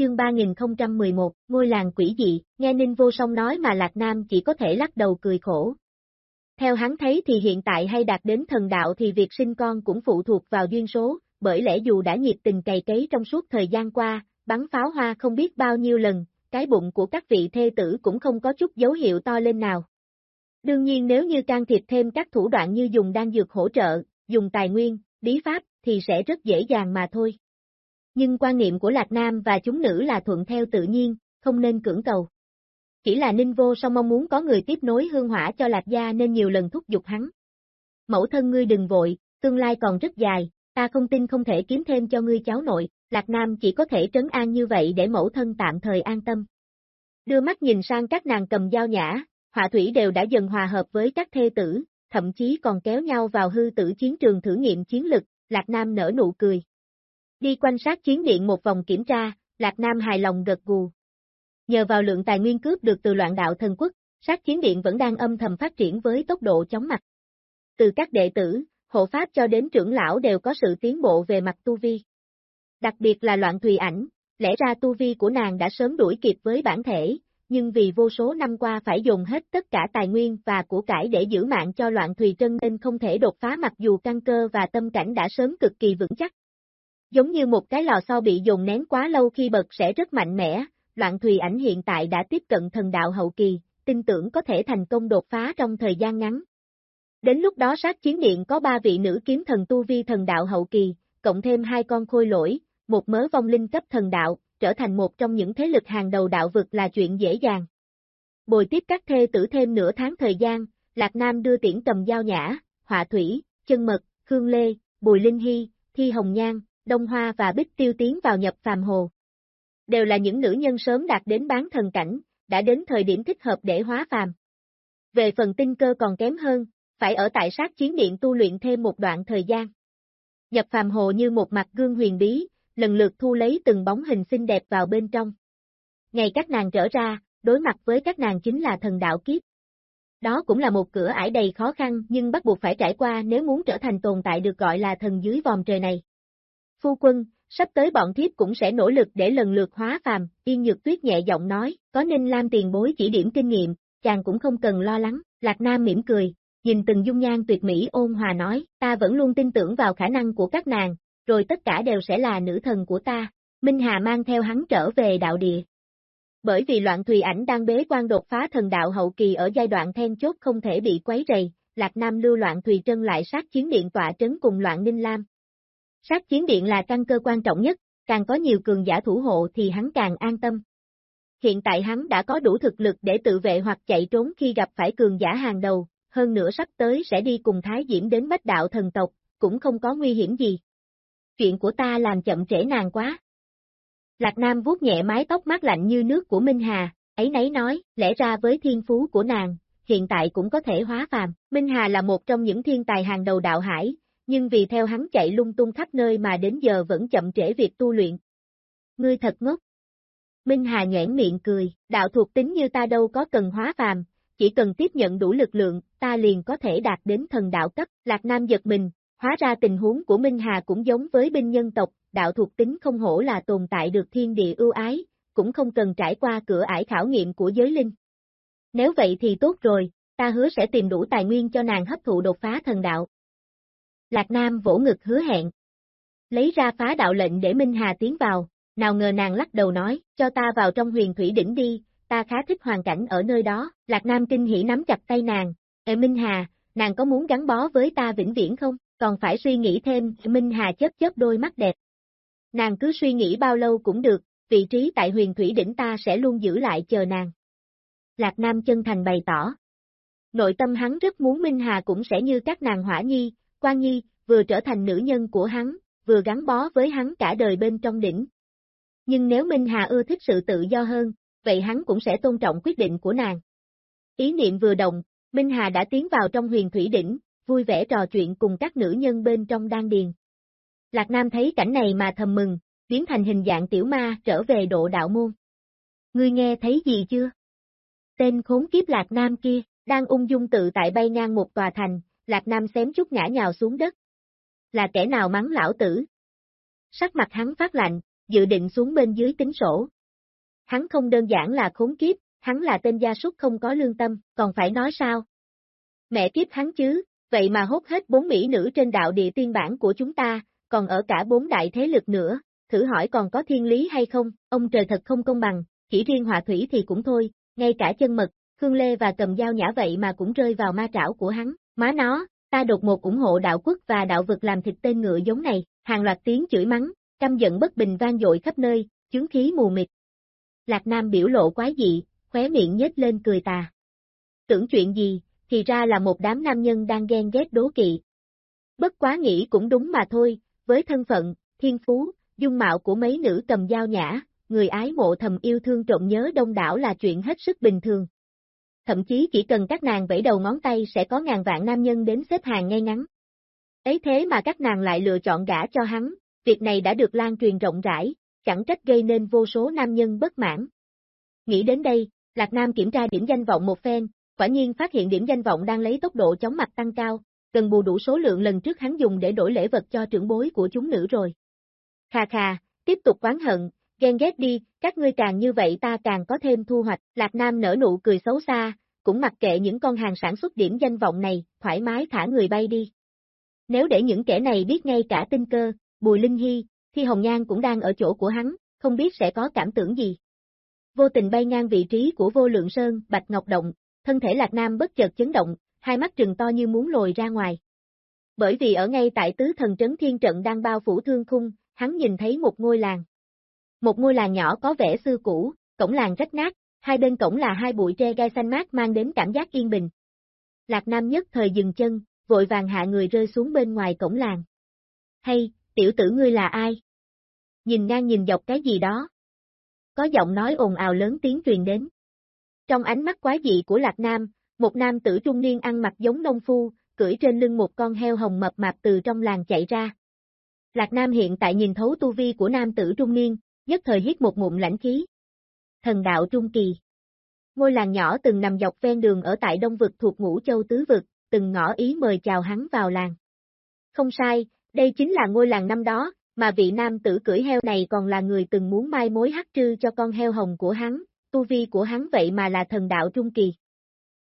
chương 3011, ngôi làng quỷ dị, nghe Ninh Vô Song nói mà Lạc Nam chỉ có thể lắc đầu cười khổ. Theo hắn thấy thì hiện tại hay đạt đến thần đạo thì việc sinh con cũng phụ thuộc vào duyên số, bởi lẽ dù đã nhiệt tình cày cấy trong suốt thời gian qua, bắn pháo hoa không biết bao nhiêu lần, cái bụng của các vị thê tử cũng không có chút dấu hiệu to lên nào. Đương nhiên nếu như can thiệp thêm các thủ đoạn như dùng đan dược hỗ trợ, dùng tài nguyên, bí pháp, thì sẽ rất dễ dàng mà thôi. Nhưng quan niệm của Lạc Nam và chúng nữ là thuận theo tự nhiên, không nên cưỡng cầu. Chỉ là Ninh Vô song mong muốn có người tiếp nối hương hỏa cho Lạc Gia nên nhiều lần thúc giục hắn. Mẫu thân ngươi đừng vội, tương lai còn rất dài, ta không tin không thể kiếm thêm cho ngươi cháu nội, Lạc Nam chỉ có thể trấn an như vậy để mẫu thân tạm thời an tâm. Đưa mắt nhìn sang các nàng cầm dao nhã, họa thủy đều đã dần hòa hợp với các thê tử, thậm chí còn kéo nhau vào hư tử chiến trường thử nghiệm chiến lực, Lạc Nam nở nụ cười. Đi quanh sát chiến điện một vòng kiểm tra, Lạc Nam hài lòng gật gù. Nhờ vào lượng tài nguyên cướp được từ loạn đạo thần quốc, sát chiến điện vẫn đang âm thầm phát triển với tốc độ chóng mặt. Từ các đệ tử, hộ pháp cho đến trưởng lão đều có sự tiến bộ về mặt tu vi. Đặc biệt là loạn thùy ảnh, lẽ ra tu vi của nàng đã sớm đuổi kịp với bản thể, nhưng vì vô số năm qua phải dùng hết tất cả tài nguyên và của cải để giữ mạng cho loạn thùy trân nên không thể đột phá mặc dù căn cơ và tâm cảnh đã sớm cực kỳ vững chắc. Giống như một cái lò xo bị dồn nén quá lâu khi bật sẽ rất mạnh mẽ, loạn thùy ảnh hiện tại đã tiếp cận thần đạo hậu kỳ, tin tưởng có thể thành công đột phá trong thời gian ngắn. Đến lúc đó sát chiến điện có ba vị nữ kiếm thần tu vi thần đạo hậu kỳ, cộng thêm hai con khôi lỗi, một mớ vong linh cấp thần đạo, trở thành một trong những thế lực hàng đầu đạo vực là chuyện dễ dàng. Bồi tiếp các thê tử thêm nửa tháng thời gian, Lạc Nam đưa tiễn cầm giao nhã, họa thủy, chân mật, khương lê, bùi linh hy, thi hồng nhan, đông hoa và bích tiêu tiến vào nhập phàm hồ. Đều là những nữ nhân sớm đạt đến bán thần cảnh, đã đến thời điểm thích hợp để hóa phàm. Về phần tinh cơ còn kém hơn, phải ở tại sát chiến điện tu luyện thêm một đoạn thời gian. Nhập phàm hồ như một mặt gương huyền bí, lần lượt thu lấy từng bóng hình xinh đẹp vào bên trong. Ngày các nàng trở ra, đối mặt với các nàng chính là thần đạo kiếp. Đó cũng là một cửa ải đầy khó khăn nhưng bắt buộc phải trải qua nếu muốn trở thành tồn tại được gọi là thần dưới vòm trời này. Phu quân, sắp tới bọn thiếp cũng sẽ nỗ lực để lần lượt hóa phàm, Yên Nhược Tuyết nhẹ giọng nói, có Ninh Lam tiền bối chỉ điểm kinh nghiệm, chàng cũng không cần lo lắng, Lạc Nam mỉm cười, nhìn từng dung nhan tuyệt mỹ ôn hòa nói, ta vẫn luôn tin tưởng vào khả năng của các nàng, rồi tất cả đều sẽ là nữ thần của ta. Minh Hà mang theo hắn trở về đạo địa. Bởi vì loạn thùy ảnh đang bế quan đột phá thần đạo hậu kỳ ở giai đoạn then chốt không thể bị quấy rầy, Lạc Nam lưu loạn thùy trân lại sát chiến điện tọa trấn cùng loạn ninh lam. Sát chiến điện là căn cơ quan trọng nhất, càng có nhiều cường giả thủ hộ thì hắn càng an tâm. Hiện tại hắn đã có đủ thực lực để tự vệ hoặc chạy trốn khi gặp phải cường giả hàng đầu, hơn nữa sắp tới sẽ đi cùng Thái Diễm đến bách đạo thần tộc, cũng không có nguy hiểm gì chuyện của ta làm chậm trễ nàng quá. Lạc Nam vuốt nhẹ mái tóc mát lạnh như nước của Minh Hà, ấy nấy nói, lẽ ra với thiên phú của nàng, hiện tại cũng có thể hóa phàm. Minh Hà là một trong những thiên tài hàng đầu đạo hải, nhưng vì theo hắn chạy lung tung khắp nơi mà đến giờ vẫn chậm trễ việc tu luyện. Ngươi thật ngốc. Minh Hà nhoẻn miệng cười, đạo thuộc tính như ta đâu có cần hóa phàm, chỉ cần tiếp nhận đủ lực lượng, ta liền có thể đạt đến thần đạo cấp. Lạc Nam giật mình, Hóa ra tình huống của Minh Hà cũng giống với binh nhân tộc, đạo thuộc tính không hổ là tồn tại được thiên địa ưu ái, cũng không cần trải qua cửa ải khảo nghiệm của giới linh. Nếu vậy thì tốt rồi, ta hứa sẽ tìm đủ tài nguyên cho nàng hấp thụ đột phá thần đạo. Lạc Nam vỗ ngực hứa hẹn. Lấy ra phá đạo lệnh để Minh Hà tiến vào, nào ngờ nàng lắc đầu nói, cho ta vào trong huyền thủy đỉnh đi, ta khá thích hoàn cảnh ở nơi đó. Lạc Nam kinh hỉ nắm chặt tay nàng, Ê Minh Hà, nàng có muốn gắn bó với ta vĩnh viễn không? còn phải suy nghĩ thêm, Minh Hà chớp chớp đôi mắt đẹp. Nàng cứ suy nghĩ bao lâu cũng được, vị trí tại huyền thủy đỉnh ta sẽ luôn giữ lại chờ nàng. Lạc Nam chân thành bày tỏ. Nội tâm hắn rất muốn Minh Hà cũng sẽ như các nàng hỏa nhi, quan nhi, vừa trở thành nữ nhân của hắn, vừa gắn bó với hắn cả đời bên trong đỉnh. Nhưng nếu Minh Hà ưa thích sự tự do hơn, vậy hắn cũng sẽ tôn trọng quyết định của nàng. Ý niệm vừa động, Minh Hà đã tiến vào trong huyền thủy đỉnh, vui vẻ trò chuyện cùng các nữ nhân bên trong đan điền. Lạc Nam thấy cảnh này mà thầm mừng, biến thành hình dạng tiểu ma trở về độ đạo môn. Ngươi nghe thấy gì chưa? Tên khốn kiếp Lạc Nam kia, đang ung dung tự tại bay ngang một tòa thành, Lạc Nam xém chút ngã nhào xuống đất. Là kẻ nào mắng lão tử? Sắc mặt hắn phát lạnh, dự định xuống bên dưới tính sổ. Hắn không đơn giản là khốn kiếp, hắn là tên gia súc không có lương tâm, còn phải nói sao? Mẹ kiếp hắn chứ, vậy mà hốt hết bốn mỹ nữ trên đạo địa tiên bản của chúng ta, còn ở cả bốn đại thế lực nữa, thử hỏi còn có thiên lý hay không, ông trời thật không công bằng, chỉ riêng họa thủy thì cũng thôi, ngay cả chân mật, Khương Lê và cầm dao nhã vậy mà cũng rơi vào ma trảo của hắn, má nó, ta đột một ủng hộ đạo quốc và đạo vực làm thịt tên ngựa giống này, hàng loạt tiếng chửi mắng, căm giận bất bình vang dội khắp nơi, chứng khí mù mịt. Lạc Nam biểu lộ quái dị, khóe miệng nhếch lên cười tà. Tưởng chuyện gì, thì ra là một đám nam nhân đang ghen ghét đố kỵ. Bất quá nghĩ cũng đúng mà thôi, với thân phận, thiên phú, dung mạo của mấy nữ cầm dao nhã, người ái mộ thầm yêu thương trộn nhớ đông đảo là chuyện hết sức bình thường. Thậm chí chỉ cần các nàng vẫy đầu ngón tay sẽ có ngàn vạn nam nhân đến xếp hàng ngay ngắn. Ấy thế mà các nàng lại lựa chọn gả cho hắn, việc này đã được lan truyền rộng rãi, chẳng trách gây nên vô số nam nhân bất mãn. Nghĩ đến đây, Lạc Nam kiểm tra điểm danh vọng một phen, quả nhiên phát hiện điểm danh vọng đang lấy tốc độ chóng mặt tăng cao, cần bù đủ số lượng lần trước hắn dùng để đổi lễ vật cho trưởng bối của chúng nữ rồi. Khà khà, tiếp tục quán hận, ghen ghét đi, các ngươi càng như vậy ta càng có thêm thu hoạch, Lạc Nam nở nụ cười xấu xa, cũng mặc kệ những con hàng sản xuất điểm danh vọng này, thoải mái thả người bay đi. Nếu để những kẻ này biết ngay cả tinh cơ, Bùi Linh Hy, thì Hồng Nhan cũng đang ở chỗ của hắn, không biết sẽ có cảm tưởng gì. Vô tình bay ngang vị trí của vô lượng sơn, Bạch Ngọc Động, thân thể Lạc Nam bất chợt chấn động, hai mắt trừng to như muốn lồi ra ngoài. Bởi vì ở ngay tại tứ thần trấn thiên trận đang bao phủ thương khung, hắn nhìn thấy một ngôi làng. Một ngôi làng nhỏ có vẻ xưa cũ, cổng làng rách nát, hai bên cổng là hai bụi tre gai xanh mát mang đến cảm giác yên bình. Lạc Nam nhất thời dừng chân, vội vàng hạ người rơi xuống bên ngoài cổng làng. Hay, tiểu tử ngươi là ai? Nhìn ngang nhìn dọc cái gì đó. Có giọng nói ồn ào lớn tiếng truyền đến. Trong ánh mắt quái dị của Lạc Nam, một nam tử trung niên ăn mặc giống nông phu, cưỡi trên lưng một con heo hồng mập mạp từ trong làng chạy ra. Lạc Nam hiện tại nhìn thấu tu vi của nam tử trung niên, nhất thời hít một ngụm lãnh khí. Thần đạo trung kỳ Ngôi làng nhỏ từng nằm dọc ven đường ở tại Đông Vực thuộc Ngũ Châu Tứ Vực, từng ngõ ý mời chào hắn vào làng. Không sai, đây chính là ngôi làng năm đó, mà vị nam tử cưỡi heo này còn là người từng muốn mai mối hắc trư cho con heo hồng của hắn, tu vi của hắn vậy mà là thần đạo trung kỳ.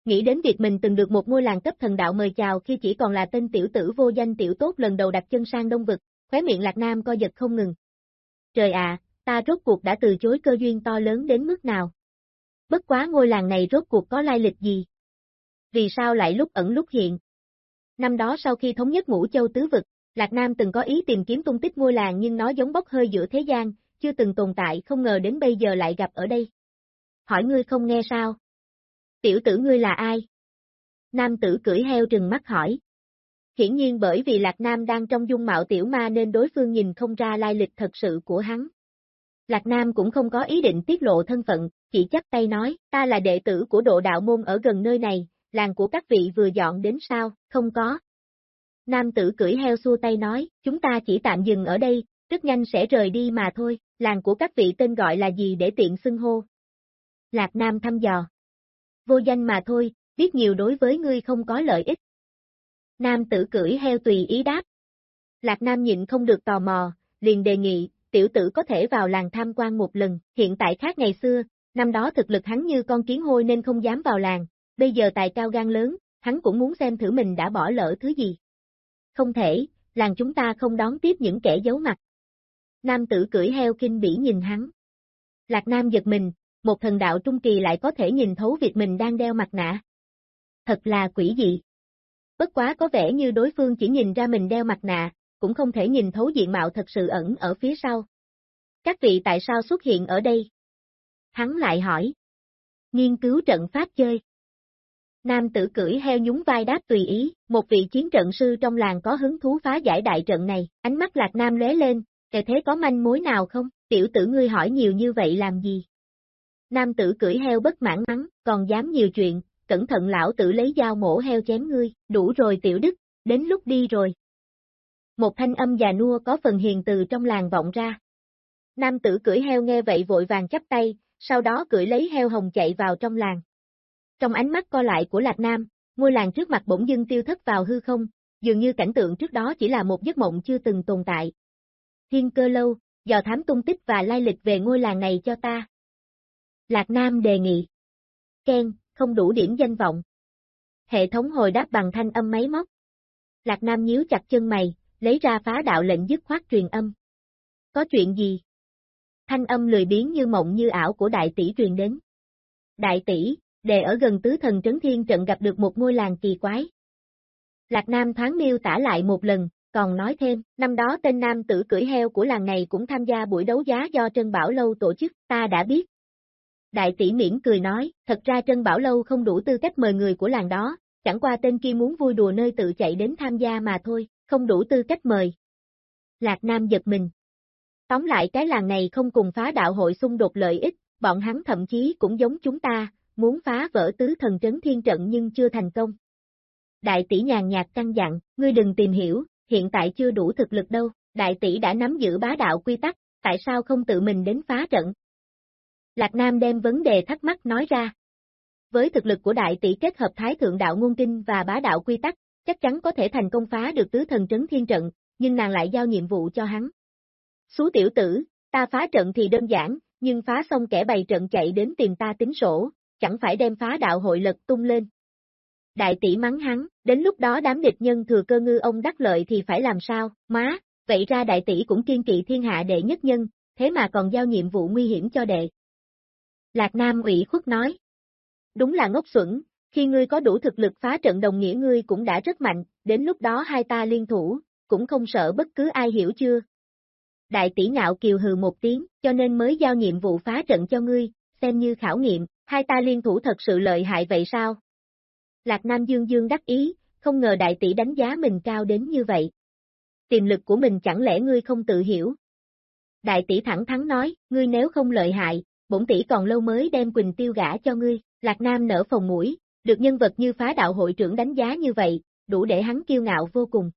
Nghĩ đến việc mình từng được một ngôi làng cấp thần đạo mời chào khi chỉ còn là tên tiểu tử vô danh tiểu tốt lần đầu đặt chân sang Đông Vực, khóe miệng Lạc Nam co giật không ngừng. Trời ạ, ta rốt cuộc đã từ chối cơ duyên to lớn đến mức nào? Bất quá ngôi làng này rốt cuộc có lai lịch gì? Vì sao lại lúc ẩn lúc hiện? Năm đó sau khi thống nhất ngũ châu tứ vực, Lạc Nam từng có ý tìm kiếm tung tích ngôi làng nhưng nó giống bốc hơi giữa thế gian, chưa từng tồn tại không ngờ đến bây giờ lại gặp ở đây. Hỏi ngươi không nghe sao? Tiểu tử ngươi là ai? Nam tử cưỡi heo trừng mắt hỏi. Hiển nhiên bởi vì Lạc Nam đang trong dung mạo tiểu ma nên đối phương nhìn không ra lai lịch thật sự của hắn. Lạc Nam cũng không có ý định tiết lộ thân phận, chỉ chắp tay nói, ta là đệ tử của độ đạo môn ở gần nơi này, làng của các vị vừa dọn đến sao, không có. Nam tử cưỡi heo xua tay nói, chúng ta chỉ tạm dừng ở đây, rất nhanh sẽ rời đi mà thôi, làng của các vị tên gọi là gì để tiện xưng hô. Lạc Nam thăm dò. Vô danh mà thôi, biết nhiều đối với ngươi không có lợi ích. Nam tử cưỡi heo tùy ý đáp. Lạc Nam nhịn không được tò mò, liền đề nghị, tiểu tử có thể vào làng tham quan một lần, hiện tại khác ngày xưa, năm đó thực lực hắn như con kiến hôi nên không dám vào làng, bây giờ tài cao gan lớn, hắn cũng muốn xem thử mình đã bỏ lỡ thứ gì. Không thể, làng chúng ta không đón tiếp những kẻ giấu mặt. Nam tử cưỡi heo kinh bỉ nhìn hắn. Lạc Nam giật mình, một thần đạo trung kỳ lại có thể nhìn thấu việc mình đang đeo mặt nạ. Thật là quỷ dị. Bất quá có vẻ như đối phương chỉ nhìn ra mình đeo mặt nạ, cũng không thể nhìn thấu diện mạo thật sự ẩn ở phía sau. Các vị tại sao xuất hiện ở đây? Hắn lại hỏi. Nghiên cứu trận pháp chơi. Nam tử cưỡi heo nhún vai đáp tùy ý, một vị chiến trận sư trong làng có hứng thú phá giải đại trận này, ánh mắt lạc nam lóe lên, kể thế có manh mối nào không, tiểu tử ngươi hỏi nhiều như vậy làm gì? Nam tử cưỡi heo bất mãn mắng, còn dám nhiều chuyện, cẩn thận lão tử lấy dao mổ heo chém ngươi, đủ rồi tiểu đức, đến lúc đi rồi. Một thanh âm già nua có phần hiền từ trong làng vọng ra. Nam tử cưỡi heo nghe vậy vội vàng chắp tay, sau đó cưỡi lấy heo hồng chạy vào trong làng. Trong ánh mắt co lại của Lạc Nam, ngôi làng trước mặt bỗng dưng tiêu thất vào hư không, dường như cảnh tượng trước đó chỉ là một giấc mộng chưa từng tồn tại. Thiên cơ lâu, dò thám tung tích và lai lịch về ngôi làng này cho ta. Lạc Nam đề nghị. Ken, không đủ điểm danh vọng. Hệ thống hồi đáp bằng thanh âm máy móc. Lạc Nam nhíu chặt chân mày, lấy ra phá đạo lệnh dứt khoát truyền âm. Có chuyện gì? Thanh âm lười biến như mộng như ảo của đại tỷ truyền đến. Đại tỷ, đề ở gần tứ thần trấn thiên trận gặp được một ngôi làng kỳ quái. Lạc Nam thoáng miêu tả lại một lần, còn nói thêm, năm đó tên nam tử cưỡi heo của làng này cũng tham gia buổi đấu giá do Trân Bảo Lâu tổ chức, ta đã biết. Đại tỷ miễn cười nói, thật ra Trân Bảo Lâu không đủ tư cách mời người của làng đó, chẳng qua tên kia muốn vui đùa nơi tự chạy đến tham gia mà thôi, không đủ tư cách mời. Lạc Nam giật mình. Tóm lại cái làng này không cùng phá đạo hội xung đột lợi ích, bọn hắn thậm chí cũng giống chúng ta, muốn phá vỡ tứ thần trấn thiên trận nhưng chưa thành công. Đại tỷ nhàn nhạt căng dặn, ngươi đừng tìm hiểu, hiện tại chưa đủ thực lực đâu, đại tỷ đã nắm giữ bá đạo quy tắc, tại sao không tự mình đến phá trận? Lạc Nam đem vấn đề thắc mắc nói ra. Với thực lực của đại tỷ kết hợp thái thượng đạo ngôn kinh và bá đạo quy tắc, chắc chắn có thể thành công phá được tứ thần trấn thiên trận, nhưng nàng lại giao nhiệm vụ cho hắn. Xú tiểu tử, ta phá trận thì đơn giản, nhưng phá xong kẻ bày trận chạy đến tìm ta tính sổ, chẳng phải đem phá đạo hội lật tung lên. Đại tỷ mắng hắn, đến lúc đó đám địch nhân thừa cơ ngư ông đắc lợi thì phải làm sao, má, vậy ra đại tỷ cũng kiên kỵ thiên hạ đệ nhất nhân, thế mà còn giao nhiệm vụ nguy hiểm cho đệ. Lạc Nam ủy khuất nói. Đúng là ngốc xuẩn, khi ngươi có đủ thực lực phá trận đồng nghĩa ngươi cũng đã rất mạnh, đến lúc đó hai ta liên thủ, cũng không sợ bất cứ ai hiểu chưa. Đại tỷ ngạo kiều hừ một tiếng, cho nên mới giao nhiệm vụ phá trận cho ngươi, xem như khảo nghiệm, hai ta liên thủ thật sự lợi hại vậy sao? Lạc Nam Dương Dương đắc ý, không ngờ đại tỷ đánh giá mình cao đến như vậy. Tiềm lực của mình chẳng lẽ ngươi không tự hiểu? Đại tỷ thẳng thắn nói, ngươi nếu không lợi hại, bổn tỷ còn lâu mới đem Quỳnh Tiêu gả cho ngươi, Lạc Nam nở phòng mũi, được nhân vật như phá đạo hội trưởng đánh giá như vậy, đủ để hắn kiêu ngạo vô cùng.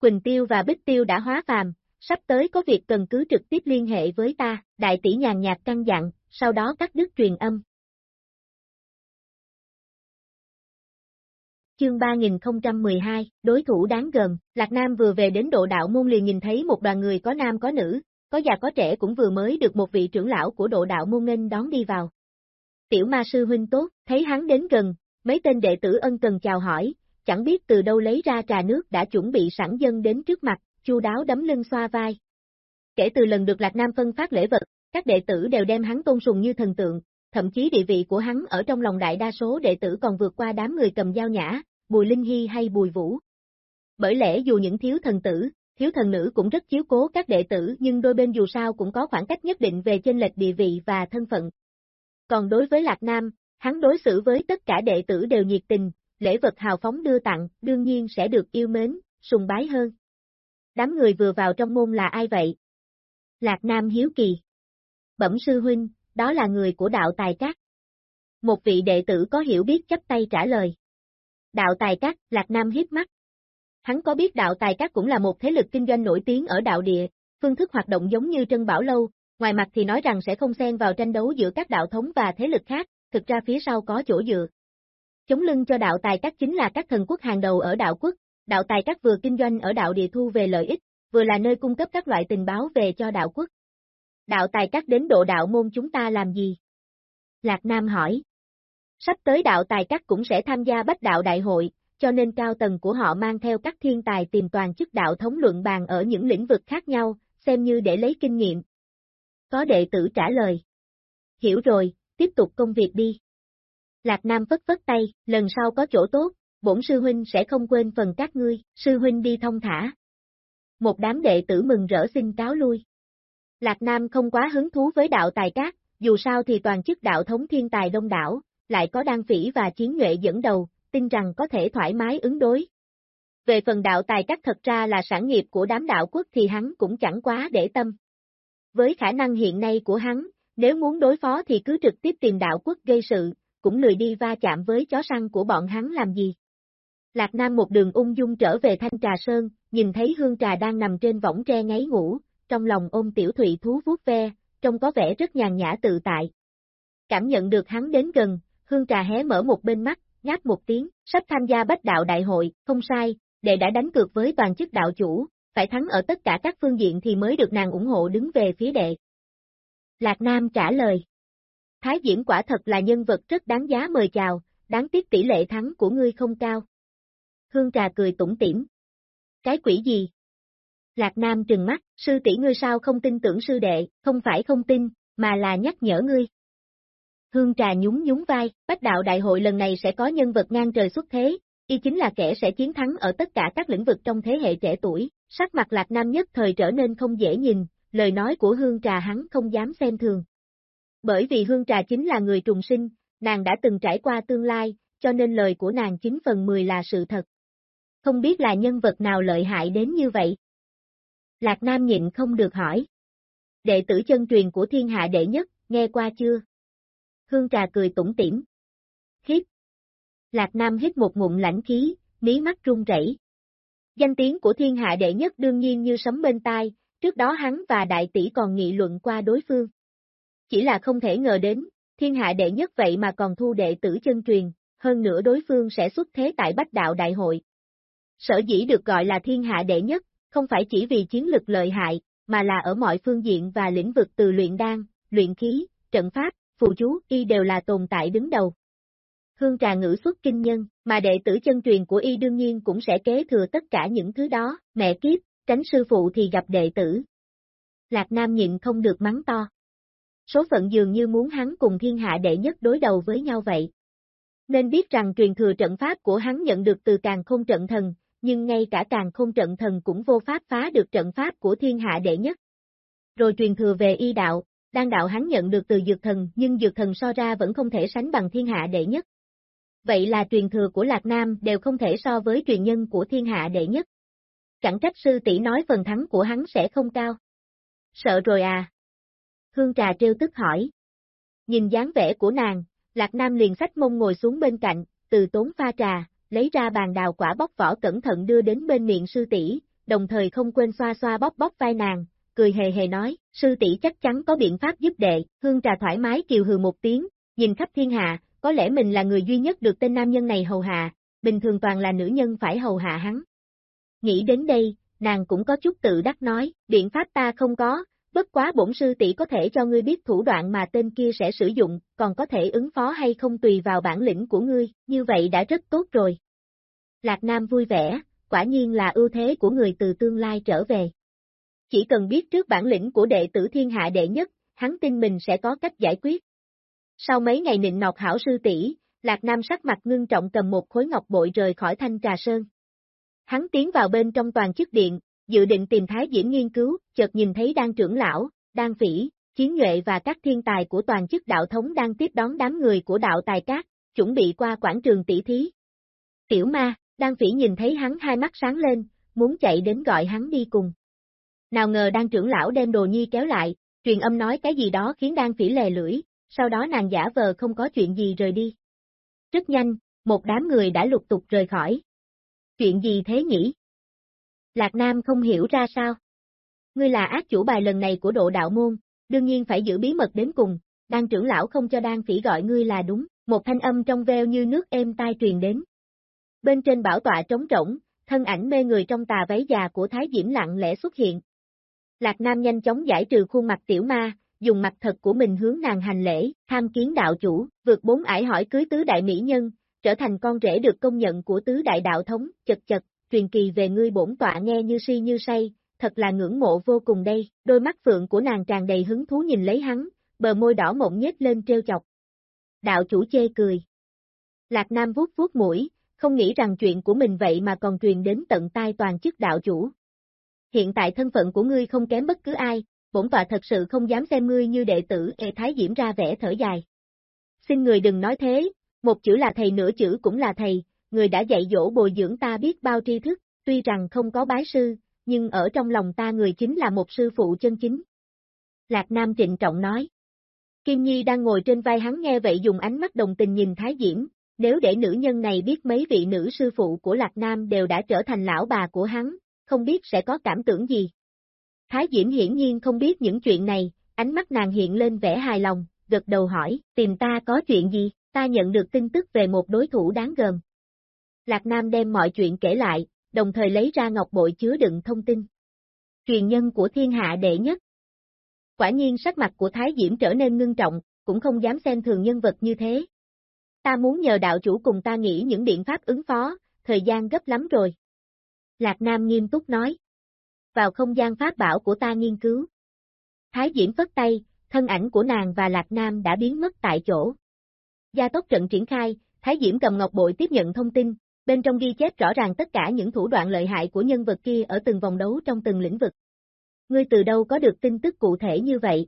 Quỳnh Tiêu và Bích Tiêu đã hóa phàm, sắp tới có việc cần cứ trực tiếp liên hệ với ta, đại tỷ nhàn nhạt căng dặn, sau đó cắt đứt truyền âm. Chương 3012, đối thủ đáng gần, Lạc Nam vừa về đến độ đạo môn liền nhìn thấy một đoàn người có nam có nữ, có già có trẻ cũng vừa mới được một vị trưởng lão của độ đạo môn nghênh đón đi vào. Tiểu ma sư huynh tốt, thấy hắn đến gần, mấy tên đệ tử ân cần chào hỏi, chẳng biết từ đâu lấy ra trà nước đã chuẩn bị sẵn dân đến trước mặt, chu đáo đấm lưng xoa vai. Kể từ lần được Lạc Nam phân phát lễ vật, các đệ tử đều đem hắn tôn sùng như thần tượng, thậm chí địa vị của hắn ở trong lòng đại đa số đệ tử còn vượt qua đám người cầm dao nhã, Bùi Linh Hy hay Bùi Vũ. Bởi lẽ dù những thiếu thần tử, thiếu thần nữ cũng rất chiếu cố các đệ tử nhưng đôi bên dù sao cũng có khoảng cách nhất định về chênh lệch địa vị và thân phận. Còn đối với Lạc Nam, hắn đối xử với tất cả đệ tử đều nhiệt tình, lễ vật hào phóng đưa tặng, đương nhiên sẽ được yêu mến, sùng bái hơn. Đám người vừa vào trong môn là ai vậy? Lạc Nam hiếu kỳ. Bẩm sư huynh, đó là người của đạo tài các. Một vị đệ tử có hiểu biết chấp tay trả lời. Đạo tài các, Lạc Nam hiếp mắt. Hắn có biết đạo tài các cũng là một thế lực kinh doanh nổi tiếng ở đạo địa, phương thức hoạt động giống như Trân Bảo Lâu, ngoài mặt thì nói rằng sẽ không xen vào tranh đấu giữa các đạo thống và thế lực khác, thực ra phía sau có chỗ dựa. Chống lưng cho đạo tài các chính là các thần quốc hàng đầu ở đạo quốc, đạo tài các vừa kinh doanh ở đạo địa thu về lợi ích, vừa là nơi cung cấp các loại tình báo về cho đạo quốc. Đạo tài các đến độ đạo môn chúng ta làm gì? Lạc Nam hỏi. Sắp tới đạo tài các cũng sẽ tham gia bách đạo đại hội, cho nên cao tầng của họ mang theo các thiên tài tìm toàn chức đạo thống luận bàn ở những lĩnh vực khác nhau, xem như để lấy kinh nghiệm. Có đệ tử trả lời. Hiểu rồi, tiếp tục công việc đi. Lạc Nam vất vất tay, lần sau có chỗ tốt, bổn sư huynh sẽ không quên phần các ngươi, sư huynh đi thông thả. Một đám đệ tử mừng rỡ xin cáo lui. Lạc Nam không quá hứng thú với đạo tài cát, dù sao thì toàn chức đạo thống thiên tài đông đảo, lại có Đan phỉ và chiến nhuệ dẫn đầu, tin rằng có thể thoải mái ứng đối. Về phần đạo tài cát thật ra là sản nghiệp của đám đạo quốc thì hắn cũng chẳng quá để tâm. Với khả năng hiện nay của hắn, nếu muốn đối phó thì cứ trực tiếp tìm đạo quốc gây sự, cũng lười đi va chạm với chó săn của bọn hắn làm gì. Lạc Nam một đường ung dung trở về Thanh Trà Sơn, nhìn thấy hương trà đang nằm trên võng tre ngáy ngủ, trong lòng ôm tiểu thụy thú vuốt ve, trông có vẻ rất nhàn nhã tự tại. Cảm nhận được hắn đến gần, hương trà hé mở một bên mắt, ngáp một tiếng, sắp tham gia bách đạo đại hội, không sai, đệ đã đánh cược với toàn chức đạo chủ, phải thắng ở tất cả các phương diện thì mới được nàng ủng hộ đứng về phía đệ. Lạc Nam trả lời. Thái Diễm quả thật là nhân vật rất đáng giá mời chào, đáng tiếc tỷ lệ thắng của ngươi không cao. Hương Trà cười tủm tỉm. Cái quỷ gì? Lạc Nam trừng mắt, sư tỷ ngươi sao không tin tưởng sư đệ, không phải không tin, mà là nhắc nhở ngươi. Hương Trà nhún nhún vai, bách đạo đại hội lần này sẽ có nhân vật ngang trời xuất thế, y chính là kẻ sẽ chiến thắng ở tất cả các lĩnh vực trong thế hệ trẻ tuổi, sắc mặt Lạc Nam nhất thời trở nên không dễ nhìn, lời nói của Hương Trà hắn không dám xem thường. Bởi vì Hương Trà chính là người trùng sinh, nàng đã từng trải qua tương lai, cho nên lời của nàng 9 phần 10 là sự thật. Không biết là nhân vật nào lợi hại đến như vậy? Lạc Nam nhịn không được hỏi. Đệ tử chân truyền của thiên hạ đệ nhất, nghe qua chưa? Hương Trà cười tủm tỉm. Khiếp! Lạc Nam hít một ngụm lãnh khí, mí mắt run rẩy. Danh tiếng của thiên hạ đệ nhất đương nhiên như sấm bên tai, trước đó hắn và đại tỷ còn nghị luận qua đối phương. Chỉ là không thể ngờ đến, thiên hạ đệ nhất vậy mà còn thu đệ tử chân truyền, hơn nữa đối phương sẽ xuất thế tại Bách Đạo Đại hội. Sở dĩ được gọi là thiên hạ đệ nhất, không phải chỉ vì chiến lực lợi hại, mà là ở mọi phương diện và lĩnh vực từ luyện đan, luyện khí, trận pháp, phù chú, y đều là tồn tại đứng đầu. Hương trà ngữ xuất kinh nhân, mà đệ tử chân truyền của y đương nhiên cũng sẽ kế thừa tất cả những thứ đó, mẹ kiếp, tránh sư phụ thì gặp đệ tử. Lạc Nam nhịn không được mắng to. Số phận dường như muốn hắn cùng thiên hạ đệ nhất đối đầu với nhau vậy. Nên biết rằng truyền thừa trận pháp của hắn nhận được từ càng không trận thần, nhưng ngay cả càng không trận thần cũng vô pháp phá được trận pháp của thiên hạ đệ nhất. Rồi truyền thừa về y đạo, đan đạo hắn nhận được từ dược thần nhưng dược thần so ra vẫn không thể sánh bằng thiên hạ đệ nhất. Vậy là truyền thừa của Lạc Nam đều không thể so với truyền nhân của thiên hạ đệ nhất. Chẳng trách sư tỷ nói phần thắng của hắn sẽ không cao. Sợ rồi à? Hương trà trêu tức hỏi. Nhìn dáng vẻ của nàng, Lạc Nam liền sách mông ngồi xuống bên cạnh, từ tốn pha trà, lấy ra bàn đào quả bóc vỏ cẩn thận đưa đến bên miệng sư tỷ, đồng thời không quên xoa xoa bóp bóp vai nàng, cười hề hề nói, sư tỷ chắc chắn có biện pháp giúp đệ, hương trà thoải mái kiều hừ một tiếng, nhìn khắp thiên hạ, có lẽ mình là người duy nhất được tên nam nhân này hầu hạ, bình thường toàn là nữ nhân phải hầu hạ hắn. Nghĩ đến đây, nàng cũng có chút tự đắc nói, biện pháp ta không có, bất quá bổn sư tỷ có thể cho ngươi biết thủ đoạn mà tên kia sẽ sử dụng, còn có thể ứng phó hay không tùy vào bản lĩnh của ngươi, như vậy đã rất tốt rồi. Lạc Nam vui vẻ, quả nhiên là ưu thế của người từ tương lai trở về. Chỉ cần biết trước bản lĩnh của đệ tử thiên hạ đệ nhất, hắn tin mình sẽ có cách giải quyết. Sau mấy ngày nịnh nọt hảo sư tỷ, Lạc Nam sắc mặt ngưng trọng cầm một khối ngọc bội rời khỏi thanh trà sơn. Hắn tiến vào bên trong toàn chức điện, dự định tìm Thái Diễm nghiên cứu, chợt nhìn thấy đan trưởng lão, đan phỉ, chiến nhuệ và các thiên tài của toàn chức đạo thống đang tiếp đón đám người của đạo tài cát, chuẩn bị qua quảng trường tỷ thí. Tiểu ma, đan phỉ nhìn thấy hắn hai mắt sáng lên, muốn chạy đến gọi hắn đi cùng. Nào ngờ đan trưởng lão đem đồ nhi kéo lại, truyền âm nói cái gì đó khiến đan phỉ lè lưỡi, sau đó nàng giả vờ không có chuyện gì rời đi. Rất nhanh, một đám người đã lục tục rời khỏi. Chuyện gì thế nhỉ? Lạc Nam không hiểu ra sao. Ngươi là ác chủ bài lần này của độ đạo môn, đương nhiên phải giữ bí mật đến cùng, đan trưởng lão không cho đan phỉ gọi ngươi là đúng, một thanh âm trong veo như nước êm tai truyền đến. Bên trên bảo tọa trống rỗng, thân ảnh mê người trong tà váy già của Thái Diễm lặng lẽ xuất hiện. Lạc Nam nhanh chóng giải trừ khuôn mặt tiểu ma, dùng mặt thật của mình hướng nàng hành lễ, tham kiến đạo chủ, vượt bốn ải hỏi cưới tứ đại mỹ nhân, trở thành con rể được công nhận của tứ đại đạo thống, chật chật, truyền kỳ về ngươi bổn tọa nghe như si như say, thật là ngưỡng mộ vô cùng đây, đôi mắt phượng của nàng tràn đầy hứng thú nhìn lấy hắn, bờ môi đỏ mộng nhếch lên trêu chọc. Đạo chủ chê cười. Lạc Nam vuốt vuốt mũi, không nghĩ rằng chuyện của mình vậy mà còn truyền đến tận tai toàn chức đạo chủ. Hiện tại thân phận của ngươi không kém bất cứ ai, bổn tọa thật sự không dám xem ngươi như đệ tử ê thái diễm ra vẻ thở dài. Xin người đừng nói thế, một chữ là thầy nửa chữ cũng là thầy, người đã dạy dỗ bồi dưỡng ta biết bao tri thức, tuy rằng không có bái sư, nhưng ở trong lòng ta người chính là một sư phụ chân chính. Lạc Nam trịnh trọng nói. Kim Nhi đang ngồi trên vai hắn nghe vậy dùng ánh mắt đồng tình nhìn Thái Diễm, nếu để nữ nhân này biết mấy vị nữ sư phụ của Lạc Nam đều đã trở thành lão bà của hắn, không biết sẽ có cảm tưởng gì. Thái Diễm hiển nhiên không biết những chuyện này, ánh mắt nàng hiện lên vẻ hài lòng, gật đầu hỏi, tìm ta có chuyện gì, ta nhận được tin tức về một đối thủ đáng gờm. Lạc Nam đem mọi chuyện kể lại, đồng thời lấy ra ngọc bội chứa đựng thông tin. truyền nhân của thiên hạ đệ nhất. Quả nhiên sắc mặt của Thái Diễm trở nên ngưng trọng, cũng không dám xem thường nhân vật như thế. Ta muốn nhờ đạo chủ cùng ta nghĩ những biện pháp ứng phó, thời gian gấp lắm rồi. Lạc Nam nghiêm túc nói. Vào không gian pháp bảo của ta nghiên cứu. Thái Diễm phất tay, thân ảnh của nàng và Lạc Nam đã biến mất tại chỗ. Gia tốc trận triển khai, Thái Diễm cầm ngọc bội tiếp nhận thông tin, bên trong ghi chép rõ ràng tất cả những thủ đoạn lợi hại của nhân vật kia ở từng vòng đấu trong từng lĩnh vực. Ngươi từ đâu có được tin tức cụ thể như vậy?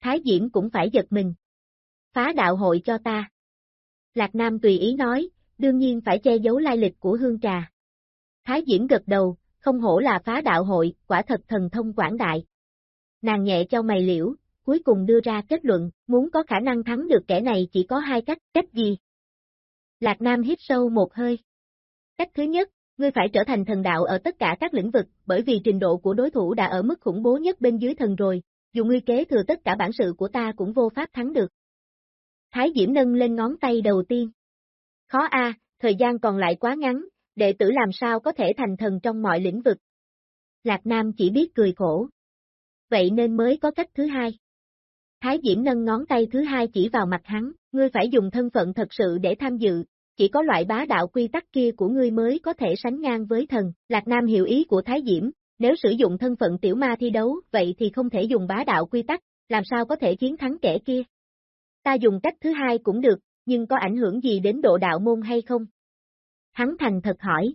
Thái Diễm cũng phải giật mình. Phá đạo hội cho ta. Lạc Nam tùy ý nói, đương nhiên phải che giấu lai lịch của hương trà. Thái Diễm gật đầu, không hổ là phá đạo hội, quả thật thần thông quảng đại. Nàng nhẹ cho mày liễu, cuối cùng đưa ra kết luận, muốn có khả năng thắng được kẻ này chỉ có hai cách, cách gì? Lạc Nam hít sâu một hơi. Cách thứ nhất, ngươi phải trở thành thần đạo ở tất cả các lĩnh vực, bởi vì trình độ của đối thủ đã ở mức khủng bố nhất bên dưới thần rồi, dù ngươi kế thừa tất cả bản sự của ta cũng vô pháp thắng được. Thái Diễm nâng lên ngón tay đầu tiên. Khó a, thời gian còn lại quá ngắn, đệ tử làm sao có thể thành thần trong mọi lĩnh vực. Lạc Nam chỉ biết cười khổ. Vậy nên mới có cách thứ hai. Thái Diễm nâng ngón tay thứ hai chỉ vào mặt hắn, ngươi phải dùng thân phận thật sự để tham dự, chỉ có loại bá đạo quy tắc kia của ngươi mới có thể sánh ngang với thần. Lạc Nam hiểu ý của Thái Diễm, nếu sử dụng thân phận tiểu ma thi đấu, vậy thì không thể dùng bá đạo quy tắc, làm sao có thể chiến thắng kẻ kia. Ta dùng cách thứ hai cũng được, nhưng có ảnh hưởng gì đến độ đạo môn hay không? Hắn thành thật hỏi.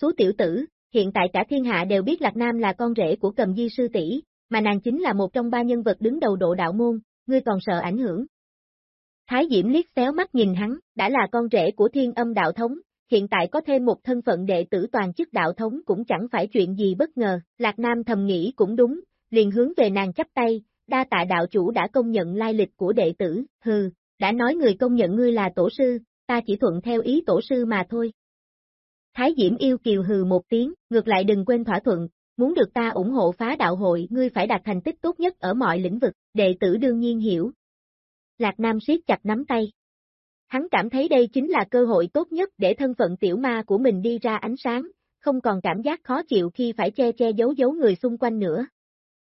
Số tiểu tử, hiện tại cả thiên hạ đều biết Lạc Nam là con rể của cầm di sư tỷ, mà nàng chính là một trong ba nhân vật đứng đầu độ đạo môn, ngươi còn sợ ảnh hưởng. Thái Diễm liếc xéo mắt nhìn hắn, đã là con rể của thiên âm đạo thống, hiện tại có thêm một thân phận đệ tử toàn chức đạo thống cũng chẳng phải chuyện gì bất ngờ, Lạc Nam thầm nghĩ cũng đúng, liền hướng về nàng chắp tay, đa tạ đạo chủ đã công nhận lai lịch của đệ tử, hừ, đã nói người công nhận ngươi là tổ sư, ta chỉ thuận theo ý tổ sư mà thôi. Thái Diễm yêu kiều hừ một tiếng, ngược lại đừng quên thỏa thuận, muốn được ta ủng hộ phá đạo hội ngươi phải đạt thành tích tốt nhất ở mọi lĩnh vực, đệ tử đương nhiên hiểu. Lạc Nam siết chặt nắm tay. Hắn cảm thấy đây chính là cơ hội tốt nhất để thân phận tiểu ma của mình đi ra ánh sáng, không còn cảm giác khó chịu khi phải che che giấu giấu người xung quanh nữa.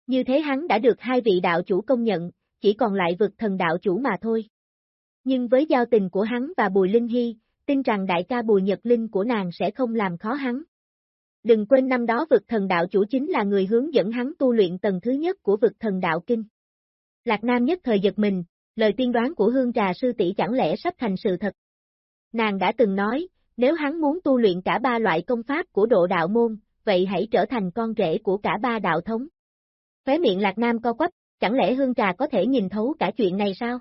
Như thế hắn đã được hai vị đạo chủ công nhận, chỉ còn lại vực thần đạo chủ mà thôi. Nhưng với giao tình của hắn và Bùi Linh Hy, tin rằng đại ca Bùi Nhật Linh của nàng sẽ không làm khó hắn. Đừng quên năm đó vực thần đạo chủ chính là người hướng dẫn hắn tu luyện tầng thứ nhất của vực thần đạo kinh. Lạc Nam nhất thời giật mình, lời tiên đoán của hương trà sư tỷ chẳng lẽ sắp thành sự thật. Nàng đã từng nói, nếu hắn muốn tu luyện cả ba loại công pháp của độ đạo môn, vậy hãy trở thành con rể của cả ba đạo thống. phế miệng Lạc Nam co quắp, chẳng lẽ hương trà có thể nhìn thấu cả chuyện này sao?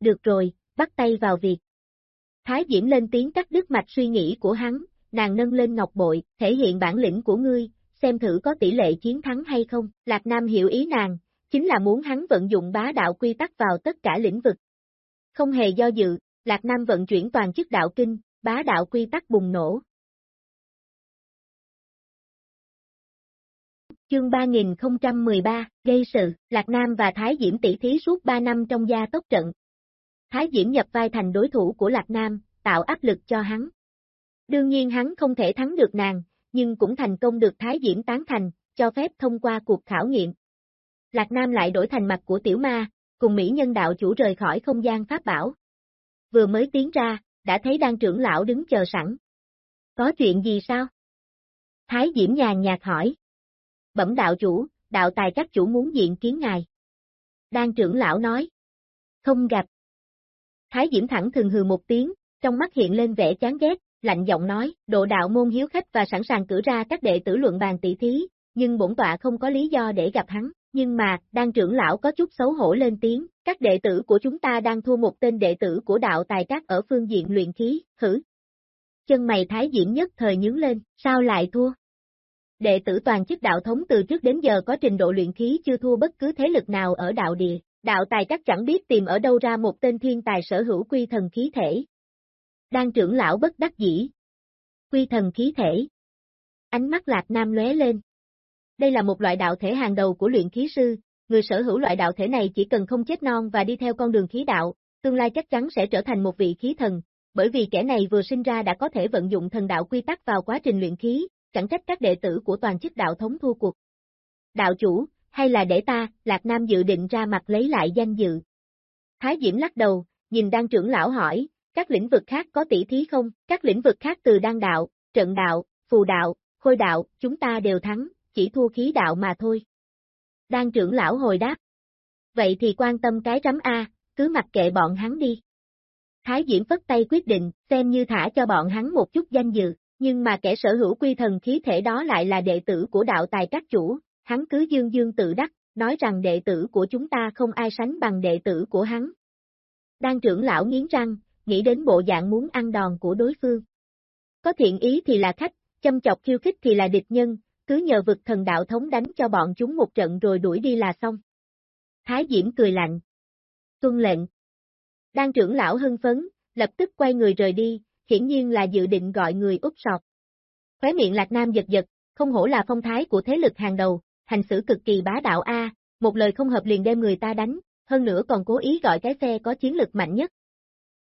Được rồi, bắt tay vào việc. Thái Diễm lên tiếng cắt đứt mạch suy nghĩ của hắn, nàng nâng lên ngọc bội, thể hiện bản lĩnh của ngươi, xem thử có tỷ lệ chiến thắng hay không. Lạc Nam hiểu ý nàng, chính là muốn hắn vận dụng bá đạo quy tắc vào tất cả lĩnh vực. Không hề do dự, Lạc Nam vận chuyển toàn chức đạo kinh, bá đạo quy tắc bùng nổ. Chương 3013, gây sự, Lạc Nam và Thái Diễm tỷ thí suốt 3 năm trong gia tốc trận. Thái Diễm nhập vai thành đối thủ của Lạc Nam, tạo áp lực cho hắn. Đương nhiên hắn không thể thắng được nàng, nhưng cũng thành công được Thái Diễm tán thành, cho phép thông qua cuộc khảo nghiệm. Lạc Nam lại đổi thành mặt của tiểu ma, cùng Mỹ nhân đạo chủ rời khỏi không gian pháp bảo. Vừa mới tiến ra, đã thấy Đan trưởng lão đứng chờ sẵn. Có chuyện gì sao? Thái Diễm nhàn nhạt hỏi. Bẩm đạo chủ, đạo tài các chủ muốn diện kiến ngài. Đan trưởng lão nói. Không gặp. Thái Diễm thẳng thường hừ một tiếng, trong mắt hiện lên vẻ chán ghét, lạnh giọng nói, độ đạo môn hiếu khách và sẵn sàng cử ra các đệ tử luận bàn tỷ thí, nhưng bổn tọa không có lý do để gặp hắn, nhưng mà, đang trưởng lão có chút xấu hổ lên tiếng, các đệ tử của chúng ta đang thua một tên đệ tử của đạo tài các ở phương diện luyện khí, hử? Chân mày thái diễm nhất thời nhướng lên, sao lại thua? Đệ tử toàn chức đạo thống từ trước đến giờ có trình độ luyện khí chưa thua bất cứ thế lực nào ở đạo địa, đạo tài các chẳng biết tìm ở đâu ra một tên thiên tài sở hữu quy thần khí thể. Đang trưởng lão bất đắc dĩ. Quy thần khí thể. Ánh mắt lạc nam lóe lên, đây là một loại đạo thể hàng đầu của luyện khí sư, người sở hữu loại đạo thể này chỉ cần không chết non và đi theo con đường khí đạo, tương lai chắc chắn sẽ trở thành một vị khí thần, bởi vì kẻ này vừa sinh ra đã có thể vận dụng thần đạo quy tắc vào quá trình luyện khí, chẳng trách các đệ tử của toàn chức đạo thống thua cuộc. đạo chủ, hay là để ta, Lạc Nam dự định ra mặt lấy lại danh dự. Thái Diễm lắc đầu, nhìn đang trưởng lão hỏi, các lĩnh vực khác có tỷ thí không? Các lĩnh vực khác từ đan đạo, trận đạo, phù đạo, khôi đạo, chúng ta đều thắng, chỉ thua khí đạo mà thôi. Đan trưởng lão hồi đáp. Vậy thì quan tâm cái rắm A, cứ mặc kệ bọn hắn đi. Thái Diễm phất tay quyết định, xem như thả cho bọn hắn một chút danh dự, nhưng mà kẻ sở hữu quy thần khí thể đó lại là đệ tử của đạo tài các chủ, hắn cứ dương dương tự đắc, nói rằng đệ tử của chúng ta không ai sánh bằng đệ tử của hắn. Đan trưởng lão nghiến răng, nghĩ đến bộ dạng muốn ăn đòn của đối phương. Có thiện ý thì là khách, châm chọc khiêu khích thì là địch nhân, cứ nhờ vực thần đạo thống đánh cho bọn chúng một trận rồi đuổi đi là xong. Thái Diễm cười lạnh. Tuân lệnh. Đan trưởng lão hưng phấn, lập tức quay người rời đi, hiển nhiên là dự định gọi người úp sọt. Khóe miệng Lạc Nam giật giật, không hổ là phong thái của thế lực hàng đầu, hành xử cực kỳ bá đạo A, một lời không hợp liền đem người ta đánh, hơn nữa còn cố ý gọi cái phe có chiến lực mạnh nhất.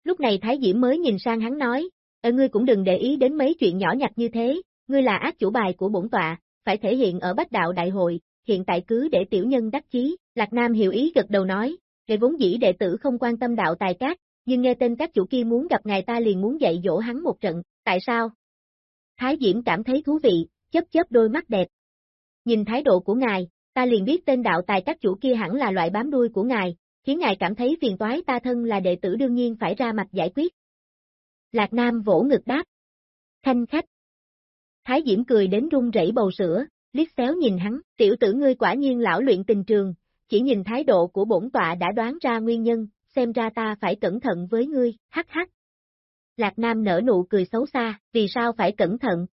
Lúc này Thái Diễm mới nhìn sang hắn nói, ở ngươi cũng đừng để ý đến mấy chuyện nhỏ nhặt như thế, ngươi là ác chủ bài của bổn tọa, phải thể hiện ở bách đạo đại hội, hiện tại cứ để tiểu nhân đắc chí, Lạc Nam hiểu ý gật đầu nói, để vốn dĩ đệ tử không quan tâm đạo tài cát, nhưng nghe tên các chủ kia muốn gặp ngài ta liền muốn dạy dỗ hắn một trận, tại sao? Thái Diễm cảm thấy thú vị, chớp chớp đôi mắt đẹp. Nhìn thái độ của ngài, ta liền biết tên đạo tài các chủ kia hẳn là loại bám đuôi của ngài, khiến ngài cảm thấy phiền toái ta thân là đệ tử đương nhiên phải ra mặt giải quyết. Lạc Nam vỗ ngực đáp. Thanh khách. Thái Diễm cười đến run rẩy bầu sữa, liếc xéo nhìn hắn, tiểu tử ngươi quả nhiên lão luyện tình trường, chỉ nhìn thái độ của bổn tọa đã đoán ra nguyên nhân, xem ra ta phải cẩn thận với ngươi, hắc hắc. Lạc Nam nở nụ cười xấu xa, vì sao phải cẩn thận?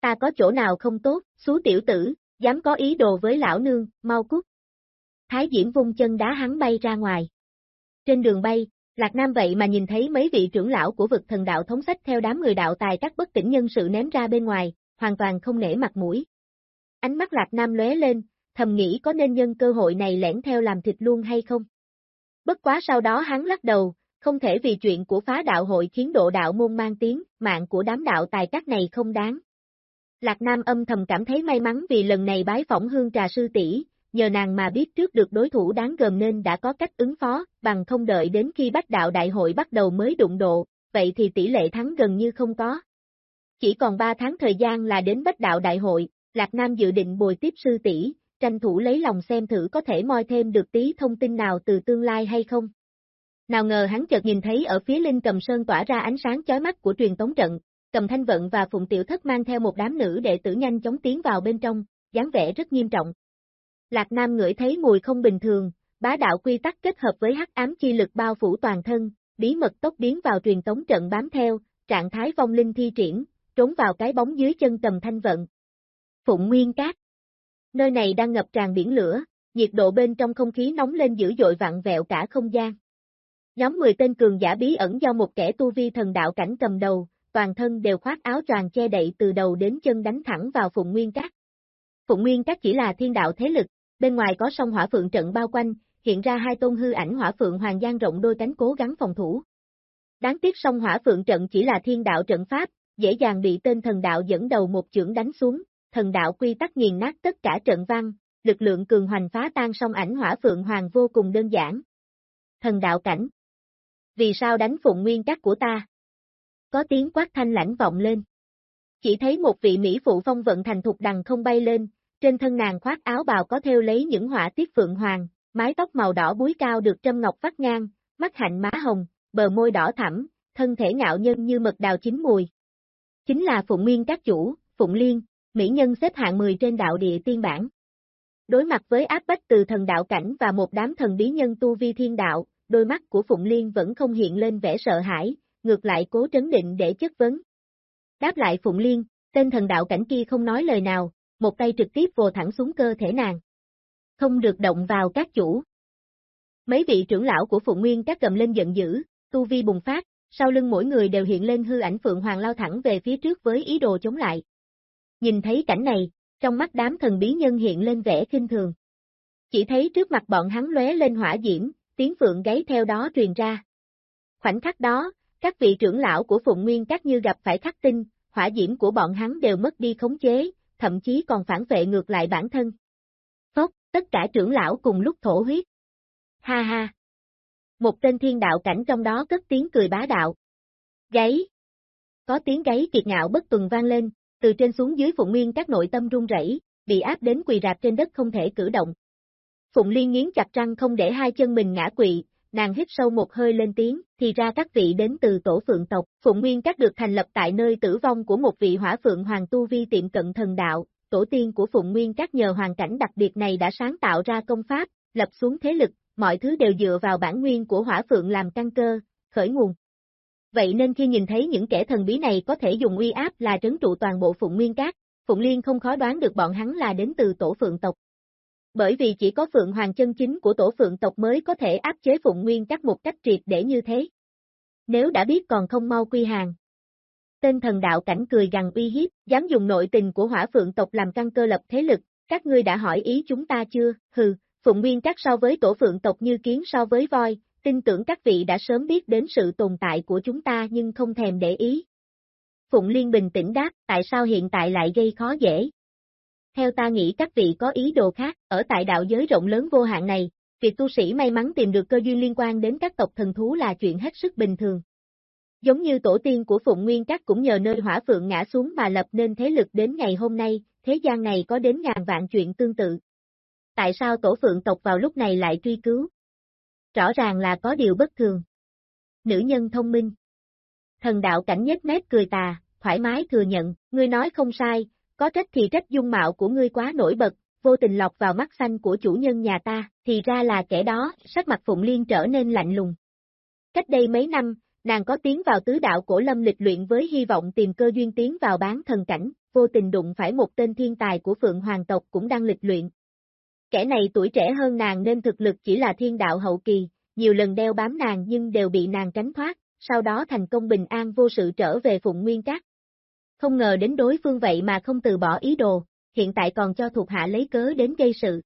Ta có chỗ nào không tốt, xú tiểu tử, dám có ý đồ với lão nương, mau cút. Thái Diễm vung chân đá hắn bay ra ngoài. Trên đường bay, Lạc Nam vậy mà nhìn thấy mấy vị trưởng lão của vực thần đạo thống sách theo đám người đạo tài các bất tỉnh nhân sự ném ra bên ngoài, hoàn toàn không nể mặt mũi. Ánh mắt Lạc Nam lóe lên, thầm nghĩ có nên nhân cơ hội này lẻn theo làm thịt luôn hay không. Bất quá sau đó hắn lắc đầu, không thể vì chuyện của phá đạo hội khiến độ đạo môn mang tiếng, mạng của đám đạo tài các này không đáng. Lạc Nam âm thầm cảm thấy may mắn vì lần này bái phỏng hương trà sư tỷ, nhờ nàng mà biết trước được đối thủ đáng gờm nên đã có cách ứng phó, bằng không đợi đến khi bách đạo đại hội bắt đầu mới đụng độ, vậy thì tỷ lệ thắng gần như không có. Chỉ còn 3 tháng thời gian là đến bách đạo đại hội, Lạc Nam dự định bồi tiếp sư tỷ, tranh thủ lấy lòng xem thử có thể moi thêm được tí thông tin nào từ tương lai hay không. Nào ngờ hắn chợt nhìn thấy ở phía Linh Cầm Sơn tỏa ra ánh sáng chói mắt của truyền tống trận, Cầm Thanh Vận và Phụng Tiểu Thất mang theo một đám nữ đệ tử nhanh chóng tiến vào bên trong, dáng vẻ rất nghiêm trọng. Lạc Nam ngửi thấy mùi không bình thường, bá đạo quy tắc kết hợp với hắc ám chi lực bao phủ toàn thân, bí mật tốc biến vào truyền tống trận bám theo, trạng thái vong linh thi triển, trốn vào cái bóng dưới chân Cầm Thanh Vận. Phụng Nguyên Cát Nơi này đang ngập tràn biển lửa, nhiệt độ bên trong không khí nóng lên dữ dội vặn vẹo cả không gian. Nhóm 10 tên cường giả bí ẩn do một kẻ tu vi thần đạo cảnh cầm đầu, toàn thân đều khoác áo choàng che đậy từ đầu đến chân đánh thẳng vào Phụng Nguyên Các. Phụng Nguyên Các chỉ là thiên đạo thế lực, bên ngoài có sông hỏa phượng trận bao quanh, hiện ra hai tôn hư ảnh hỏa phượng hoàng giang rộng đôi cánh cố gắng phòng thủ. Đáng tiếc sông hỏa phượng trận chỉ là thiên đạo trận pháp, dễ dàng bị tên thần đạo dẫn đầu một chưởng đánh xuống, thần đạo quy tắc nghiền nát tất cả trận văn, lực lượng cường hoành phá tan sông ảnh hỏa phượng hoàng vô cùng đơn giản. Thần đạo cảnh. Vì sao đánh phụng nguyên các của ta? Có tiếng quát thanh lãnh vọng lên. Chỉ thấy một vị Mỹ phụ phong vận thành thục đằng không bay lên, trên thân nàng khoác áo bào có theo lấy những họa tiết phượng hoàng, mái tóc màu đỏ búi cao được trâm ngọc vắt ngang, mắt hạnh má hồng, bờ môi đỏ thẳm, thân thể ngạo nhân như mật đào chín mùi. Chính là Phụng Nguyên các chủ, Phụng Liên, mỹ nhân xếp hạng 10 trên đạo địa tiên bản. Đối mặt với áp bách từ thần đạo cảnh và một đám thần bí nhân tu vi thiên đạo, đôi mắt của Phụng Liên vẫn không hiện lên vẻ sợ hãi, ngược lại cố trấn định để chất vấn. Đáp lại Phụng Liên, tên thần đạo cảnh kia không nói lời nào, một tay trực tiếp vồ thẳng xuống cơ thể nàng. Không được động vào các chủ. Mấy vị trưởng lão của Phụng Nguyên các cầm lên giận dữ, tu vi bùng phát, sau lưng mỗi người đều hiện lên hư ảnh Phượng Hoàng lao thẳng về phía trước với ý đồ chống lại. Nhìn thấy cảnh này, trong mắt đám thần bí nhân hiện lên vẻ kinh thường. Chỉ thấy trước mặt bọn hắn lóe lên hỏa diễm, tiếng phượng gáy theo đó truyền ra. Khoảnh khắc đó, các vị trưởng lão của Phụng Nguyên các như gặp phải khắc tinh, hỏa diễm của bọn hắn đều mất đi khống chế, thậm chí còn phản vệ ngược lại bản thân. tất cả trưởng lão cùng lúc thổ huyết. Ha ha! Một tên thiên đạo cảnh trong đó cất tiếng cười bá đạo. Gáy! Có tiếng gáy kiệt ngạo bất tuần vang lên, từ trên xuống dưới Phụng Nguyên các nội tâm run rẩy, bị áp đến quỳ rạp trên đất không thể cử động. Phụng Liên nghiến chặt răng không để hai chân mình ngã quỵ, nàng hít sâu một hơi lên tiếng, thì ra các vị đến từ tổ phượng tộc, Phụng Nguyên các được thành lập tại nơi tử vong của một vị hỏa phượng hoàng tu vi tiệm cận thần đạo, tổ tiên của Phụng Nguyên các nhờ hoàn cảnh đặc biệt này đã sáng tạo ra công pháp, lập xuống thế lực, mọi thứ đều dựa vào bản nguyên của hỏa phượng làm căn cơ, khởi nguồn. Vậy nên khi nhìn thấy những kẻ thần bí này có thể dùng uy áp là trấn trụ toàn bộ Phụng Nguyên Các, Phụng Liên không khó đoán được bọn hắn là đến từ tổ phượng tộc. Bởi vì chỉ có Phượng Hoàng chân chính của tổ Phượng tộc mới có thể áp chế Phụng Nguyên Các một cách triệt để như thế. Nếu đã biết còn không mau quy hàng. Tên thần đạo cảnh cười gằn uy hiếp, dám dùng nội tình của hỏa Phượng tộc làm căn cơ lập thế lực, các ngươi đã hỏi ý chúng ta chưa, hừ, Phụng Nguyên Các so với tổ Phượng tộc như kiến so với voi, tin tưởng các vị đã sớm biết đến sự tồn tại của chúng ta nhưng không thèm để ý. Phụng Liên bình tĩnh đáp, tại sao hiện tại lại gây khó dễ? Theo ta nghĩ các vị có ý đồ khác, ở tại đạo giới rộng lớn vô hạn này, việc tu sĩ may mắn tìm được cơ duyên liên quan đến các tộc thần thú là chuyện hết sức bình thường. Giống như tổ tiên của Phụng Nguyên Các cũng nhờ nơi hỏa phượng ngã xuống mà lập nên thế lực đến ngày hôm nay, thế gian này có đến ngàn vạn chuyện tương tự. Tại sao tổ phượng tộc vào lúc này lại truy cứu? Rõ ràng là có điều bất thường. Nữ nhân thông minh. Thần đạo cảnh nhếch mép cười tà, thoải mái thừa nhận, ngươi nói không sai, có trách thì trách dung mạo của ngươi quá nổi bật, vô tình lọc vào mắt xanh của chủ nhân nhà ta, thì ra là kẻ đó, sắc mặt Phụng Liên trở nên lạnh lùng. Cách đây mấy năm, nàng có tiến vào tứ đạo cổ lâm lịch luyện với hy vọng tìm cơ duyên tiến vào bán thần cảnh, vô tình đụng phải một tên thiên tài của Phượng Hoàng tộc cũng đang lịch luyện. Kẻ này tuổi trẻ hơn nàng nên thực lực chỉ là thiên đạo hậu kỳ, nhiều lần đeo bám nàng nhưng đều bị nàng tránh thoát, sau đó thành công bình an vô sự trở về Phụng Nguyên Các. Không ngờ đến đối phương vậy mà không từ bỏ ý đồ, hiện tại còn cho thuộc hạ lấy cớ đến gây sự.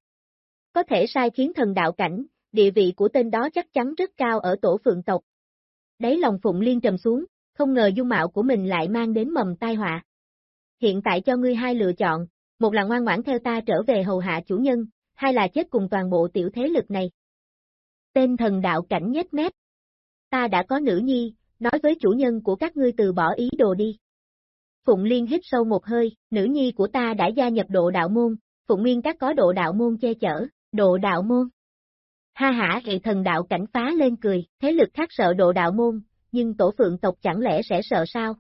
Có thể sai khiến thần đạo cảnh, địa vị của tên đó chắc chắn rất cao ở tổ phượng tộc. Đấy lòng Phụng Liên trầm xuống, không ngờ dung mạo của mình lại mang đến mầm tai họa. Hiện tại cho ngươi hai lựa chọn, một là ngoan ngoãn theo ta trở về hầu hạ chủ nhân, hai là chết cùng toàn bộ tiểu thế lực này. Tên thần đạo cảnh nhếch mép. Ta đã có nữ nhi, nói với chủ nhân của các ngươi từ bỏ ý đồ đi. Phụng Liên hít sâu một hơi, nữ nhi của ta đã gia nhập độ đạo môn, Phụng Nguyên các có độ đạo môn che chở, độ đạo môn. Ha hả hệ thần đạo cảnh phá lên cười, thế lực khác sợ độ đạo môn, nhưng tổ phượng tộc chẳng lẽ sẽ sợ sao?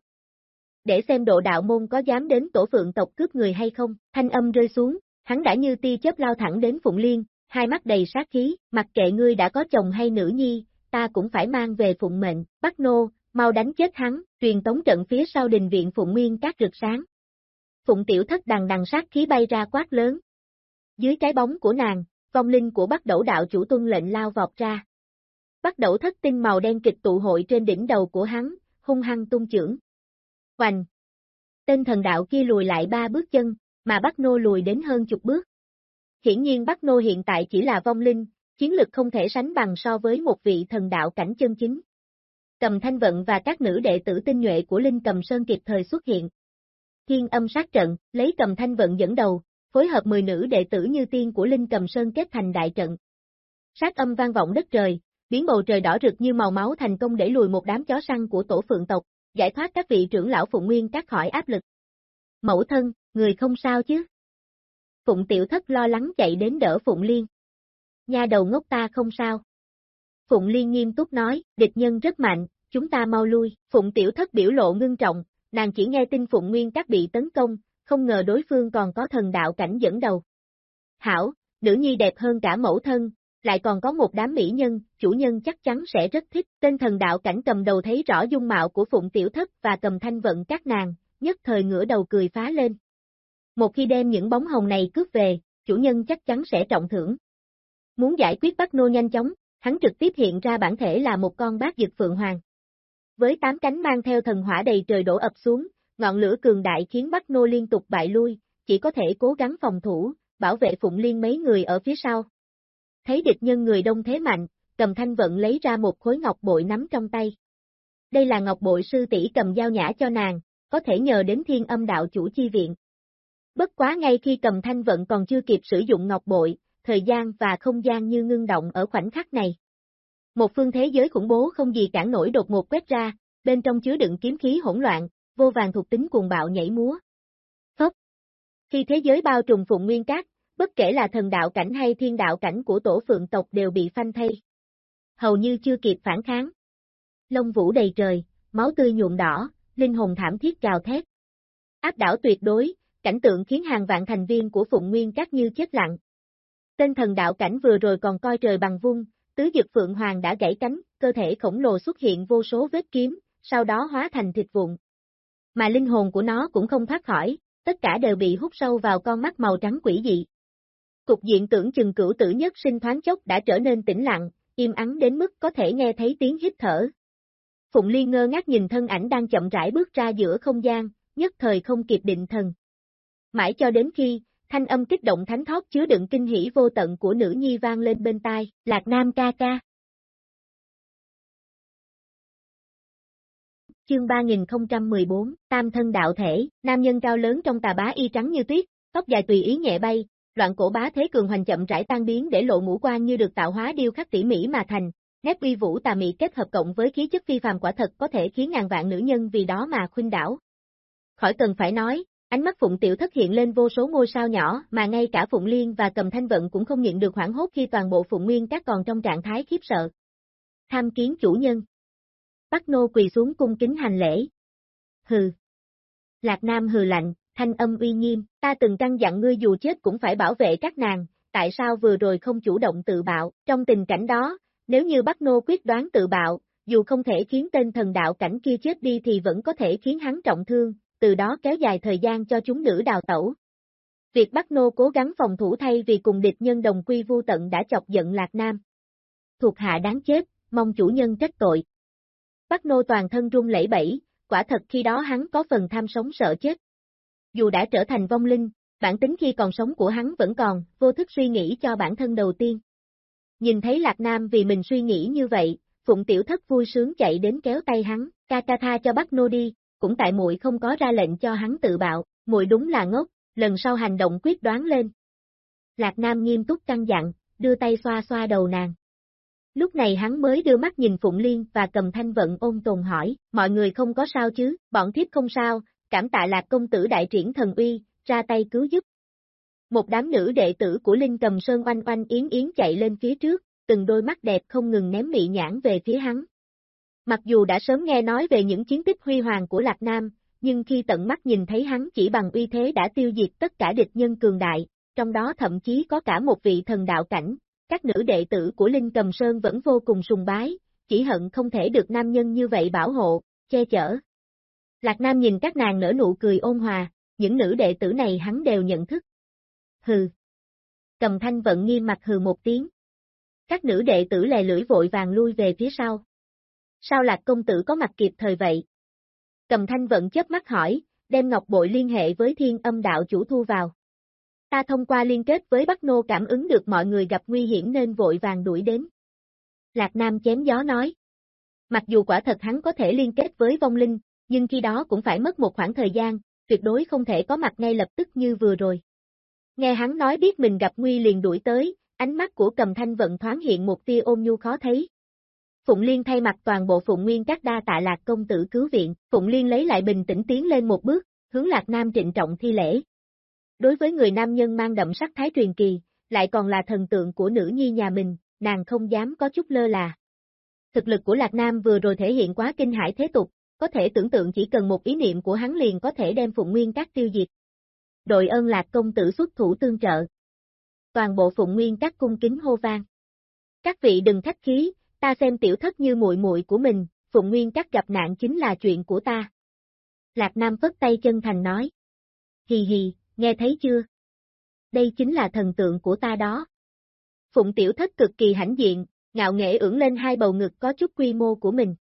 Để xem độ đạo môn có dám đến tổ phượng tộc cướp người hay không, thanh âm rơi xuống, hắn đã như ti chớp lao thẳng đến Phụng Liên, hai mắt đầy sát khí, mặc kệ ngươi đã có chồng hay nữ nhi, ta cũng phải mang về Phụng mệnh, bắt nô, mau đánh chết hắn, truyền tống trận phía sau đình viện Phụng Nguyên các rực sáng. Phụng tiểu thất đằng đằng sát khí bay ra quát lớn. Dưới cái bóng của nàng, vong linh của bắt đẩu đạo chủ tuân lệnh lao vọt ra. Bắt đẩu thất tinh màu đen kịch tụ hội trên đỉnh đầu của hắn, hung hăng tung trưởng. Hoành! Tên thần đạo kia lùi lại ba bước chân, mà bắt nô lùi đến hơn chục bước. Hiển nhiên bắt nô hiện tại chỉ là vong linh, chiến lực không thể sánh bằng so với một vị thần đạo cảnh chân chính. Cầm Thanh Vận và các nữ đệ tử tinh nhuệ của Linh Cầm Sơn kịp thời xuất hiện. Thiên âm sát trận, lấy Cầm Thanh Vận dẫn đầu, phối hợp 10 nữ đệ tử như tiên của Linh Cầm Sơn kết thành đại trận. Sát âm vang vọng đất trời, biến bầu trời đỏ rực như màu máu thành công để lùi một đám chó săn của tổ phượng tộc, giải thoát các vị trưởng lão Phụng Nguyên các khỏi áp lực. Mẫu thân, người không sao chứ? Phụng Tiểu Thất lo lắng chạy đến đỡ Phụng Liên. nhà đầu ngốc ta không sao. Phụng Liên nghiêm túc nói, địch nhân rất mạnh, chúng ta mau lui, Phụng Tiểu Thất biểu lộ ngưng trọng, nàng chỉ nghe tin Phụng Nguyên các bị tấn công, không ngờ đối phương còn có thần đạo cảnh dẫn đầu. Hảo, nữ nhi đẹp hơn cả mẫu thân, lại còn có một đám mỹ nhân, chủ nhân chắc chắn sẽ rất thích. Tên thần đạo cảnh cầm đầu thấy rõ dung mạo của Phụng Tiểu Thất và cầm thanh vận các nàng, nhất thời ngửa đầu cười phá lên. Một khi đem những bóng hồng này cướp về, chủ nhân chắc chắn sẽ trọng thưởng. Muốn giải quyết bắt nô nhanh chóng, hắn trực tiếp hiện ra bản thể là một con bát dực phượng hoàng. Với tám cánh mang theo thần hỏa đầy trời đổ ập xuống, ngọn lửa cường đại khiến Bắc Nô liên tục bại lui, chỉ có thể cố gắng phòng thủ, bảo vệ Phụng Liên mấy người ở phía sau. Thấy địch nhân người đông thế mạnh, cầm thanh vận lấy ra một khối ngọc bội nắm trong tay. Đây là ngọc bội sư tỷ cầm giao nhã cho nàng, có thể nhờ đến thiên âm đạo chủ chi viện. Bất quá ngay khi cầm thanh vận còn chưa kịp sử dụng ngọc bội, thời gian và không gian như ngưng động ở khoảnh khắc này. Một phương thế giới khủng bố không gì cản nổi đột ngột quét ra, bên trong chứa đựng kiếm khí hỗn loạn, vô vàng thuộc tính cuồng bạo nhảy múa. Phốc. Khi thế giới bao trùm phụng nguyên cát, bất kể là thần đạo cảnh hay thiên đạo cảnh của tổ phượng tộc đều bị phanh thay. Hầu như chưa kịp phản kháng. Lông vũ đầy trời, máu tươi nhuộm đỏ, linh hồn thảm thiết gào thét. Áp đảo tuyệt đối, cảnh tượng khiến hàng vạn thành viên của Phụng Nguyên các như chết lặng. Tên thần đạo cảnh vừa rồi còn coi trời bằng vung, tứ dực Phượng Hoàng đã gãy cánh, cơ thể khổng lồ xuất hiện vô số vết kiếm, sau đó hóa thành thịt vụn. Mà linh hồn của nó cũng không thoát khỏi, tất cả đều bị hút sâu vào con mắt màu trắng quỷ dị. Cục diện tưởng chừng cửu tử nhất sinh thoáng chốc đã trở nên tĩnh lặng, im ắng đến mức có thể nghe thấy tiếng hít thở. Phụng Liên ngơ ngác nhìn thân ảnh đang chậm rãi bước ra giữa không gian, nhất thời không kịp định thần. Mãi cho đến khi, thanh âm kích động thánh thót chứa đựng kinh hỉ vô tận của nữ nhi vang lên bên tai, Lạc Nam ca ca. Chương 3014, Tam thân đạo thể, nam nhân cao lớn trong tà bá y trắng như tuyết, tóc dài tùy ý nhẹ bay, loạn cổ bá thế cường hoành chậm rãi tan biến để lộ ngũ quan như được tạo hóa điêu khắc tỉ mỉ mà thành, nét uy vũ tà mị kết hợp cộng với khí chất phi phàm quả thật có thể khiến ngàn vạn nữ nhân vì đó mà khuynh đảo. Khỏi cần phải nói, ánh mắt Phụng Tiểu Thất hiện lên vô số ngôi sao nhỏ mà ngay cả Phụng Liên và Cầm Thanh Vận cũng không nhịn được hoảng hốt khi toàn bộ Phụng Nguyên các còn trong trạng thái khiếp sợ. Tham kiến chủ nhân. Bắc Nô quỳ xuống cung kính hành lễ. Hừ. Lạc Nam hừ lạnh, thanh âm uy nghiêm, ta từng căn dặn ngươi dù chết cũng phải bảo vệ các nàng, tại sao vừa rồi không chủ động tự bạo, trong tình cảnh đó, nếu như Bắc Nô quyết đoán tự bạo, dù không thể khiến tên thần đạo cảnh kia chết đi thì vẫn có thể khiến hắn trọng thương, từ đó kéo dài thời gian cho chúng nữ đào tẩu. Việc Bắc Nô cố gắng phòng thủ thay vì cùng địch nhân đồng quy vu tận đã chọc giận Lạc Nam. Thuộc hạ đáng chết, mong chủ nhân trách tội. Bắc Nô toàn thân run lẩy bẩy, quả thật khi đó hắn có phần tham sống sợ chết. Dù đã trở thành vong linh, bản tính khi còn sống của hắn vẫn còn, vô thức suy nghĩ cho bản thân đầu tiên. Nhìn thấy Lạc Nam vì mình suy nghĩ như vậy, Phụng Tiểu Thất vui sướng chạy đến kéo tay hắn, ca ca tha cho Bắc Nô đi, cũng tại muội không có ra lệnh cho hắn tự bạo, muội đúng là ngốc, lần sau hành động quyết đoán lên. Lạc Nam nghiêm túc căng dặn, đưa tay xoa xoa đầu nàng. Lúc này hắn mới đưa mắt nhìn Phụng Liên và cầm thanh vận ôn tồn hỏi, mọi người không có sao chứ, bọn thiếp không sao, cảm tạ Lạc công tử đại triển thần uy, ra tay cứu giúp. Một đám nữ đệ tử của Linh cầm sơn oanh oanh yến yến chạy lên phía trước, từng đôi mắt đẹp không ngừng ném mị nhãn về phía hắn. Mặc dù đã sớm nghe nói về những chiến tích huy hoàng của Lạc Nam, nhưng khi tận mắt nhìn thấy hắn chỉ bằng uy thế đã tiêu diệt tất cả địch nhân cường đại, trong đó thậm chí có cả một vị thần đạo cảnh, các nữ đệ tử của Linh Cầm Sơn vẫn vô cùng sùng bái, chỉ hận không thể được nam nhân như vậy bảo hộ, che chở. Lạc Nam nhìn các nàng nở nụ cười ôn hòa, những nữ đệ tử này hắn đều nhận thức. Hừ. Cầm thanh vận nghiêm mặt hừ một tiếng. Các nữ đệ tử lè lưỡi vội vàng lui về phía sau. Sao lạc công tử có mặt kịp thời vậy? Cầm thanh vận chớp mắt hỏi, đem ngọc bội liên hệ với thiên âm đạo chủ thu vào. Ta thông qua liên kết với Bắc Nô cảm ứng được mọi người gặp nguy hiểm nên vội vàng đuổi đến. Lạc Nam chém gió nói. Mặc dù quả thật hắn có thể liên kết với vong linh, nhưng khi đó cũng phải mất một khoảng thời gian, tuyệt đối không thể có mặt ngay lập tức như vừa rồi. Nghe hắn nói biết mình gặp nguy liền đuổi tới, ánh mắt của cầm thanh vận thoáng hiện một tia ôm nhu khó thấy. Phụng Liên thay mặt toàn bộ Phụng Nguyên các đa tạ Lạc công tử cứu viện, Phụng Liên lấy lại bình tĩnh tiến lên một bước, hướng Lạc Nam trịnh trọng thi lễ. Đối với người nam nhân mang đậm sắc thái truyền kỳ, lại còn là thần tượng của nữ nhi nhà mình, nàng không dám có chút lơ là. Thực lực của Lạc Nam vừa rồi thể hiện quá kinh hải thế tục, có thể tưởng tượng chỉ cần một ý niệm của hắn liền có thể đem Phụng Nguyên các tiêu diệt. Đội ơn Lạc công tử xuất thủ tương trợ. Toàn bộ Phụng Nguyên các cung kính hô vang. Các vị đừng khách khí, ta xem tiểu thất như muội muội của mình, Phụng Nguyên các gặp nạn chính là chuyện của ta. Lạc Nam phất tay chân thành nói. Hì hì, nghe thấy chưa? Đây chính là thần tượng của ta đó. Phụng tiểu thất cực kỳ hãnh diện, ngạo nghệ ưỡng lên hai bầu ngực có chút quy mô của mình.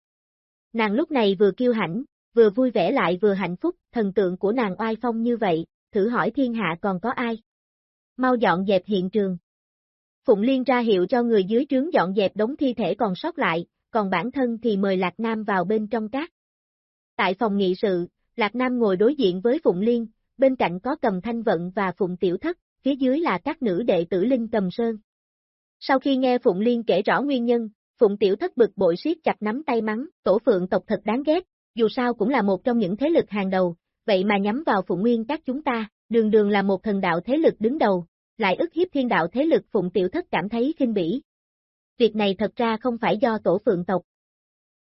Nàng lúc này vừa kiêu hãnh, vừa vui vẻ lại vừa hạnh phúc, thần tượng của nàng oai phong như vậy, thử hỏi thiên hạ còn có ai? Mau dọn dẹp hiện trường. Phụng Liên ra hiệu cho người dưới trướng dọn dẹp đống thi thể còn sót lại, còn bản thân thì mời Lạc Nam vào bên trong cát. Tại phòng nghị sự, Lạc Nam ngồi đối diện với Phụng Liên, bên cạnh có cầm thanh vận và Phụng Tiểu Thất, phía dưới là các nữ đệ tử Linh Cầm Sơn. Sau khi nghe Phụng Liên kể rõ nguyên nhân, Phụng Tiểu Thất bực bội siết chặt nắm tay mắng, tổ phượng tộc thật đáng ghét, dù sao cũng là một trong những thế lực hàng đầu, vậy mà nhắm vào Phụng Nguyên các chúng ta, đường đường là một thần đạo thế lực đứng đầu, lại ức hiếp thiên đạo thế lực Phụng Tiểu Thất cảm thấy kinh bỉ. Việc này thật ra không phải do tổ phượng tộc.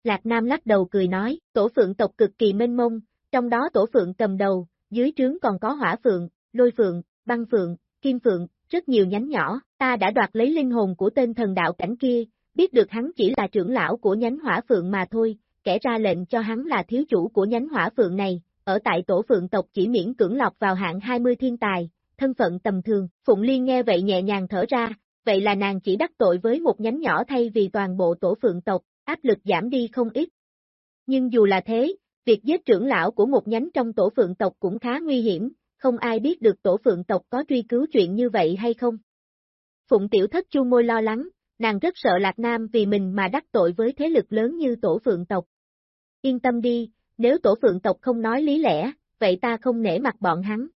Lạc Nam lắc đầu cười nói, tổ phượng tộc cực kỳ mênh mông, trong đó tổ phượng cầm đầu, dưới trướng còn có hỏa phượng, lôi phượng, băng phượng, kim phượng, rất nhiều nhánh nhỏ, ta đã đoạt lấy linh hồn của tên thần đạo cảnh kia, biết được hắn chỉ là trưởng lão của nhánh hỏa phượng mà thôi, kẻ ra lệnh cho hắn là thiếu chủ của nhánh hỏa phượng này, ở tại tổ phượng tộc chỉ miễn cưỡng lọc vào hạng 20 thiên tài, thân phận tầm thường, Phụng Liên nghe vậy nhẹ nhàng thở ra, vậy là nàng chỉ đắc tội với một nhánh nhỏ thay vì toàn bộ tổ phượng tộc, áp lực giảm đi không ít. Nhưng dù là thế, việc giết trưởng lão của một nhánh trong tổ phượng tộc cũng khá nguy hiểm, không ai biết được tổ phượng tộc có truy cứu chuyện như vậy hay không. Phụng tiểu thất chu môi lo lắng, nàng rất sợ Lạc Nam vì mình mà đắc tội với thế lực lớn như tổ phượng tộc. Yên tâm đi, nếu tổ phượng tộc không nói lý lẽ, vậy ta không nể mặt bọn hắn.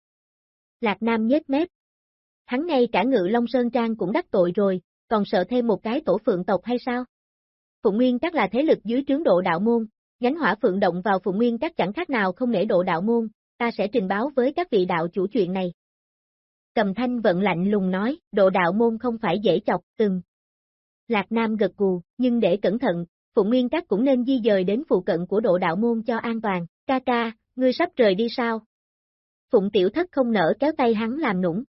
Lạc Nam nhếch mép. Hắn ngay cả ngự Long Sơn Trang cũng đắc tội rồi, còn sợ thêm một cái tổ phượng tộc hay sao? Phụng Nguyên các là thế lực dưới trướng độ đạo môn, nhánh hỏa phượng động vào Phụng Nguyên các chẳng khác nào không nể độ đạo môn, ta sẽ trình báo với các vị đạo chủ chuyện này. Cầm thanh vận lạnh lùng nói, độ đạo môn không phải dễ chọc, từng. Lạc Nam gật cù, nhưng để cẩn thận, Phụng Nguyên Các cũng nên di dời đến phụ cận của độ đạo môn cho an toàn, ca ca, ngươi sắp rời đi sao? Phụng Tiểu Thất không nở kéo tay hắn làm nũng.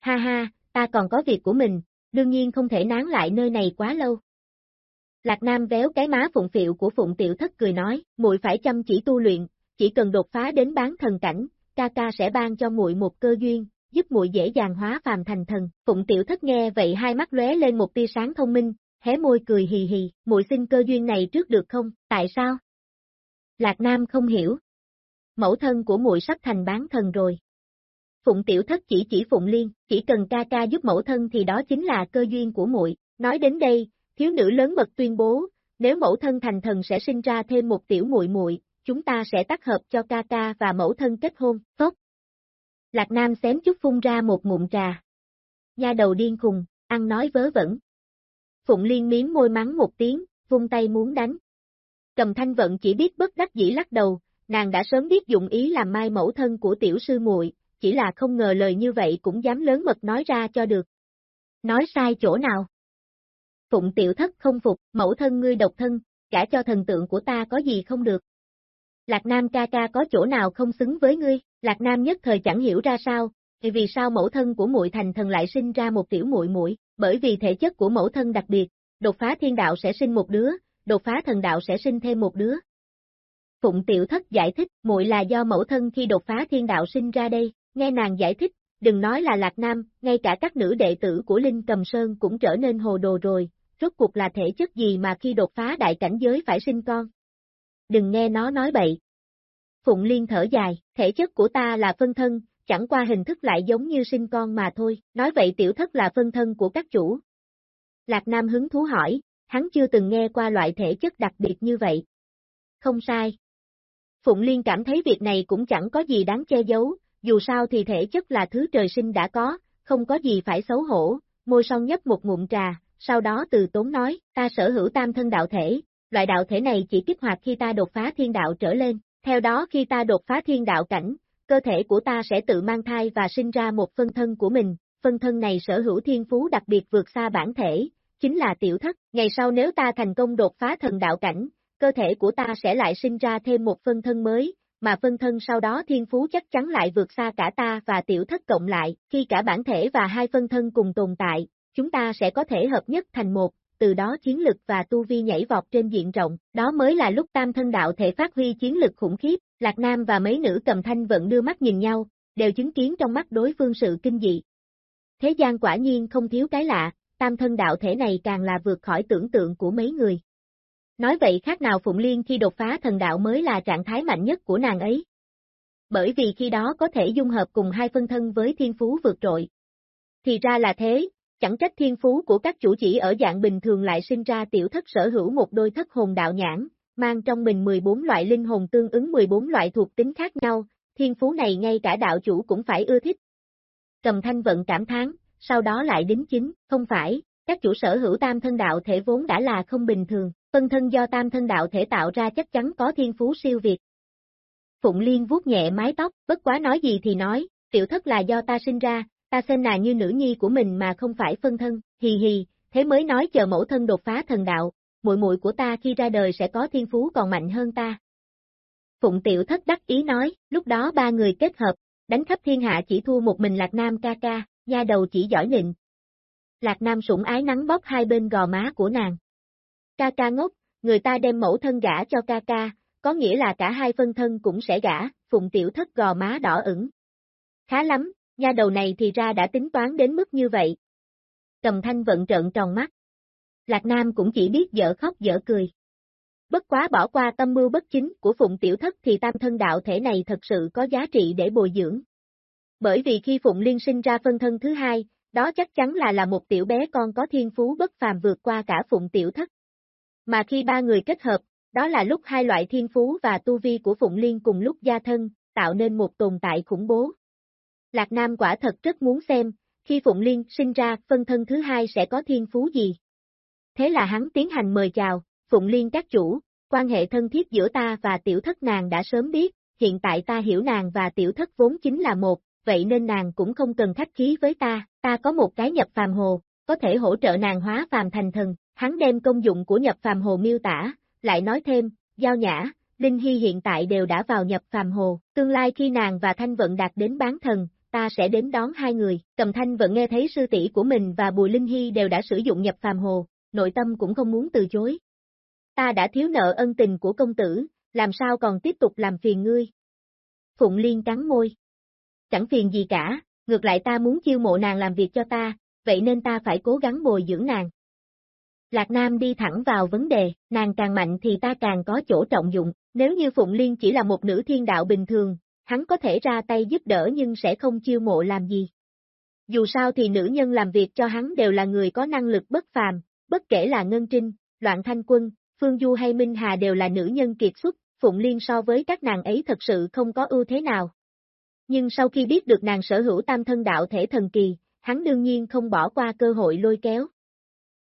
Ha ha, ta còn có việc của mình, đương nhiên không thể nán lại nơi này quá lâu. Lạc Nam véo cái má phụng phiệu của Phụng Tiểu Thất cười nói, muội phải chăm chỉ tu luyện, chỉ cần đột phá đến bán thần cảnh, ca ca sẽ ban cho muội một cơ duyên, giúp muội dễ dàng hóa phàm thành thần. Phụng Tiểu Thất nghe vậy hai mắt lóe lên một tia sáng thông minh, hé môi cười hì hì, muội xin cơ duyên này trước được không, tại sao? Lạc Nam không hiểu. Mẫu thân của muội sắp thành bán thần rồi. Phụng Tiểu Thất chỉ chỉ Phụng Liên, chỉ cần ca ca giúp mẫu thân thì đó chính là cơ duyên của muội. Nói đến đây, thiếu nữ lớn mật tuyên bố, nếu mẫu thân thành thần sẽ sinh ra thêm một tiểu muội muội, chúng ta sẽ tác hợp cho ca ca và mẫu thân kết hôn, tốt. Lạc Nam xém chút phun ra một ngụm trà. Nha đầu điên khùng, ăn nói vớ vẩn. Phụng Liên miếm môi mắng một tiếng, vung tay muốn đánh. Cầm thanh vận chỉ biết bất đắc dĩ lắc đầu, nàng đã sớm biết dụng ý làm mai mẫu thân của tiểu sư muội, chỉ là không ngờ lời như vậy cũng dám lớn mật nói ra cho được. Nói sai chỗ nào? Phụng tiểu thất không phục, mẫu thân ngươi độc thân, cả cho thần tượng của ta có gì không được. Lạc Nam ca ca có chỗ nào không xứng với ngươi, Lạc Nam nhất thời chẳng hiểu ra sao, thì vì sao mẫu thân của muội thành thần lại sinh ra một tiểu muội muội, bởi vì thể chất của mẫu thân đặc biệt, đột phá thiên đạo sẽ sinh một đứa, đột phá thần đạo sẽ sinh thêm một đứa. Phụng tiểu thất giải thích, muội là do mẫu thân khi đột phá thiên đạo sinh ra đây, nghe nàng giải thích, đừng nói là Lạc Nam, ngay cả các nữ đệ tử của Linh Cầm Sơn cũng trở nên hồ đồ rồi, rốt cuộc là thể chất gì mà khi đột phá đại cảnh giới phải sinh con. Đừng nghe nó nói bậy. Phụng Liên thở dài, thể chất của ta là phân thân, chẳng qua hình thức lại giống như sinh con mà thôi, nói vậy tiểu thất là phân thân của các chủ. Lạc Nam hứng thú hỏi, hắn chưa từng nghe qua loại thể chất đặc biệt như vậy. Không sai. Phụng Liên cảm thấy việc này cũng chẳng có gì đáng che giấu, dù sao thì thể chất là thứ trời sinh đã có, không có gì phải xấu hổ, môi son nhấp một ngụm trà, sau đó từ tốn nói, ta sở hữu tam thân đạo thể, loại đạo thể này chỉ kích hoạt khi ta đột phá thiên đạo trở lên, theo đó khi ta đột phá thiên đạo cảnh, cơ thể của ta sẽ tự mang thai và sinh ra một phân thân của mình, phân thân này sở hữu thiên phú đặc biệt vượt xa bản thể, chính là tiểu thất, ngày sau nếu ta thành công đột phá thần đạo cảnh, cơ thể của ta sẽ lại sinh ra thêm một phân thân mới, mà phân thân sau đó thiên phú chắc chắn lại vượt xa cả ta và tiểu thất cộng lại, khi cả bản thể và hai phân thân cùng tồn tại, chúng ta sẽ có thể hợp nhất thành một, từ đó chiến lực và tu vi nhảy vọt trên diện rộng, đó mới là lúc tam thân đạo thể phát huy chiến lực khủng khiếp, Lạc Nam và mấy nữ cầm thanh vẫn đưa mắt nhìn nhau, đều chứng kiến trong mắt đối phương sự kinh dị. Thế gian quả nhiên không thiếu cái lạ, tam thân đạo thể này càng là vượt khỏi tưởng tượng của mấy người. Nói vậy khác nào Phụng Liên khi đột phá thần đạo mới là trạng thái mạnh nhất của nàng ấy. Bởi vì khi đó có thể dung hợp cùng hai phân thân với thiên phú vượt trội. Thì ra là thế, chẳng trách thiên phú của các chủ chỉ ở dạng bình thường lại sinh ra tiểu thất sở hữu một đôi thất hồn đạo nhãn, mang trong mình 14 loại linh hồn tương ứng 14 loại thuộc tính khác nhau, thiên phú này ngay cả đạo chủ cũng phải ưa thích. cầm thanh vận cảm thán, sau đó lại đính chính, không phải, các chủ sở hữu tam thân đạo thể vốn đã là không bình thường, phân thân do tam thân đạo thể tạo ra chắc chắn có thiên phú siêu việt. Phụng Liên vuốt nhẹ mái tóc, bất quá nói gì thì nói, tiểu thất là do ta sinh ra, ta xem nà như nữ nhi của mình mà không phải phân thân, hì hì, thế mới nói chờ mẫu thân đột phá thần đạo, muội muội của ta khi ra đời sẽ có thiên phú còn mạnh hơn ta. Phụng tiểu thất đắc ý nói, lúc đó ba người kết hợp, đánh khắp thiên hạ chỉ thua một mình Lạc Nam ca ca, da đầu chỉ giỏi nịnh. Lạc Nam sủng ái nắng bóp hai bên gò má của nàng. Ca ca ngốc, người ta đem mẫu thân gả cho ca ca, có nghĩa là cả hai phân thân cũng sẽ gả, phụng tiểu thất gò má đỏ ửng. Khá lắm, nha đầu này thì ra đã tính toán đến mức như vậy. Cầm thanh vận trợn tròn mắt. Lạc Nam cũng chỉ biết dở khóc dở cười. Bất quá bỏ qua tâm mưu bất chính của Phụng Tiểu Thất thì tam thân đạo thể này thật sự có giá trị để bồi dưỡng. Bởi vì khi Phụng Liên sinh ra phân thân thứ hai, đó chắc chắn là là một tiểu bé con có thiên phú bất phàm vượt qua cả Phụng Tiểu Thất. Mà khi ba người kết hợp, đó là lúc hai loại thiên phú và tu vi của Phụng Liên cùng lúc gia thân, tạo nên một tồn tại khủng bố. Lạc Nam quả thật rất muốn xem, khi Phụng Liên sinh ra phân thân thứ hai sẽ có thiên phú gì. Thế là hắn tiến hành mời chào, Phụng Liên các chủ, quan hệ thân thiết giữa ta và tiểu thất nàng đã sớm biết, hiện tại ta hiểu nàng và tiểu thất vốn chính là một, vậy nên nàng cũng không cần khách khí với ta, ta có một cái nhập phàm hồ, có thể hỗ trợ nàng hóa phàm thành thần, hắn đem công dụng của nhập phàm hồ miêu tả, lại nói thêm, giao nhã, Linh Hy hiện tại đều đã vào nhập phàm hồ, tương lai khi nàng và Thanh Vận đạt đến bán thần, ta sẽ đến đón hai người, cầm Thanh Vận nghe thấy sư tỷ của mình và Bùi Linh Hy đều đã sử dụng nhập phàm hồ, nội tâm cũng không muốn từ chối. Ta đã thiếu nợ ân tình của công tử, làm sao còn tiếp tục làm phiền ngươi? Phụng Liên cắn môi. Chẳng phiền gì cả, ngược lại ta muốn chiêu mộ nàng làm việc cho ta, vậy nên ta phải cố gắng bồi dưỡng nàng. Lạc Nam đi thẳng vào vấn đề, nàng càng mạnh thì ta càng có chỗ trọng dụng, nếu như Phụng Liên chỉ là một nữ thiên đạo bình thường, hắn có thể ra tay giúp đỡ nhưng sẽ không chiêu mộ làm gì. Dù sao thì nữ nhân làm việc cho hắn đều là người có năng lực bất phàm, bất kể là Ngân Trinh, Loạn Thanh Quân, Phương Du hay Minh Hà đều là nữ nhân kiệt xuất, Phụng Liên so với các nàng ấy thật sự không có ưu thế nào. Nhưng sau khi biết được nàng sở hữu tam thân đạo thể thần kỳ, hắn đương nhiên không bỏ qua cơ hội lôi kéo.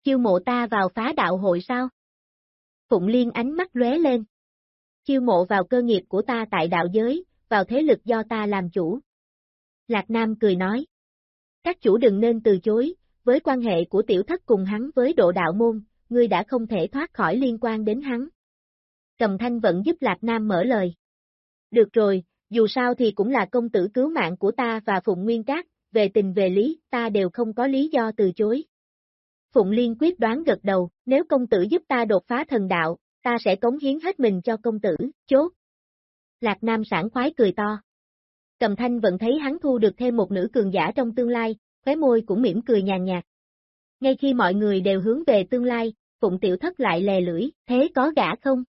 Chiêu mộ ta vào phá đạo hội sao? Phụng Liên ánh mắt lóe lên. Chiêu mộ vào cơ nghiệp của ta tại đạo giới, vào thế lực do ta làm chủ. Lạc Nam cười nói. Các chủ đừng nên từ chối, với quan hệ của tiểu thất cùng hắn với độ đạo môn, ngươi đã không thể thoát khỏi liên quan đến hắn. Cầm thanh vẫn giúp Lạc Nam mở lời. Được rồi, dù sao thì cũng là công tử cứu mạng của ta và Phụng Nguyên Cát, về tình về lý, ta đều không có lý do từ chối. Phụng Liên quyết đoán gật đầu, nếu công tử giúp ta đột phá thần đạo, ta sẽ cống hiến hết mình cho công tử, chốt. Lạc Nam sảng khoái cười to. Cầm thanh vẫn thấy hắn thu được thêm một nữ cường giả trong tương lai, khóe môi cũng mỉm cười nhàn nhạt. Ngay khi mọi người đều hướng về tương lai, Phụng Tiểu Thất lại lè lưỡi, thế có gã không?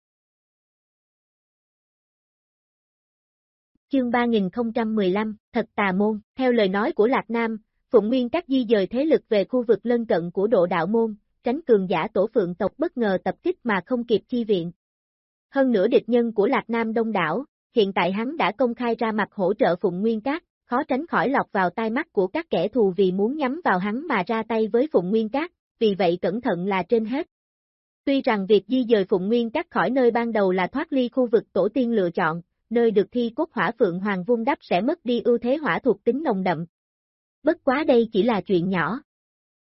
Chương 3015, thật tà môn, theo lời nói của Lạc Nam, Phụng Nguyên các di dời thế lực về khu vực lân cận của độ đạo môn, tránh cường giả tổ phượng tộc bất ngờ tập kích mà không kịp chi viện. Hơn nữa địch nhân của Lạc Nam đông đảo, hiện tại hắn đã công khai ra mặt hỗ trợ Phụng Nguyên Các, khó tránh khỏi lọc vào tai mắt của các kẻ thù vì muốn nhắm vào hắn mà ra tay với Phụng Nguyên Các, vì vậy cẩn thận là trên hết. Tuy rằng việc di dời Phụng Nguyên Các khỏi nơi ban đầu là thoát ly khu vực tổ tiên lựa chọn, nơi được thi cốt hỏa Phượng Hoàng vung đắp sẽ mất đi ưu thế hỏa thuộc tính nồng đậm. Bất quá đây chỉ là chuyện nhỏ.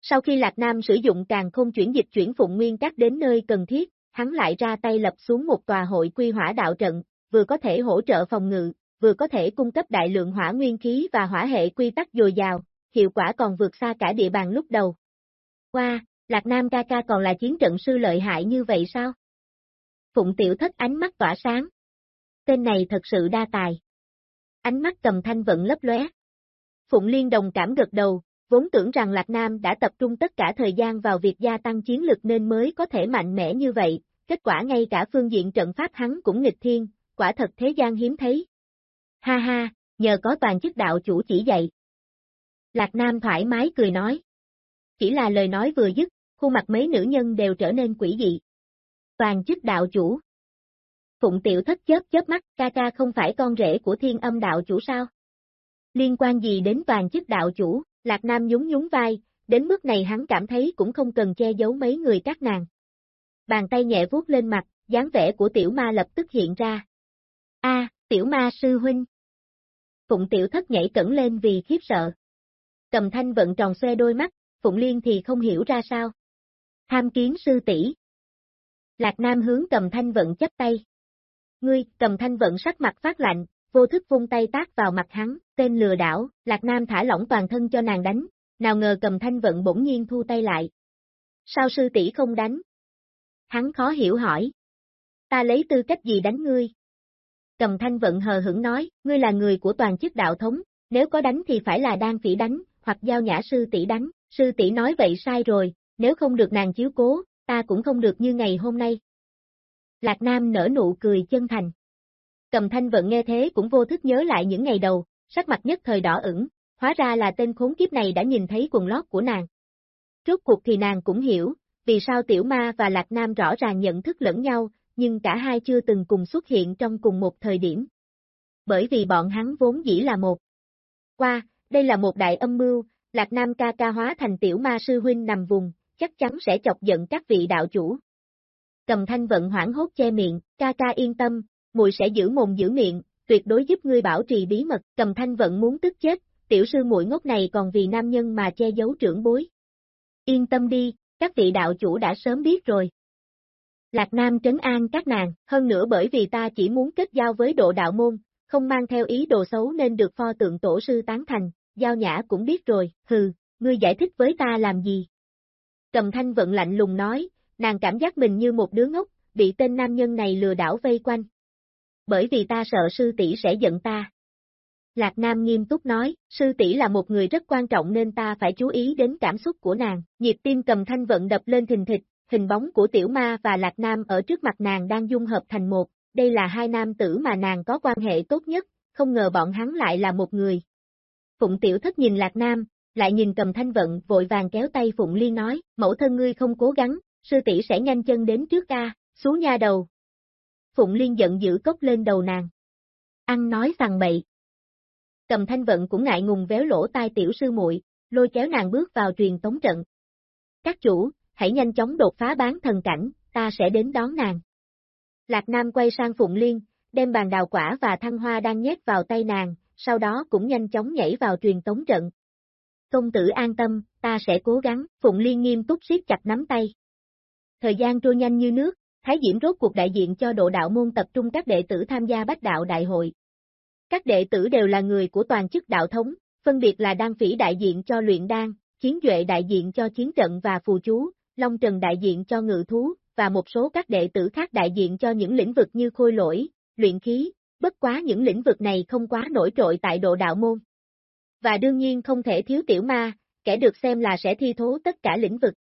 Sau khi Lạc Nam sử dụng càng không chuyển dịch chuyển Phụng Nguyên Các đến nơi cần thiết, hắn lại ra tay lập xuống một tòa hội quy hỏa đạo trận, vừa có thể hỗ trợ phòng ngự, vừa có thể cung cấp đại lượng hỏa nguyên khí và hỏa hệ quy tắc dồi dào, hiệu quả còn vượt xa cả địa bàn lúc đầu. Qua, Lạc Nam ca ca còn là chiến trận sư lợi hại như vậy sao? Phụng tiểu thất ánh mắt tỏa sáng. Tên này thật sự đa tài. Ánh mắt cầm thanh vận lấp lóe. Phụng liên đồng cảm gật đầu, vốn tưởng rằng Lạc Nam đã tập trung tất cả thời gian vào việc gia tăng chiến lực nên mới có thể mạnh mẽ như vậy, kết quả ngay cả phương diện trận pháp hắn cũng nghịch thiên, quả thật thế gian hiếm thấy. Ha ha, nhờ có toàn chức đạo chủ chỉ dạy. Lạc Nam thoải mái cười nói. Chỉ là lời nói vừa dứt, khuôn mặt mấy nữ nhân đều trở nên quỷ dị. Toàn chức đạo chủ. Phụng tiểu thất chớp chớp mắt, ca ca không phải con rể của thiên âm đạo chủ sao? Liên quan gì đến toàn chức đạo chủ, Lạc Nam nhún nhún vai, đến mức này hắn cảm thấy cũng không cần che giấu mấy người các nàng. Bàn tay nhẹ vuốt lên mặt, dáng vẻ của tiểu ma lập tức hiện ra. A, tiểu ma sư huynh. Phụng tiểu thất nhảy cẩn lên vì khiếp sợ. Cầm thanh vận tròn xoe đôi mắt, Phụng Liên thì không hiểu ra sao. Tham kiến sư tỷ. Lạc Nam hướng cầm thanh vận chấp tay. Ngươi, cầm thanh vận sắc mặt phát lạnh, vô thức vung tay tác vào mặt hắn, tên lừa đảo, Lạc Nam thả lỏng toàn thân cho nàng đánh, nào ngờ cầm thanh vận bỗng nhiên thu tay lại. Sao sư tỷ không đánh? Hắn khó hiểu hỏi. Ta lấy tư cách gì đánh ngươi? Cầm thanh vận hờ hững nói, ngươi là người của toàn chức đạo thống, nếu có đánh thì phải là đan phỉ đánh, hoặc giao nhã sư tỷ đánh, sư tỷ nói vậy sai rồi, nếu không được nàng chiếu cố, ta cũng không được như ngày hôm nay. Lạc Nam nở nụ cười chân thành. Cầm thanh vận nghe thế cũng vô thức nhớ lại những ngày đầu, sắc mặt nhất thời đỏ ửng, hóa ra là tên khốn kiếp này đã nhìn thấy quần lót của nàng. Rốt cuộc thì nàng cũng hiểu, vì sao Tiểu Ma và Lạc Nam rõ ràng nhận thức lẫn nhau, nhưng cả hai chưa từng cùng xuất hiện trong cùng một thời điểm. Bởi vì bọn hắn vốn dĩ là một. Qua, đây là một đại âm mưu, Lạc Nam ca ca hóa thành Tiểu Ma sư huynh nằm vùng, chắc chắn sẽ chọc giận các vị đạo chủ. Cầm thanh vận hoảng hốt che miệng, ca ca yên tâm, muội sẽ giữ mồm giữ miệng, tuyệt đối giúp ngươi bảo trì bí mật, cầm thanh vận muốn tức chết, tiểu sư muội ngốc này còn vì nam nhân mà che giấu trưởng bối. Yên tâm đi, các vị đạo chủ đã sớm biết rồi. Lạc Nam trấn an các nàng, hơn nữa bởi vì ta chỉ muốn kết giao với độ đạo môn, không mang theo ý đồ xấu nên được pho tượng tổ sư tán thành, giao nhã cũng biết rồi, hừ, ngươi giải thích với ta làm gì? Cầm thanh vận lạnh lùng nói, nàng cảm giác mình như một đứa ngốc, bị tên nam nhân này lừa đảo vây quanh. Bởi vì ta sợ sư tỷ sẽ giận ta. Lạc Nam nghiêm túc nói, sư tỷ là một người rất quan trọng nên ta phải chú ý đến cảm xúc của nàng. Nhịp tim cầm thanh vận đập lên thình thịch, hình bóng của tiểu ma và Lạc Nam ở trước mặt nàng đang dung hợp thành một. Đây là hai nam tử mà nàng có quan hệ tốt nhất, không ngờ bọn hắn lại là một người. Phụng tiểu thất nhìn Lạc Nam, lại nhìn cầm thanh vận vội vàng kéo tay Phụng Liên nói, mẫu thân ngươi không cố gắng, sư tỷ sẽ nhanh chân đến trước ca, xuống nha đầu. Phụng Liên giận dữ cốc lên đầu nàng. Ăn nói rằng bậy. Cầm thanh vận cũng ngại ngùng véo lỗ tai tiểu sư muội, lôi kéo nàng bước vào truyền tống trận. Các chủ, hãy nhanh chóng đột phá bán thần cảnh, ta sẽ đến đón nàng. Lạc Nam quay sang Phụng Liên, đem bàn đào quả và thăng hoa đang nhét vào tay nàng, sau đó cũng nhanh chóng nhảy vào truyền tống trận. Công tử an tâm, ta sẽ cố gắng, Phụng Liên nghiêm túc siết chặt nắm tay. Thời gian trôi nhanh như nước, Thái Diễm rốt cuộc đại diện cho độ đạo môn tập trung các đệ tử tham gia bách đạo đại hội. Các đệ tử đều là người của toàn chức đạo thống, phân biệt là đan phỉ đại diện cho luyện đan, chiến duệ đại diện cho chiến trận và phù chú, Long Trần đại diện cho ngự thú, và một số các đệ tử khác đại diện cho những lĩnh vực như khôi lỗi, luyện khí, bất quá những lĩnh vực này không quá nổi trội tại độ đạo môn. Và đương nhiên không thể thiếu tiểu ma, kẻ được xem là sẽ thi thố tất cả lĩnh vực.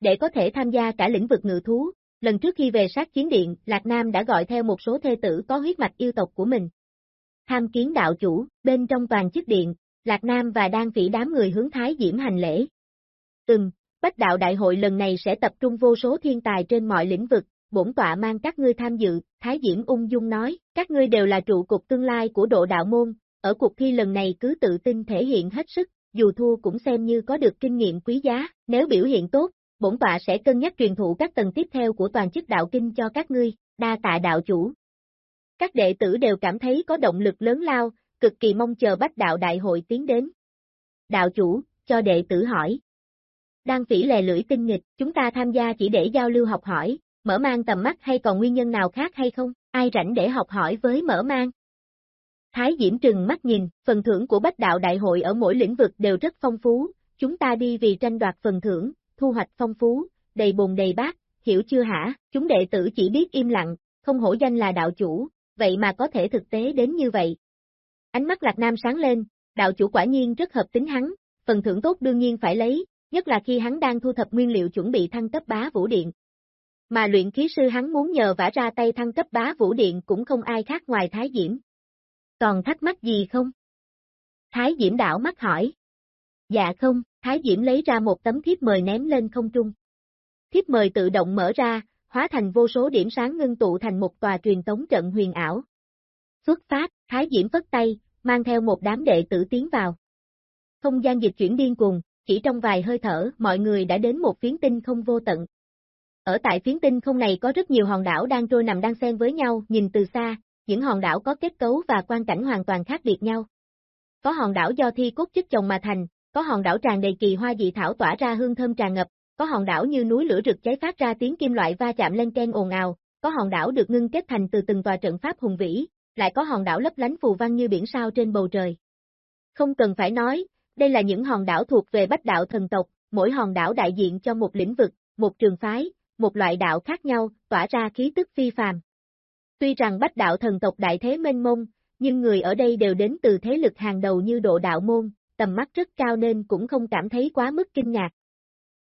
Để có thể tham gia cả lĩnh vực ngự thú, lần trước khi về sát chiến điện, Lạc Nam đã gọi theo một số thê tử có huyết mạch yêu tộc của mình. Tham kiến đạo chủ, bên trong toàn chức điện, Lạc Nam và đang vĩ đám người hướng Thái Diễm hành lễ. Ừm, Bách đạo đại hội lần này sẽ tập trung vô số thiên tài trên mọi lĩnh vực, bổn tọa mang các ngươi tham dự, Thái Diễm ung dung nói, các ngươi đều là trụ cục tương lai của độ đạo môn, ở cuộc thi lần này cứ tự tin thể hiện hết sức, dù thua cũng xem như có được kinh nghiệm quý giá, nếu biểu hiện tốt, bổn tọa sẽ cân nhắc truyền thụ các tầng tiếp theo của toàn chức đạo kinh cho các ngươi, đa tạ đạo chủ. Các đệ tử đều cảm thấy có động lực lớn lao, cực kỳ mong chờ bách đạo đại hội tiến đến. Đạo chủ, cho đệ tử hỏi. Đang phỉ lè lưỡi tinh nghịch, chúng ta tham gia chỉ để giao lưu học hỏi, mở mang tầm mắt hay còn nguyên nhân nào khác hay không, ai rảnh để học hỏi với mở mang. Thái Diễm trừng mắt nhìn, phần thưởng của bách đạo đại hội ở mỗi lĩnh vực đều rất phong phú, chúng ta đi vì tranh đoạt phần thưởng, thu hoạch phong phú, đầy bồn đầy bát, hiểu chưa hả, chúng đệ tử chỉ biết im lặng, không hổ danh là đạo chủ, vậy mà có thể thực tế đến như vậy. Ánh mắt Lạc Nam sáng lên, đạo chủ quả nhiên rất hợp tính hắn, phần thưởng tốt đương nhiên phải lấy, nhất là khi hắn đang thu thập nguyên liệu chuẩn bị thăng cấp bá vũ điện. Mà luyện khí sư hắn muốn nhờ vả ra tay thăng cấp bá vũ điện cũng không ai khác ngoài Thái Diễm. Còn thắc mắc gì không? Thái Diễm đảo mắt hỏi. Dạ không, Thái Diễm lấy ra một tấm thiếp mời ném lên không trung. Thiếp mời tự động mở ra, hóa thành vô số điểm sáng ngưng tụ thành một tòa truyền tống trận huyền ảo. Xuất phát, Thái Diễm vất tay, mang theo một đám đệ tử tiến vào. Không gian dịch chuyển điên cuồng, chỉ trong vài hơi thở mọi người đã đến một phiến tinh không vô tận. Ở tại phiến tinh không này có rất nhiều hòn đảo đang trôi nằm đang xen với nhau, nhìn từ xa, những hòn đảo có kết cấu và quan cảnh hoàn toàn khác biệt nhau. Có hòn đảo do thi cốt chất chồng mà thành, có hòn đảo tràn đầy kỳ hoa dị thảo tỏa ra hương thơm tràn ngập, có hòn đảo như núi lửa rực cháy phát ra tiếng kim loại va chạm lên ken ồn ào, có hòn đảo được ngưng kết thành từ từng tòa trận pháp hùng vĩ, lại có hòn đảo lấp lánh phù văn như biển sao trên bầu trời. Không cần phải nói, đây là những hòn đảo thuộc về bách đạo thần tộc, mỗi hòn đảo đại diện cho một lĩnh vực, một trường phái, một loại đạo khác nhau, tỏa ra khí tức phi phàm. Tuy rằng bách đạo thần tộc đại thế mênh mông, nhưng người ở đây đều đến từ thế lực hàng đầu như độ đạo môn, tầm mắt rất cao nên cũng không cảm thấy quá mức kinh ngạc.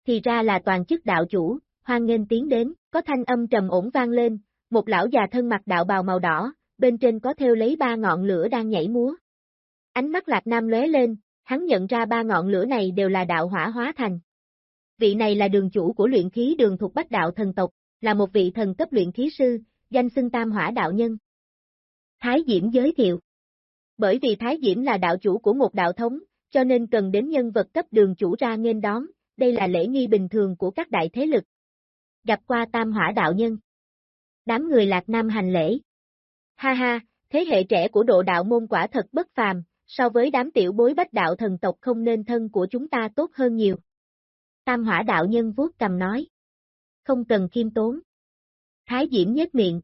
Thì ra là toàn chức đạo chủ, hoan nghênh tiến đến, có thanh âm trầm ổn vang lên, một lão già thân mặc đạo bào màu đỏ, bên trên có theo lấy ba ngọn lửa đang nhảy múa. Ánh mắt Lạc Nam lóe lên, hắn nhận ra ba ngọn lửa này đều là đạo hỏa hóa thành. Vị này là đường chủ của luyện khí đường thuộc Bách Đạo thần tộc, là một vị thần cấp luyện khí sư, danh xưng Tam Hỏa đạo nhân. Thái Diễm giới thiệu. Bởi vì Thái Diễm là đạo chủ của một đạo thống, cho nên cần đến nhân vật cấp đường chủ ra nghênh đón, đây là lễ nghi bình thường của các đại thế lực. Gặp qua Tam Hỏa đạo nhân. Đám người Lạc Nam hành lễ. Ha ha, thế hệ trẻ của độ đạo môn quả thật bất phàm, so với đám tiểu bối bách đạo thần tộc không nên thân của chúng ta tốt hơn nhiều. Tam hỏa đạo nhân vuốt cầm nói. Không cần kiêm tốn. Thái Diễm nhếch miệng.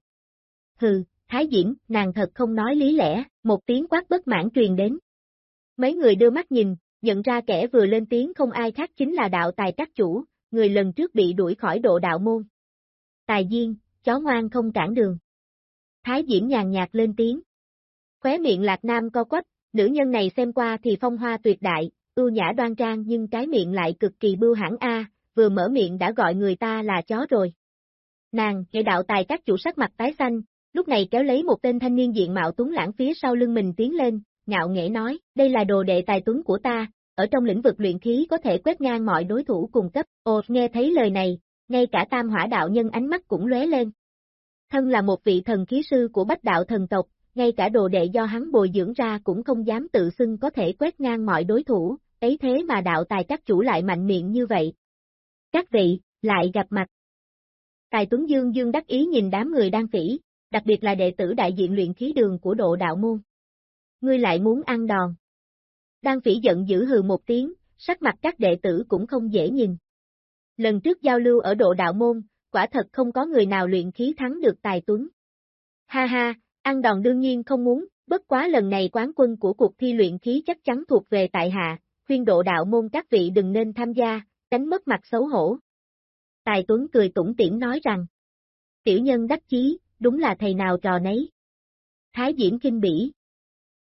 Hừ, Thái Diễm, nàng thật không nói lý lẽ, một tiếng quát bất mãn truyền đến. Mấy người đưa mắt nhìn, nhận ra kẻ vừa lên tiếng không ai khác chính là đạo tài các chủ, người lần trước bị đuổi khỏi độ đạo môn. Tài Diên, chó ngoan không cản đường. Thái Diễm nhàn nhạt lên tiếng. Khóe miệng Lạc Nam co quắp, nữ nhân này xem qua thì phong hoa tuyệt đại, ưu nhã đoan trang nhưng cái miệng lại cực kỳ bưu hãn a, vừa mở miệng đã gọi người ta là chó rồi. Nàng, kẻ đạo tài các chủ sắc mặt tái xanh, lúc này kéo lấy một tên thanh niên diện mạo tuấn lãng phía sau lưng mình tiến lên, ngạo nghễ nói, đây là đồ đệ tài tuấn của ta, ở trong lĩnh vực luyện khí có thể quét ngang mọi đối thủ cùng cấp, ồ, nghe thấy lời này, ngay cả tam hỏa đạo nhân ánh mắt cũng lóe lên. Thân là một vị thần khí sư của bách đạo thần tộc, ngay cả đồ đệ do hắn bồi dưỡng ra cũng không dám tự xưng có thể quét ngang mọi đối thủ, ấy thế mà đạo tài các chủ lại mạnh miệng như vậy. Các vị, lại gặp mặt. Tài Tuấn Dương Dương đắc ý nhìn đám người đang phỉ, đặc biệt là đệ tử đại diện luyện khí đường của độ đạo môn. Ngươi lại muốn ăn đòn. Đang phỉ giận dữ hừ một tiếng, sắc mặt các đệ tử cũng không dễ nhìn. Lần trước giao lưu ở độ đạo môn, quả thật không có người nào luyện khí thắng được Tài Tuấn. Ha ha, Ăn đòn đương nhiên không muốn, bất quá lần này quán quân của cuộc thi luyện khí chắc chắn thuộc về tại hạ, khuyên độ đạo môn các vị đừng nên tham gia, tránh mất mặt xấu hổ. Tài Tuấn cười tủm tỉm nói rằng, tiểu nhân đắc chí, đúng là thầy nào trò nấy. Thái Diễm kinh bỉ.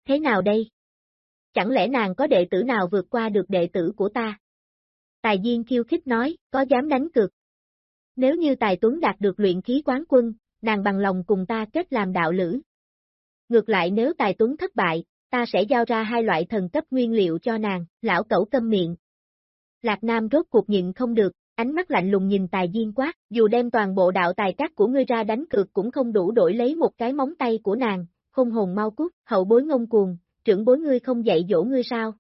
Thế nào đây? Chẳng lẽ nàng có đệ tử nào vượt qua được đệ tử của ta? Tài Diên khiêu khích nói, có dám đánh cược. Nếu như Tài Tuấn đạt được luyện khí quán quân, nàng bằng lòng cùng ta kết làm đạo lữ. Ngược lại nếu tài tuấn thất bại, ta sẽ giao ra hai loại thần cấp nguyên liệu cho nàng, lão cẩu câm miệng. Lạc Nam rốt cuộc nhịn không được, ánh mắt lạnh lùng nhìn tài diên quát, dù đem toàn bộ đạo tài cát của ngươi ra đánh cược cũng không đủ đổi lấy một cái móng tay của nàng, hung hồn mau cút, hậu bối ngông cuồng, trưởng bối ngươi không dạy dỗ ngươi sao?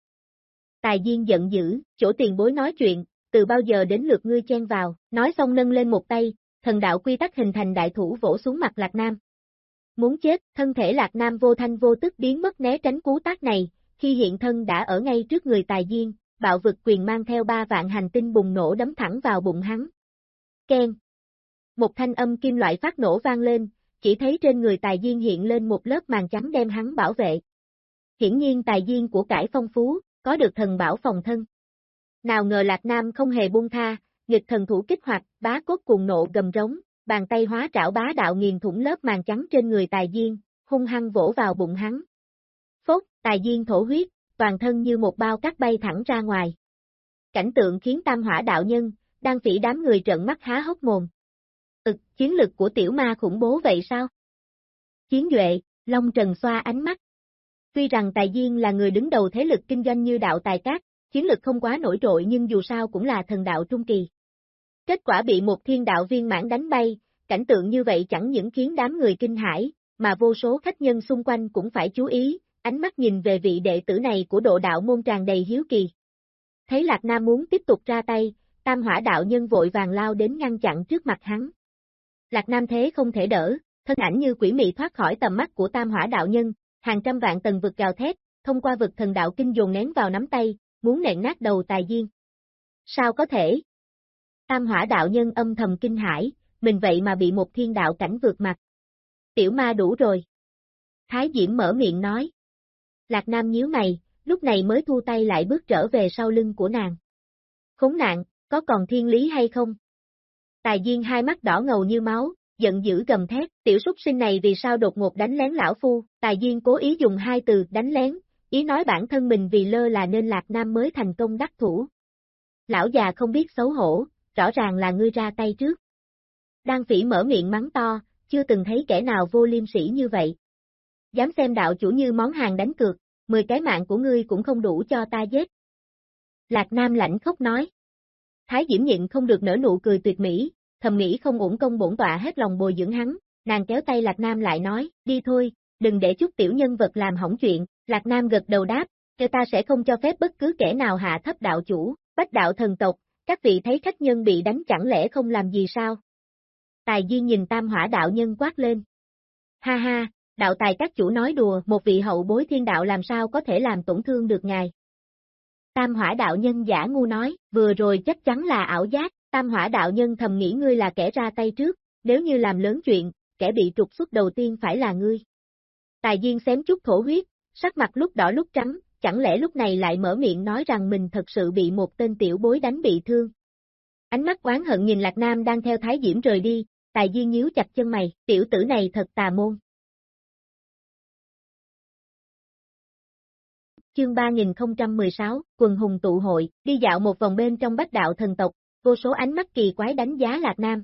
Tài diên giận dữ, chỗ tiền bối nói chuyện, từ bao giờ đến lượt ngươi chen vào, nói xong nâng lên một tay, thần đạo quy tắc hình thành đại thủ vỗ xuống mặt Lạc Nam. Muốn chết, thân thể Lạc Nam vô thanh vô tức biến mất né tránh cú tác này, khi hiện thân đã ở ngay trước người tài diên, bạo vực quyền mang theo ba vạn hành tinh bùng nổ đấm thẳng vào bụng hắn. Ken. Một thanh âm kim loại phát nổ vang lên, chỉ thấy trên người tài diên hiện lên một lớp màn trắng đem hắn bảo vệ. Hiển nhiên tài diên của cải phong phú, có được thần bảo phòng thân. Nào ngờ Lạc Nam không hề buông tha, nghịch thần thủ kích hoạt, bá cốt cuồng nộ gầm rống, bàn tay hóa trảo bá đạo nghiền thủng lớp màn trắng trên người tài diên, hung hăng vỗ vào bụng hắn. Phốt, tài diên thổ huyết, toàn thân như một bao cát bay thẳng ra ngoài. Cảnh tượng khiến tam hỏa đạo nhân, đang phỉ đám người trợn mắt há hốc mồm. Ực, chiến lực của tiểu ma khủng bố vậy sao? Chiến duệ, Long Trần xoa ánh mắt. Tuy rằng Tài Diên là người đứng đầu thế lực kinh doanh như đạo Tài Cát, chiến lực không quá nổi trội nhưng dù sao cũng là thần đạo trung kỳ. Kết quả bị một thiên đạo viên mãn đánh bay, cảnh tượng như vậy chẳng những khiến đám người kinh hãi, mà vô số khách nhân xung quanh cũng phải chú ý, ánh mắt nhìn về vị đệ tử này của độ đạo môn tràn đầy hiếu kỳ. Thấy Lạc Nam muốn tiếp tục ra tay, tam hỏa đạo nhân vội vàng lao đến ngăn chặn trước mặt hắn. Lạc Nam thế không thể đỡ, thân ảnh như quỷ mị thoát khỏi tầm mắt của tam hỏa đạo nhân, hàng trăm vạn tầng vực gào thét, thông qua vực thần đạo kinh dồn nén vào nắm tay, muốn nện nát đầu tài duyên. Sao có thể? Tam hỏa đạo nhân âm thầm kinh hãi, mình vậy mà bị một thiên đạo cảnh vượt mặt. Tiểu ma đủ rồi. Thái Diễm mở miệng nói. Lạc Nam nhíu mày, lúc này mới thu tay lại bước trở về sau lưng của nàng. Khốn nạn, có còn thiên lý hay không? Tài Diên hai mắt đỏ ngầu như máu, giận dữ gầm thét, tiểu súc sinh này vì sao đột ngột đánh lén lão phu, Tài Diên cố ý dùng hai từ đánh lén, ý nói bản thân mình vì lơ là nên Lạc Nam mới thành công đắc thủ. Lão già không biết xấu hổ, rõ ràng là ngươi ra tay trước. Đan phỉ mở miệng mắng to, chưa từng thấy kẻ nào vô liêm sỉ như vậy. Dám xem đạo chủ như món hàng đánh cược, 10 cái mạng của ngươi cũng không đủ cho ta giết. Lạc Nam lạnh khóc nói. Thái Diễm nhịn không được nở nụ cười tuyệt mỹ, thầm nghĩ không ổn công bổn tọa hết lòng bồi dưỡng hắn, nàng kéo tay Lạc Nam lại nói, đi thôi, đừng để chút tiểu nhân vật làm hỏng chuyện, Lạc Nam gật đầu đáp, cho ta sẽ không cho phép bất cứ kẻ nào hạ thấp đạo chủ, bách đạo thần tộc, các vị thấy khách nhân bị đánh chẳng lẽ không làm gì sao? Tài Di nhìn tam hỏa đạo nhân quát lên. Ha ha, đạo tài các chủ nói đùa, một vị hậu bối thiên đạo làm sao có thể làm tổn thương được ngài. Tam hỏa đạo nhân giả ngu nói, vừa rồi chắc chắn là ảo giác, tam hỏa đạo nhân thầm nghĩ ngươi là kẻ ra tay trước, nếu như làm lớn chuyện, kẻ bị trục xuất đầu tiên phải là ngươi. Tài Diên xém chút thổ huyết, sắc mặt lúc đỏ lúc trắng, chẳng lẽ lúc này lại mở miệng nói rằng mình thật sự bị một tên tiểu bối đánh bị thương. Ánh mắt oán hận nhìn Lạc Nam đang theo Thái Diễm rời đi, Tài Diên nhíu chặt chân mày, tiểu tử này thật tà môn. Chương 3016, quần hùng tụ hội, đi dạo một vòng bên trong bách đạo thần tộc, vô số ánh mắt kỳ quái đánh giá Lạc Nam.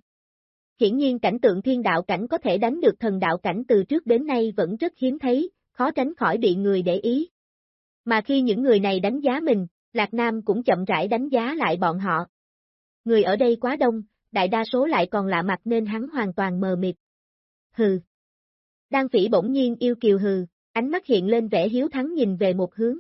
Hiển nhiên cảnh tượng thiên đạo cảnh có thể đánh được thần đạo cảnh từ trước đến nay vẫn rất hiếm thấy, khó tránh khỏi bị người để ý. Mà khi những người này đánh giá mình, Lạc Nam cũng chậm rãi đánh giá lại bọn họ. Người ở đây quá đông, đại đa số lại còn lạ mặt nên hắn hoàn toàn mờ mịt. Hừ. Đan phỉ bỗng nhiên yêu kiều hừ, ánh mắt hiện lên vẻ hiếu thắng nhìn về một hướng.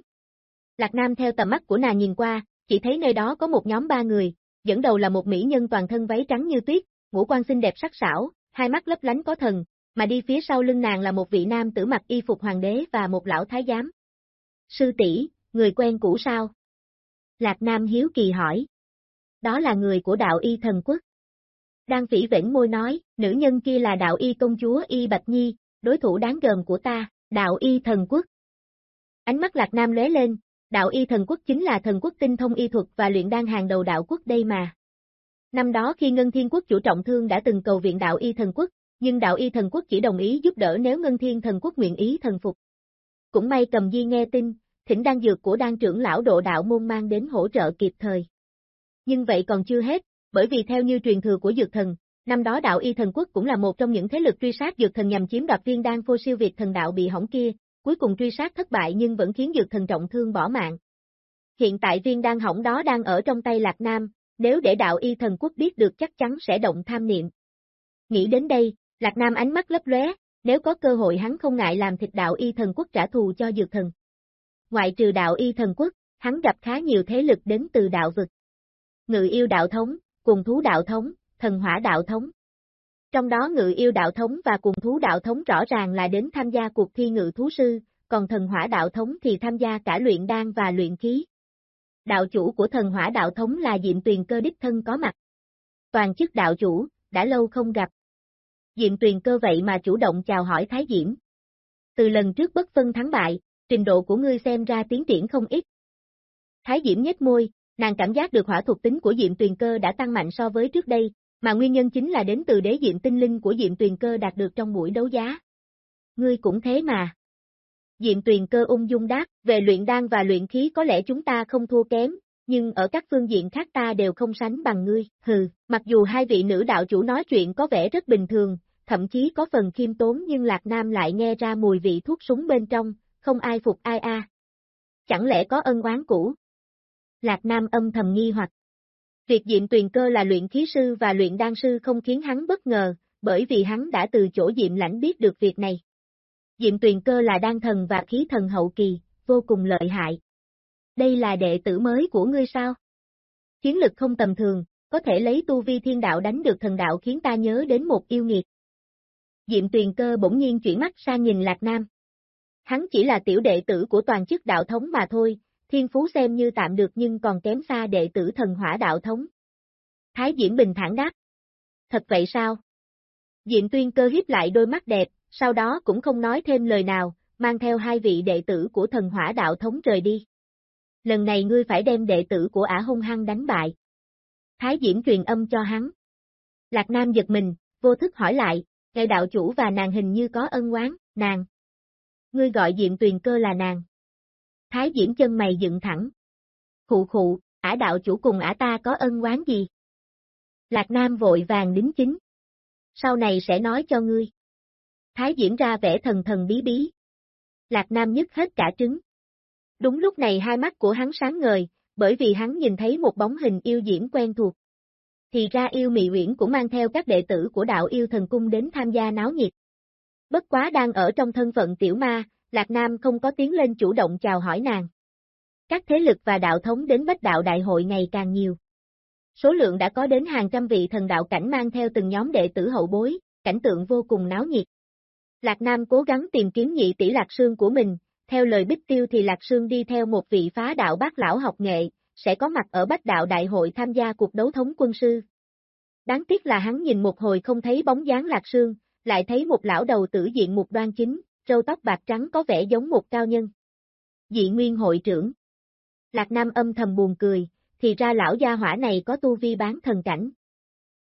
Lạc Nam theo tầm mắt của nàng nhìn qua, chỉ thấy nơi đó có một nhóm ba người, dẫn đầu là một mỹ nhân toàn thân váy trắng như tuyết, ngũ quan xinh đẹp sắc sảo, hai mắt lấp lánh có thần, mà đi phía sau lưng nàng là một vị nam tử mặc y phục hoàng đế và một lão thái giám. Sư tỷ, người quen cũ sao? Lạc Nam hiếu kỳ hỏi. Đó là người của đạo y thần quốc. Đang phỉ vĩnh môi nói, nữ nhân kia là đạo y công chúa y Bạch Nhi, đối thủ đáng gờm của ta, đạo y thần quốc. Ánh mắt Lạc Nam lóe lên, đạo y thần quốc chính là thần quốc tinh thông y thuật và luyện đan hàng đầu đạo quốc đây mà. Năm đó khi Ngân Thiên Quốc chủ trọng thương đã từng cầu viện đạo y thần quốc, nhưng đạo y thần quốc chỉ đồng ý giúp đỡ nếu Ngân Thiên thần quốc nguyện ý thần phục. Cũng may cầm di nghe tin, thỉnh đan dược của đan trưởng lão độ đạo môn mang đến hỗ trợ kịp thời. Nhưng vậy còn chưa hết, bởi vì theo như truyền thừa của dược thần, năm đó đạo y thần quốc cũng là một trong những thế lực truy sát dược thần nhằm chiếm đoạt viên đan phô siêu việt thần đạo bị hỏng kia, cuối cùng truy sát thất bại nhưng vẫn khiến dược thần trọng thương bỏ mạng. Hiện tại viên đan hỏng đó đang ở trong tay Lạc Nam, nếu để đạo y thần quốc biết được chắc chắn sẽ động tham niệm. Nghĩ đến đây, Lạc Nam ánh mắt lấp lóe, nếu có cơ hội hắn không ngại làm thịt đạo y thần quốc trả thù cho dược thần. Ngoại trừ đạo y thần quốc, hắn gặp khá nhiều thế lực đến từ đạo vực. Ngự yêu đạo thống, cùng thú đạo thống, thần hỏa đạo thống. Trong đó ngự yêu đạo thống và cùng thú đạo thống rõ ràng là đến tham gia cuộc thi ngự thú sư, còn thần hỏa đạo thống thì tham gia cả luyện đan và luyện khí. Đạo chủ của thần hỏa đạo thống là Diệm Tuyền cơ đích thân có mặt. Toàn chức đạo chủ, đã lâu không gặp. Diệm Tuyền cơ vậy mà chủ động chào hỏi Thái Diễm. Từ lần trước bất phân thắng bại, trình độ của ngươi xem ra tiến triển không ít. Thái Diễm nhếch môi, nàng cảm giác được hỏa thuộc tính của Diệm Tuyền cơ đã tăng mạnh so với trước đây, mà nguyên nhân chính là đến từ đế Diệm tinh linh của Diệm Tuyền cơ đạt được trong buổi đấu giá. Ngươi cũng thế mà. Diệm Tuyền cơ ung dung đáp, về luyện đan và luyện khí có lẽ chúng ta không thua kém, nhưng ở các phương diện khác ta đều không sánh bằng ngươi, hừ, mặc dù hai vị nữ đạo chủ nói chuyện có vẻ rất bình thường, thậm chí có phần khiêm tốn nhưng Lạc Nam lại nghe ra mùi vị thuốc súng bên trong, không ai phục ai a. Chẳng lẽ có ân oán cũ? Lạc Nam âm thầm nghi hoặc. Việc Diệm Tuyền Cơ là luyện khí sư và luyện đan sư không khiến hắn bất ngờ, bởi vì hắn đã từ chỗ Diệm Lãnh biết được việc này. Diệm tuyền cơ là đan thần và khí thần hậu kỳ, vô cùng lợi hại. Đây là đệ tử mới của ngươi sao? Chiến lực không tầm thường, có thể lấy tu vi thiên đạo đánh được thần đạo khiến ta nhớ đến một yêu nghiệt. Diệm tuyền cơ bỗng nhiên chuyển mắt sang nhìn Lạc Nam. Hắn chỉ là tiểu đệ tử của toàn chức đạo thống mà thôi, thiên phú xem như tạm được nhưng còn kém xa đệ tử thần hỏa đạo thống. Thái Diễm bình thản đáp. Thật vậy sao? Diệm tuyên cơ hiếp lại đôi mắt đẹp, sau đó cũng không nói thêm lời nào, mang theo hai vị đệ tử của thần hỏa đạo thống rời đi. Lần này ngươi phải đem đệ tử của ả hung hăng đánh bại. Thái Diễm truyền âm cho hắn. Lạc Nam giật mình, vô thức hỏi lại, ngài đạo chủ và nàng hình như có ân oán, nàng. Ngươi gọi Diệm Tuyền cơ là nàng. Thái Diễm chân mày dựng thẳng. Khụ khụ, ả đạo chủ cùng ả ta có ân oán gì? Lạc Nam vội vàng đính chính. Sau này sẽ nói cho ngươi. Thái Diễm ra vẻ thần thần bí bí. Lạc Nam nhất hết cả trứng. Đúng lúc này hai mắt của hắn sáng ngời, bởi vì hắn nhìn thấy một bóng hình yêu diễn quen thuộc. Thì ra yêu mị uyển cũng mang theo các đệ tử của đạo yêu thần cung đến tham gia náo nhiệt. Bất quá đang ở trong thân phận tiểu ma, Lạc Nam không có tiến lên chủ động chào hỏi nàng. Các thế lực và đạo thống đến bách đạo đại hội ngày càng nhiều. Số lượng đã có đến hàng trăm vị thần đạo cảnh mang theo từng nhóm đệ tử hậu bối, cảnh tượng vô cùng náo nhiệt. Lạc Nam cố gắng tìm kiếm nhị tỷ Lạc Sương của mình, theo lời Bích Tiêu thì Lạc Sương đi theo một vị phá đạo bác lão học nghệ, sẽ có mặt ở Bách Đạo Đại hội tham gia cuộc đấu thống quân sư. Đáng tiếc là hắn nhìn một hồi không thấy bóng dáng Lạc Sương, lại thấy một lão đầu tử diện mục đoan chính, râu tóc bạc trắng có vẻ giống một cao nhân. Dị nguyên hội trưởng. Lạc Nam âm thầm buồn cười, thì ra lão gia hỏa này có tu vi bán thần cảnh.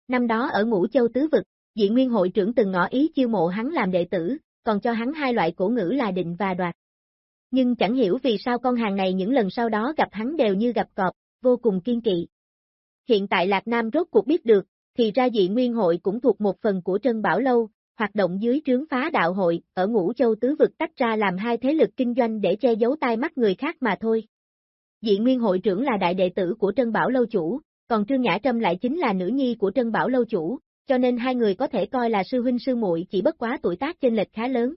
Năm đó ở ngũ châu tứ vực, dị nguyên hội trưởng từng ngỏ ý chiêu mộ hắn làm đệ tử, còn cho hắn hai loại cổ ngữ là định và đoạt. Nhưng chẳng hiểu vì sao con hàng này những lần sau đó gặp hắn đều như gặp cọp, vô cùng kiên kỵ. Hiện tại Lạc Nam rốt cuộc biết được, thì ra dị nguyên hội cũng thuộc một phần của Trân Bảo Lâu, hoạt động dưới trướng phá đạo hội, ở ngũ châu tứ vực tách ra làm hai thế lực kinh doanh để che giấu tai mắt người khác mà thôi. Dị nguyên hội trưởng là đại đệ tử của Trân Bảo Lâu Chủ, còn Trương Nhã Trâm lại chính là nữ nhi của Trân Bảo Lâu Chủ, cho nên hai người có thể coi là sư huynh sư muội chỉ bất quá tuổi tác chênh lệch khá lớn.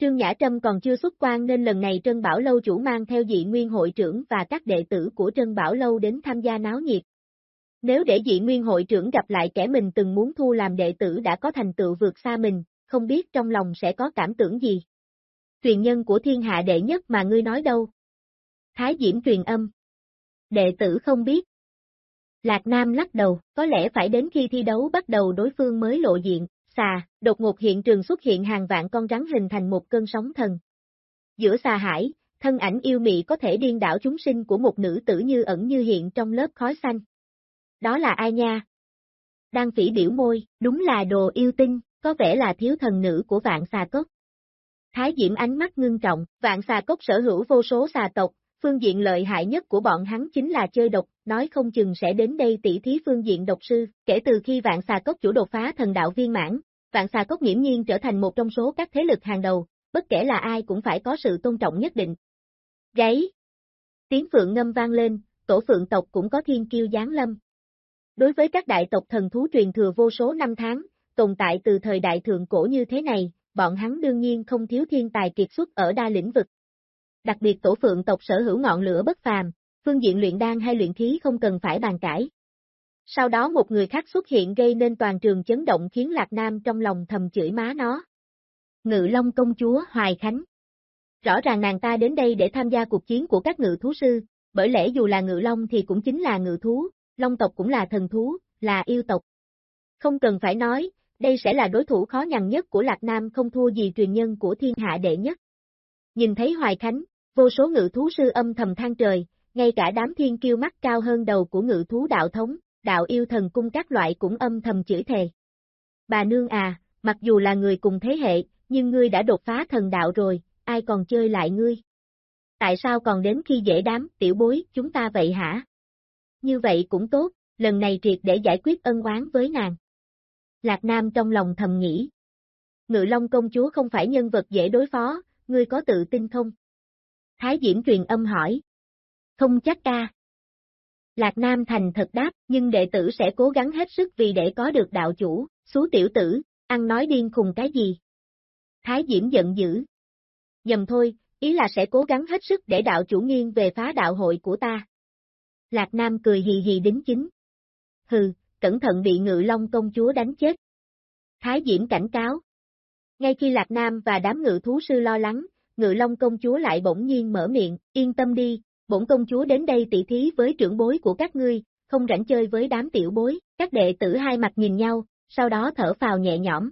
Trương Nhã Trâm còn chưa xuất quan nên lần này Trân Bảo Lâu chủ mang theo dị nguyên hội trưởng và các đệ tử của Trân Bảo Lâu đến tham gia náo nhiệt. Nếu để dị nguyên hội trưởng gặp lại kẻ mình từng muốn thu làm đệ tử đã có thành tựu vượt xa mình, không biết trong lòng sẽ có cảm tưởng gì. Truyền nhân của thiên hạ đệ nhất mà ngươi nói đâu? Thái Diễm truyền âm. Đệ tử không biết. Lạc Nam lắc đầu, có lẽ phải đến khi thi đấu bắt đầu đối phương mới lộ diện, xà, đột ngột hiện trường xuất hiện hàng vạn con rắn hình thành một cơn sóng thần. Giữa xà hải, thân ảnh yêu mị có thể điên đảo chúng sinh của một nữ tử như ẩn như hiện trong lớp khói xanh. Đó là ai nha? Đang phỉ biểu môi, đúng là đồ yêu tinh, có vẻ là thiếu thần nữ của vạn xà cốc. Thái Diễm ánh mắt ngưng trọng, vạn xà cốc sở hữu vô số xà tộc, phương diện lợi hại nhất của bọn hắn chính là chơi độc, nói không chừng sẽ đến đây tỷ thí phương diện độc sư, kể từ khi vạn xà cốc chủ đột phá thần đạo viên mãn, vạn xà cốc nghiễm nhiên trở thành một trong số các thế lực hàng đầu, bất kể là ai cũng phải có sự tôn trọng nhất định. Gáy! Tiếng phượng ngâm vang lên, tổ phượng tộc cũng có thiên kiêu giáng lâm. Đối với các đại tộc thần thú truyền thừa vô số năm tháng, tồn tại từ thời đại thượng cổ như thế này, bọn hắn đương nhiên không thiếu thiên tài kiệt xuất ở đa lĩnh vực. Đặc biệt tổ phượng tộc sở hữu ngọn lửa bất phàm, phương diện luyện đan hay luyện khí không cần phải bàn cãi. Sau đó một người khác xuất hiện gây nên toàn trường chấn động khiến Lạc Nam trong lòng thầm chửi má nó. Ngự Long công chúa Hoài Khánh Rõ ràng nàng ta đến đây để tham gia cuộc chiến của các ngự thú sư, bởi lẽ dù là ngự long thì cũng chính là ngự thú, long tộc cũng là thần thú, là yêu tộc. Không cần phải nói, đây sẽ là đối thủ khó nhằn nhất của Lạc Nam không thua gì truyền nhân của thiên hạ đệ nhất. Nhìn thấy Hoài Khánh, vô số ngự thú sư âm thầm than trời, ngay cả đám thiên kiêu mắt cao hơn đầu của ngự thú đạo thống, đạo yêu thần cung các loại cũng âm thầm chửi thề. Bà nương à, mặc dù là người cùng thế hệ, nhưng ngươi đã đột phá thần đạo rồi, ai còn chơi lại ngươi? Tại sao còn đến khi dễ đám, tiểu bối, chúng ta vậy hả? Như vậy cũng tốt, lần này triệt để giải quyết ân oán với nàng. Lạc Nam trong lòng thầm nghĩ. Ngự Long công chúa không phải nhân vật dễ đối phó, ngươi có tự tin không? Thái Diễm truyền âm hỏi. Không chắc ca. Lạc Nam thành thật đáp, nhưng đệ tử sẽ cố gắng hết sức vì để có được đạo chủ, xú tiểu tử, ăn nói điên khùng cái gì. Thái Diễm giận dữ. Nhầm thôi, ý là sẽ cố gắng hết sức để đạo chủ nghiêng về phá đạo hội của ta. Lạc Nam cười hì hì đính chính. Hừ, cẩn thận bị ngự long công chúa đánh chết. Thái Diễm cảnh cáo. Ngay khi Lạc Nam và đám ngự thú sư lo lắng, ngự long công chúa lại bỗng nhiên mở miệng, yên tâm đi, bổn công chúa đến đây tỷ thí với trưởng bối của các ngươi, không rảnh chơi với đám tiểu bối, các đệ tử hai mặt nhìn nhau, sau đó thở phào nhẹ nhõm.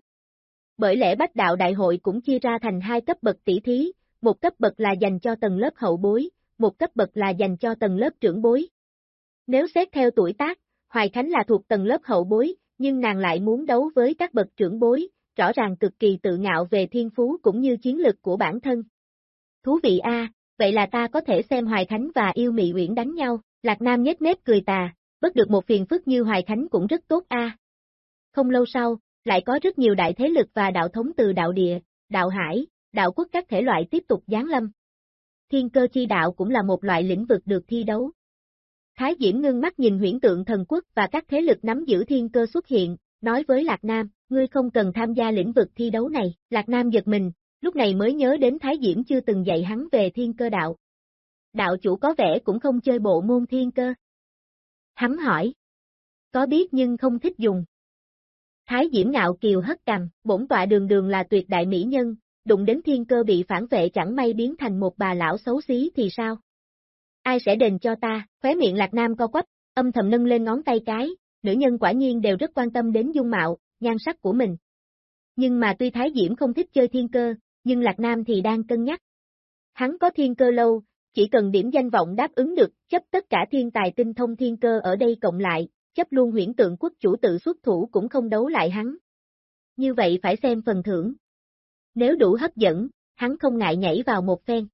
Bởi lẽ bách đạo đại hội cũng chia ra thành hai cấp bậc tỷ thí, một cấp bậc là dành cho tầng lớp hậu bối, một cấp bậc là dành cho tầng lớp trưởng bối. Nếu xét theo tuổi tác, Hoài Khánh là thuộc tầng lớp hậu bối, nhưng nàng lại muốn đấu với các bậc trưởng bối, rõ ràng cực kỳ tự ngạo về thiên phú cũng như chiến lực của bản thân. Thú vị a, vậy là ta có thể xem Hoài Khánh và yêu mị Uyển đánh nhau, Lạc Nam nhếch mép cười tà, bất được một phiền phức như Hoài Khánh cũng rất tốt a. Không lâu sau, lại có rất nhiều đại thế lực và đạo thống từ đạo địa, đạo hải, đạo quốc các thể loại tiếp tục giáng lâm. Thiên cơ chi đạo cũng là một loại lĩnh vực được thi đấu. Thái Diễm ngưng mắt nhìn huyễn tượng thần quốc và các thế lực nắm giữ thiên cơ xuất hiện, nói với Lạc Nam, ngươi không cần tham gia lĩnh vực thi đấu này. Lạc Nam giật mình, lúc này mới nhớ đến Thái Diễm chưa từng dạy hắn về thiên cơ đạo. Đạo chủ có vẻ cũng không chơi bộ môn thiên cơ. Hắn hỏi. Có biết nhưng không thích dùng. Thái Diễm ngạo kiều hất cằm, bổn tọa đường đường là tuyệt đại mỹ nhân, đụng đến thiên cơ bị phản vệ chẳng may biến thành một bà lão xấu xí thì sao? Ai sẽ đền cho ta, khóe miệng lạc nam co quắp, âm thầm nâng lên ngón tay cái, nữ nhân quả nhiên đều rất quan tâm đến dung mạo, nhan sắc của mình. Nhưng mà tuy Thái Diễm không thích chơi thiên cơ, nhưng Lạc Nam thì đang cân nhắc. Hắn có thiên cơ lâu, chỉ cần điểm danh vọng đáp ứng được, chấp tất cả thiên tài tinh thông thiên cơ ở đây cộng lại, chấp luôn huyễn tượng quốc chủ tự xuất thủ cũng không đấu lại hắn. Như vậy phải xem phần thưởng. Nếu đủ hấp dẫn, hắn không ngại nhảy vào một phen.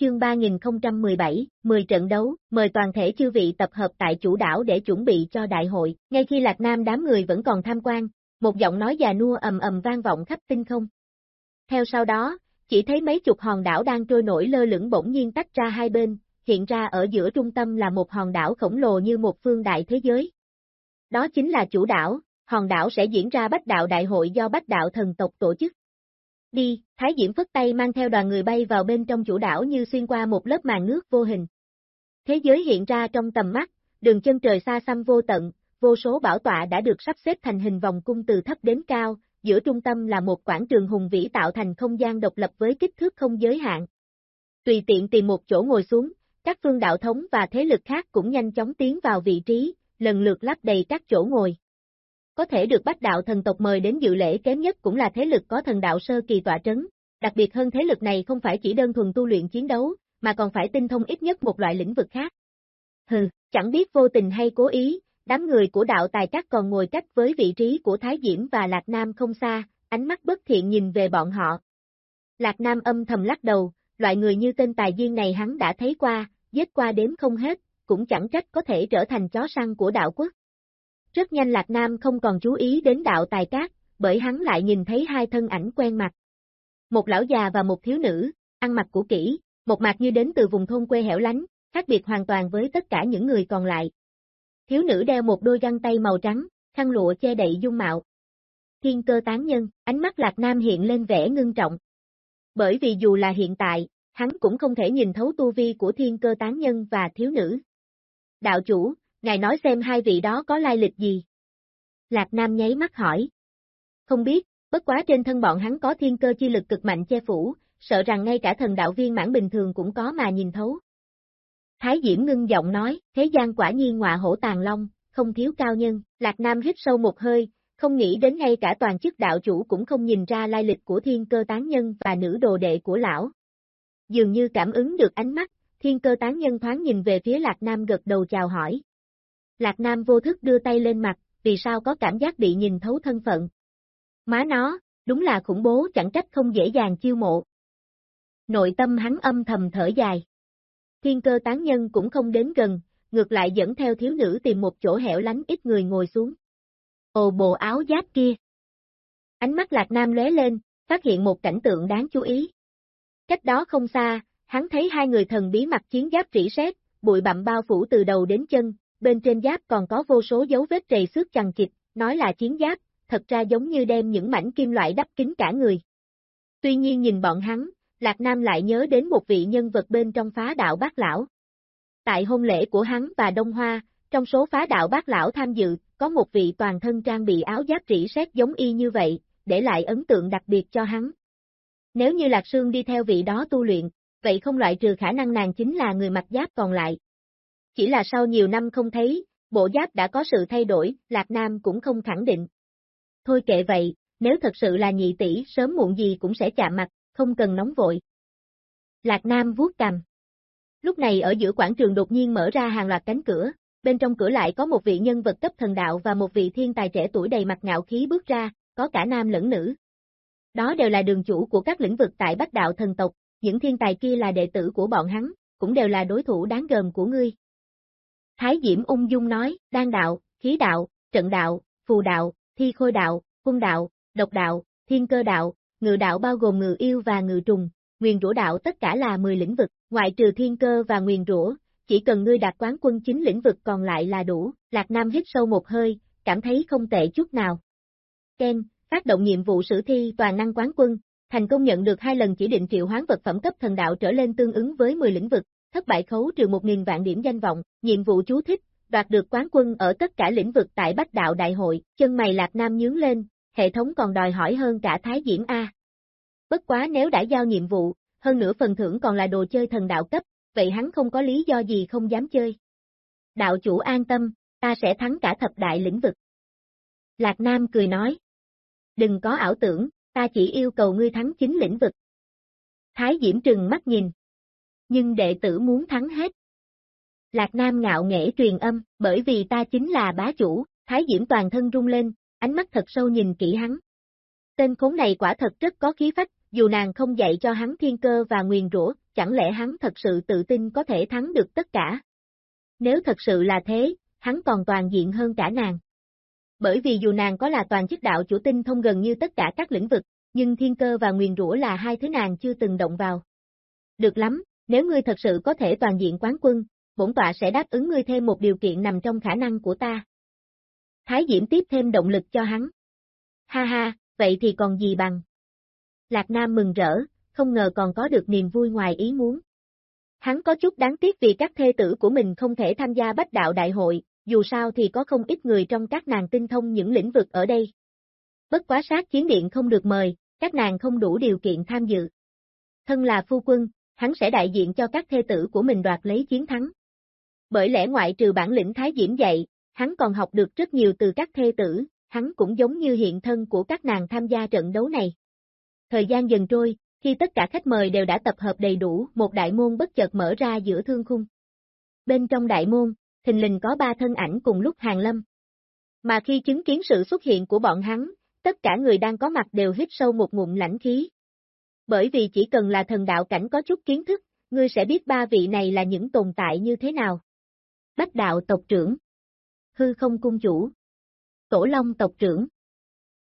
Chương 3017, 10 trận đấu, mời toàn thể chư vị tập hợp tại chủ đảo để chuẩn bị cho đại hội. Ngay khi Lạc Nam đám người vẫn còn tham quan, một giọng nói già nua ầm ầm vang vọng khắp tinh không. Theo sau đó, chỉ thấy mấy chục hòn đảo đang trôi nổi lơ lửng bỗng nhiên tách ra hai bên, hiện ra ở giữa trung tâm là một hòn đảo khổng lồ như một phương đại thế giới. Đó chính là chủ đảo, hòn đảo sẽ diễn ra bách đạo đại hội do bách đạo thần tộc tổ chức. Đi, Thái Diễm phất tay mang theo đoàn người bay vào bên trong chủ đảo như xuyên qua một lớp màn nước vô hình. Thế giới hiện ra trong tầm mắt, đường chân trời xa xăm vô tận, vô số bảo tọa đã được sắp xếp thành hình vòng cung từ thấp đến cao, giữa trung tâm là một quảng trường hùng vĩ tạo thành không gian độc lập với kích thước không giới hạn. Tùy tiện tìm một chỗ ngồi xuống, các phương đạo thống và thế lực khác cũng nhanh chóng tiến vào vị trí, lần lượt lắp đầy các chỗ ngồi. Có thể được bách đạo thần tộc mời đến dự lễ kém nhất cũng là thế lực có thần đạo sơ kỳ tọa trấn, đặc biệt hơn thế lực này không phải chỉ đơn thuần tu luyện chiến đấu, mà còn phải tinh thông ít nhất một loại lĩnh vực khác. Hừ, chẳng biết vô tình hay cố ý, đám người của đạo tài các còn ngồi cách với vị trí của Thái Diễm và Lạc Nam không xa, ánh mắt bất thiện nhìn về bọn họ. Lạc Nam âm thầm lắc đầu, loại người như tên tài duyên này hắn đã thấy qua, giết qua đếm không hết, cũng chẳng trách có thể trở thành chó săn của đạo quốc. Rất nhanh Lạc Nam không còn chú ý đến đạo tài cát, bởi hắn lại nhìn thấy hai thân ảnh quen mặt. Một lão già và một thiếu nữ, ăn mặc của kỹ, một mặt như đến từ vùng thôn quê hẻo lánh, khác biệt hoàn toàn với tất cả những người còn lại. Thiếu nữ đeo một đôi găng tay màu trắng, khăn lụa che đậy dung mạo. Thiên cơ tán nhân, ánh mắt Lạc Nam hiện lên vẻ ngưng trọng. Bởi vì dù là hiện tại, hắn cũng không thể nhìn thấu tu vi của thiên cơ tán nhân và thiếu nữ. Đạo chủ, ngài nói xem hai vị đó có lai lịch gì? Lạc Nam nháy mắt hỏi. Không biết, bất quá trên thân bọn hắn có thiên cơ chi lực cực mạnh che phủ, sợ rằng ngay cả thần đạo viên mãn bình thường cũng có mà nhìn thấu. Thái Diễm ngưng giọng nói, thế gian quả nhiên ngọa hổ tàn long, không thiếu cao nhân, Lạc Nam hít sâu một hơi, không nghĩ đến ngay cả toàn chức đạo chủ cũng không nhìn ra lai lịch của thiên cơ tán nhân và nữ đồ đệ của lão. Dường như cảm ứng được ánh mắt, thiên cơ tán nhân thoáng nhìn về phía Lạc Nam gật đầu chào hỏi. Lạc Nam vô thức đưa tay lên mặt, vì sao có cảm giác bị nhìn thấu thân phận. Má nó, đúng là khủng bố chẳng trách không dễ dàng chiêu mộ. Nội tâm hắn âm thầm thở dài. Thiên cơ tán nhân cũng không đến gần, ngược lại dẫn theo thiếu nữ tìm một chỗ hẻo lánh ít người ngồi xuống. Ồ bộ áo giáp kia. Ánh mắt Lạc Nam lóe lên, phát hiện một cảnh tượng đáng chú ý. Cách đó không xa, hắn thấy hai người thần bí mặc chiến giáp rỉ sét, bụi bặm bao phủ từ đầu đến chân, bên trên giáp còn có vô số dấu vết trầy xước chằng chịt, nói là chiến giáp, thật ra giống như đem những mảnh kim loại đắp kín cả người. Tuy nhiên nhìn bọn hắn, Lạc Nam lại nhớ đến một vị nhân vật bên trong phá đạo bác lão. Tại hôn lễ của hắn và Đông Hoa, trong số phá đạo bác lão tham dự, có một vị toàn thân trang bị áo giáp rỉ sét giống y như vậy, để lại ấn tượng đặc biệt cho hắn. Nếu như Lạc Sương đi theo vị đó tu luyện, vậy không loại trừ khả năng nàng chính là người mặc giáp còn lại. Chỉ là sau nhiều năm không thấy, bộ giáp đã có sự thay đổi, Lạc Nam cũng không khẳng định. Thôi kệ vậy, nếu thật sự là nhị tỷ sớm muộn gì cũng sẽ chạm mặt, không cần nóng vội. Lạc Nam vuốt cằm. Lúc này ở giữa quảng trường đột nhiên mở ra hàng loạt cánh cửa, bên trong cửa lại có một vị nhân vật cấp thần đạo và một vị thiên tài trẻ tuổi đầy mặt ngạo khí bước ra, có cả nam lẫn nữ. Đó đều là đường chủ của các lĩnh vực tại Bách Đạo thần tộc, những thiên tài kia là đệ tử của bọn hắn, cũng đều là đối thủ đáng gờm của ngươi. Thái Diễm ung dung nói, đan đạo, khí đạo, trận đạo, phù đạo, thi khôi đạo, quân đạo, độc đạo, thiên cơ đạo, ngự đạo bao gồm ngự yêu và ngự trùng, nguyền rủa đạo tất cả là 10 lĩnh vực, ngoại trừ thiên cơ và nguyền rủa, chỉ cần ngươi đạt quán quân chính lĩnh vực còn lại là đủ, Lạc Nam hít sâu một hơi, cảm thấy không tệ chút nào. Ken, phát động nhiệm vụ sử thi toàn năng quán quân, thành công nhận được hai lần chỉ định triệu hoán vật phẩm cấp thần đạo trở lên tương ứng với 10 lĩnh vực, thất bại khấu trừ 1.000 vạn điểm danh vọng, nhiệm vụ chú thích, đoạt được quán quân ở tất cả lĩnh vực tại Bách Đạo Đại hội, chân mày Lạc Nam nhướng lên, hệ thống còn đòi hỏi hơn cả Thái Diễm A. Bất quá nếu đã giao nhiệm vụ, hơn nữa phần thưởng còn là đồ chơi thần đạo cấp, vậy hắn không có lý do gì không dám chơi. Đạo chủ an tâm, ta sẽ thắng cả thập đại lĩnh vực. Lạc Nam cười nói. Đừng có ảo tưởng, ta chỉ yêu cầu ngươi thắng chính lĩnh vực. Thái Diễm trừng mắt nhìn. Nhưng đệ tử muốn thắng hết. Lạc Nam ngạo nghễ truyền âm, bởi vì ta chính là bá chủ, Thái Diễm toàn thân rung lên, ánh mắt thật sâu nhìn kỹ hắn. Tên khốn này quả thật rất có khí phách, dù nàng không dạy cho hắn thiên cơ và nguyền rủa, chẳng lẽ hắn thật sự tự tin có thể thắng được tất cả? Nếu thật sự là thế, hắn còn toàn diện hơn cả nàng. Bởi vì dù nàng có là toàn chức đạo chủ tinh thông gần như tất cả các lĩnh vực, nhưng thiên cơ và nguyền rủa là hai thứ nàng chưa từng động vào. Được lắm, nếu ngươi thật sự có thể toàn diện quán quân, bổn tọa sẽ đáp ứng ngươi thêm một điều kiện nằm trong khả năng của ta. Thái Diễm tiếp thêm động lực cho hắn. Ha ha, vậy thì còn gì bằng. Lạc Nam mừng rỡ, không ngờ còn có được niềm vui ngoài ý muốn. Hắn có chút đáng tiếc vì các thê tử của mình không thể tham gia bách đạo đại hội, dù sao thì có không ít người trong các nàng tinh thông những lĩnh vực ở đây. Bất quá sát chiến điện không được mời, các nàng không đủ điều kiện tham dự. Thân là phu quân, hắn sẽ đại diện cho các thê tử của mình đoạt lấy chiến thắng. Bởi lẽ ngoại trừ bản lĩnh thái diễm dạy, hắn còn học được rất nhiều từ các thê tử, hắn cũng giống như hiện thân của các nàng tham gia trận đấu này. Thời gian dần trôi, khi tất cả khách mời đều đã tập hợp đầy đủ, một đại môn bất chợt mở ra giữa thương khung. Bên trong đại môn, thình lình có ba thân ảnh cùng lúc hàng lâm. Mà khi chứng kiến sự xuất hiện của bọn hắn, tất cả người đang có mặt đều hít sâu một ngụm lãnh khí. Bởi vì chỉ cần là thần đạo cảnh có chút kiến thức, ngươi sẽ biết ba vị này là những tồn tại như thế nào. Bách đạo tộc trưởng Hư không cung chủ Tổ Long tộc trưởng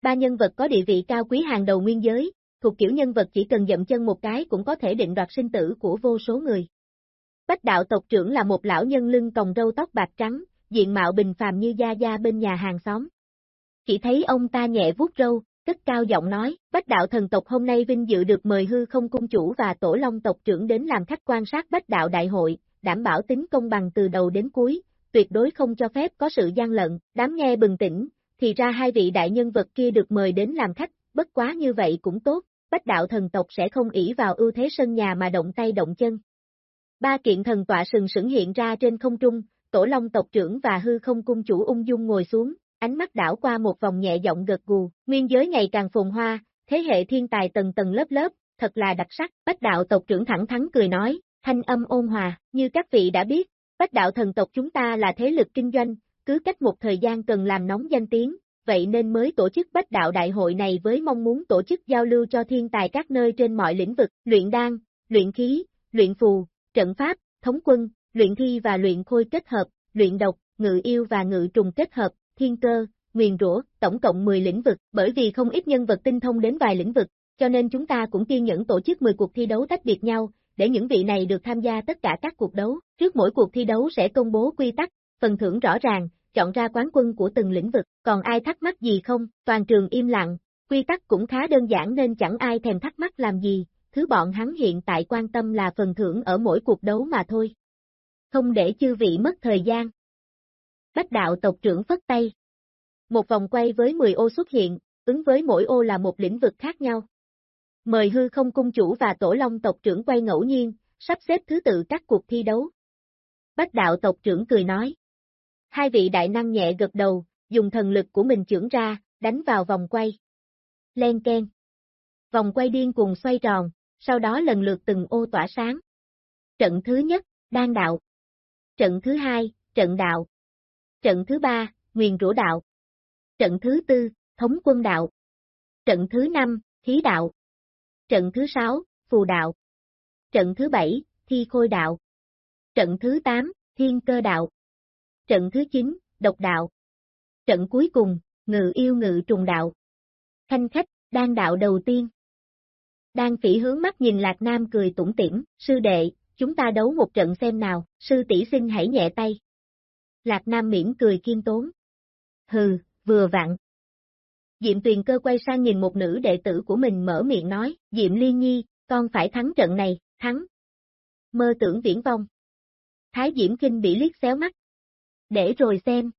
Ba nhân vật có địa vị cao quý hàng đầu nguyên giới, thuộc kiểu nhân vật chỉ cần dậm chân một cái cũng có thể định đoạt sinh tử của vô số người. Bách đạo tộc trưởng là một lão nhân lưng còng râu tóc bạc trắng, diện mạo bình phàm như gia gia bên nhà hàng xóm. Chỉ thấy ông ta nhẹ vuốt râu, cất cao giọng nói, Bách đạo thần tộc hôm nay vinh dự được mời hư không cung chủ và tổ long tộc trưởng đến làm khách quan sát Bách đạo đại hội, đảm bảo tính công bằng từ đầu đến cuối, tuyệt đối không cho phép có sự gian lận, đám nghe bừng tỉnh, thì ra hai vị đại nhân vật kia được mời đến làm khách, bất quá như vậy cũng tốt, bách đạo thần tộc sẽ không ỷ vào ưu thế sân nhà mà động tay động chân. Ba kiện thần tọa sừng sững hiện ra trên không trung, tổ long tộc trưởng và hư không cung chủ ung dung ngồi xuống, ánh mắt đảo qua một vòng nhẹ giọng gật gù, nguyên giới ngày càng phồn hoa, thế hệ thiên tài tầng tầng lớp lớp, thật là đặc sắc, bách đạo tộc trưởng thẳng thắn cười nói, thanh âm ôn hòa, như các vị đã biết, bách đạo thần tộc chúng ta là thế lực kinh doanh, cứ cách một thời gian cần làm nóng danh tiếng, vậy nên mới tổ chức bách đạo đại hội này với mong muốn tổ chức giao lưu cho thiên tài các nơi trên mọi lĩnh vực, luyện đan, luyện khí, luyện phù, trận pháp, thống quân, luyện thi và luyện khôi kết hợp, luyện độc, ngự yêu và ngự trùng kết hợp, thiên cơ, nguyền rủa, tổng cộng 10 lĩnh vực, bởi vì không ít nhân vật tinh thông đến vài lĩnh vực, cho nên chúng ta cũng kiên nhẫn tổ chức 10 cuộc thi đấu tách biệt nhau, để những vị này được tham gia tất cả các cuộc đấu. Trước mỗi cuộc thi đấu sẽ công bố quy tắc, phần thưởng rõ ràng, chọn ra quán quân của từng lĩnh vực, còn ai thắc mắc gì không, toàn trường im lặng, quy tắc cũng khá đơn giản nên chẳng ai thèm thắc mắc làm gì, thứ bọn hắn hiện tại quan tâm là phần thưởng ở mỗi cuộc đấu mà thôi. Không để chư vị mất thời gian. Bách đạo tộc trưởng phất tay. Một vòng quay với 10 ô xuất hiện, ứng với mỗi ô là một lĩnh vực khác nhau. Mời hư không cung chủ và tổ long tộc trưởng quay ngẫu nhiên, sắp xếp thứ tự các cuộc thi đấu. Bách đạo tộc trưởng cười nói. Hai vị đại năng nhẹ gật đầu, dùng thần lực của mình trưởng ra, đánh vào vòng quay. Len ken. Vòng quay điên cùng xoay tròn, sau đó lần lượt từng ô tỏa sáng. Trận thứ nhất, đan đạo. Trận thứ hai, trận đạo. Trận thứ ba, nguyền rũ đạo. Trận thứ tư, thống quân đạo. Trận thứ năm, thí đạo. Trận thứ sáu, phù đạo. Trận thứ bảy, thi khôi đạo. Trận thứ tám, thiên cơ đạo. Trận thứ chín, độc đạo. Trận cuối cùng, ngự yêu ngự trùng đạo. Khanh khách, đan đạo đầu tiên. Đan phỉ hướng mắt nhìn Lạc Nam cười tủm tỉm, sư đệ, chúng ta đấu một trận xem nào, sư tỷ xin hãy nhẹ tay. Lạc Nam miễn cười kiên tốn. Hừ, vừa vặn. Diệm Tuyền cơ quay sang nhìn một nữ đệ tử của mình mở miệng nói, Diệm Liên Nhi, con phải thắng trận này, thắng. Mơ tưởng viễn vong. Thái Diễm Kinh bị liếc xéo mắt. Để rồi xem.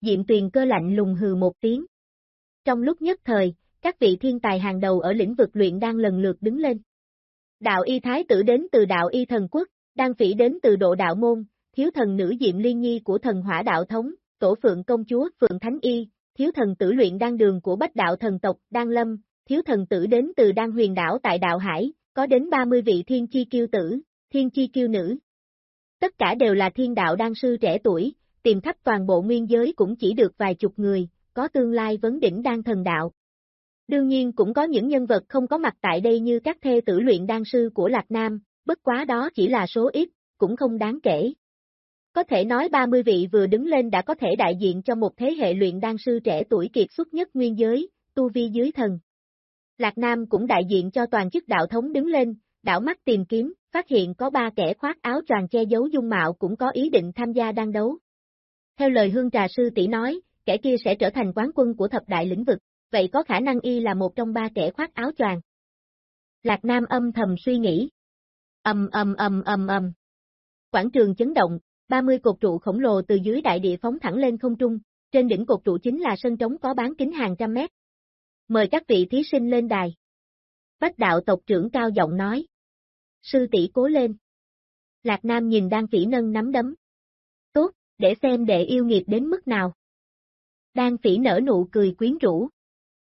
Diệm Tuyền cơ lạnh lùng hừ một tiếng. Trong lúc nhất thời, các vị thiên tài hàng đầu ở lĩnh vực luyện đang lần lượt đứng lên. Đạo y thái tử đến từ đạo y thần quốc, đan phỉ đến từ độ đạo môn, thiếu thần nữ Diệm Liên Nhi của thần hỏa đạo thống, tổ phượng công chúa Phượng Thánh Y, thiếu thần tử luyện đan đường của bách đạo thần tộc Đan Lâm, thiếu thần tử đến từ đan huyền đảo tại đạo Hải, có đến 30 vị thiên chi kiêu tử, thiên chi kiêu nữ. Tất cả đều là thiên đạo đan sư trẻ tuổi, tìm khắp toàn bộ nguyên giới cũng chỉ được vài chục người, có tương lai vấn đỉnh đan thần đạo. Đương nhiên cũng có những nhân vật không có mặt tại đây như các thê tử luyện đan sư của Lạc Nam, bất quá đó chỉ là số ít, cũng không đáng kể. Có thể nói 30 vị vừa đứng lên đã có thể đại diện cho một thế hệ luyện đan sư trẻ tuổi kiệt xuất nhất nguyên giới, tu vi dưới thần. Lạc Nam cũng đại diện cho toàn chức đạo thống đứng lên, đảo mắt tìm kiếm, phát hiện có ba kẻ khoác áo tròn che giấu dung mạo cũng có ý định tham gia đan đấu. Theo lời hương trà sư tỷ nói, kẻ kia sẽ trở thành quán quân của thập đại lĩnh vực, vậy có khả năng y là một trong ba kẻ khoác áo choàng. Lạc Nam âm thầm suy nghĩ. Âm âm âm âm âm. Quảng trường chấn động, 30 cột trụ khổng lồ từ dưới đại địa phóng thẳng lên không trung, trên đỉnh cột trụ chính là sân trống có bán kính hàng trăm mét. Mời các vị thí sinh lên đài. Bách đạo tộc trưởng cao giọng nói. Sư tỷ cố lên. Lạc Nam nhìn đang phỉ nâng nắm đấm. Tốt, để xem đệ yêu nghiệt đến mức nào. Đan phỉ nở nụ cười quyến rũ.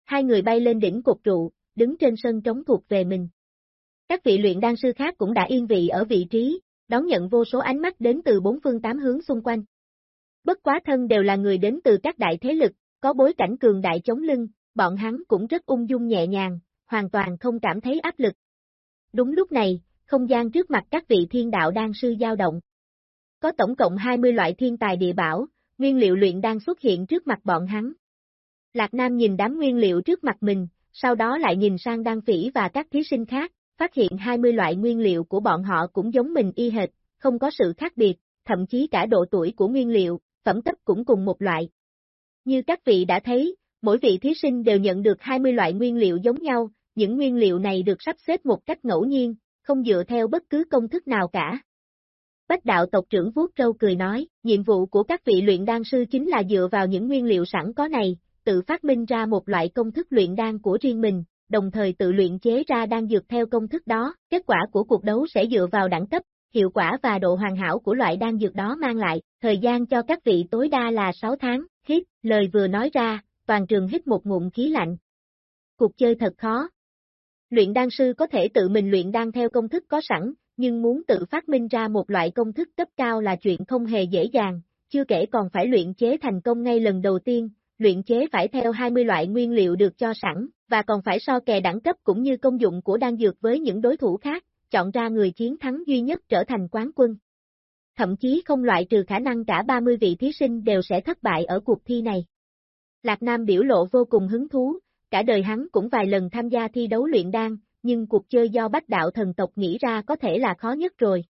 Hai người bay lên đỉnh cột trụ, đứng trên sân trống thuộc về mình. Các vị luyện đan sư khác cũng đã yên vị ở vị trí, đón nhận vô số ánh mắt đến từ bốn phương tám hướng xung quanh. Bất quá thân đều là người đến từ các đại thế lực, có bối cảnh cường đại chống lưng, bọn hắn cũng rất ung dung nhẹ nhàng, hoàn toàn không cảm thấy áp lực. Đúng lúc này, không gian trước mặt các vị thiên đạo đan sư dao động. Có tổng cộng 20 loại thiên tài địa bảo, nguyên liệu luyện đang xuất hiện trước mặt bọn hắn. Lạc Nam nhìn đám nguyên liệu trước mặt mình, sau đó lại nhìn sang đan phỉ và các thí sinh khác, phát hiện 20 loại nguyên liệu của bọn họ cũng giống mình y hệt, không có sự khác biệt, thậm chí cả độ tuổi của nguyên liệu, phẩm cấp cũng cùng một loại. Như các vị đã thấy, mỗi vị thí sinh đều nhận được 20 loại nguyên liệu giống nhau, những nguyên liệu này được sắp xếp một cách ngẫu nhiên, không dựa theo bất cứ công thức nào cả. Bách đạo tộc trưởng vuốt râu cười nói, nhiệm vụ của các vị luyện đan sư chính là dựa vào những nguyên liệu sẵn có này, tự phát minh ra một loại công thức luyện đan của riêng mình, đồng thời tự luyện chế ra đan dược theo công thức đó, kết quả của cuộc đấu sẽ dựa vào đẳng cấp, hiệu quả và độ hoàn hảo của loại đan dược đó mang lại, thời gian cho các vị tối đa là 6 tháng, hít, lời vừa nói ra, toàn trường hít một ngụm khí lạnh. Cuộc chơi thật khó. Luyện đan sư có thể tự mình luyện đan theo công thức có sẵn, nhưng muốn tự phát minh ra một loại công thức cấp cao là chuyện không hề dễ dàng, chưa kể còn phải luyện chế thành công ngay lần đầu tiên, luyện chế phải theo 20 loại nguyên liệu được cho sẵn, và còn phải so kè đẳng cấp cũng như công dụng của đan dược với những đối thủ khác, chọn ra người chiến thắng duy nhất trở thành quán quân. Thậm chí không loại trừ khả năng cả 30 vị thí sinh đều sẽ thất bại ở cuộc thi này. Lạc Nam biểu lộ vô cùng hứng thú, cả đời hắn cũng vài lần tham gia thi đấu luyện đan, nhưng cuộc chơi do bách đạo thần tộc nghĩ ra có thể là khó nhất rồi.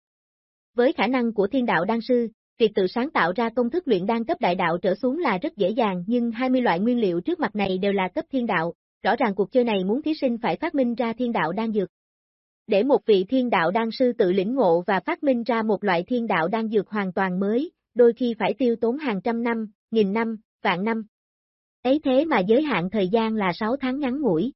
Với khả năng của thiên đạo đan sư, việc tự sáng tạo ra công thức luyện đan cấp đại đạo trở xuống là rất dễ dàng nhưng 20 loại nguyên liệu trước mặt này đều là cấp thiên đạo, rõ ràng cuộc chơi này muốn thí sinh phải phát minh ra thiên đạo đan dược. Để một vị thiên đạo đan sư tự lĩnh ngộ và phát minh ra một loại thiên đạo đan dược hoàn toàn mới, đôi khi phải tiêu tốn hàng trăm năm, nghìn năm, vạn năm. Ấy thế mà giới hạn thời gian là 6 tháng ngắn ngủi.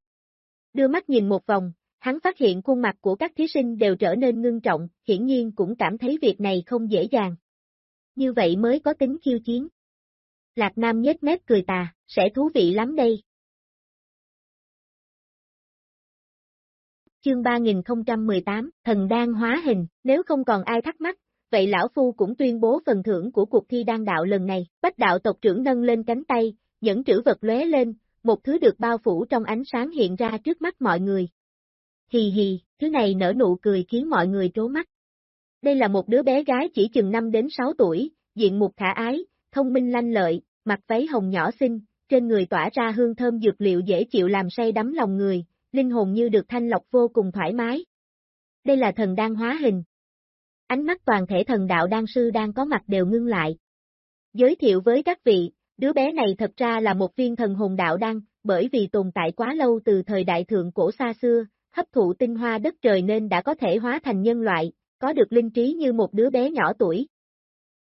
Đưa mắt nhìn một vòng, hắn phát hiện khuôn mặt của các thí sinh đều trở nên ngưng trọng, hiển nhiên cũng cảm thấy việc này không dễ dàng. Như vậy mới có tính khiêu chiến. Lạc Nam nhếch mép cười tà, sẽ thú vị lắm đây. Chương 3018, Thần đang Hóa Hình, nếu không còn ai thắc mắc, vậy Lão Phu cũng tuyên bố phần thưởng của cuộc thi đan đạo lần này. Bách đạo tộc trưởng nâng lên cánh tay, những trữ vật lóe lên, một thứ được bao phủ trong ánh sáng hiện ra trước mắt mọi người. Hì hì, thứ này nở nụ cười khiến mọi người trố mắt. Đây là một đứa bé gái chỉ chừng 5 đến 6 tuổi, diện mục khả ái, thông minh lanh lợi, mặc váy hồng nhỏ xinh, trên người tỏa ra hương thơm dược liệu dễ chịu làm say đắm lòng người, linh hồn như được thanh lọc vô cùng thoải mái. Đây là thần đang hóa hình. Ánh mắt toàn thể thần đạo đan sư đang có mặt đều ngưng lại. Giới thiệu với các vị, đứa bé này thật ra là một viên thần hồn đạo đan, bởi vì tồn tại quá lâu từ thời đại thượng cổ xa xưa, hấp thụ tinh hoa đất trời nên đã có thể hóa thành nhân loại, có được linh trí như một đứa bé nhỏ tuổi.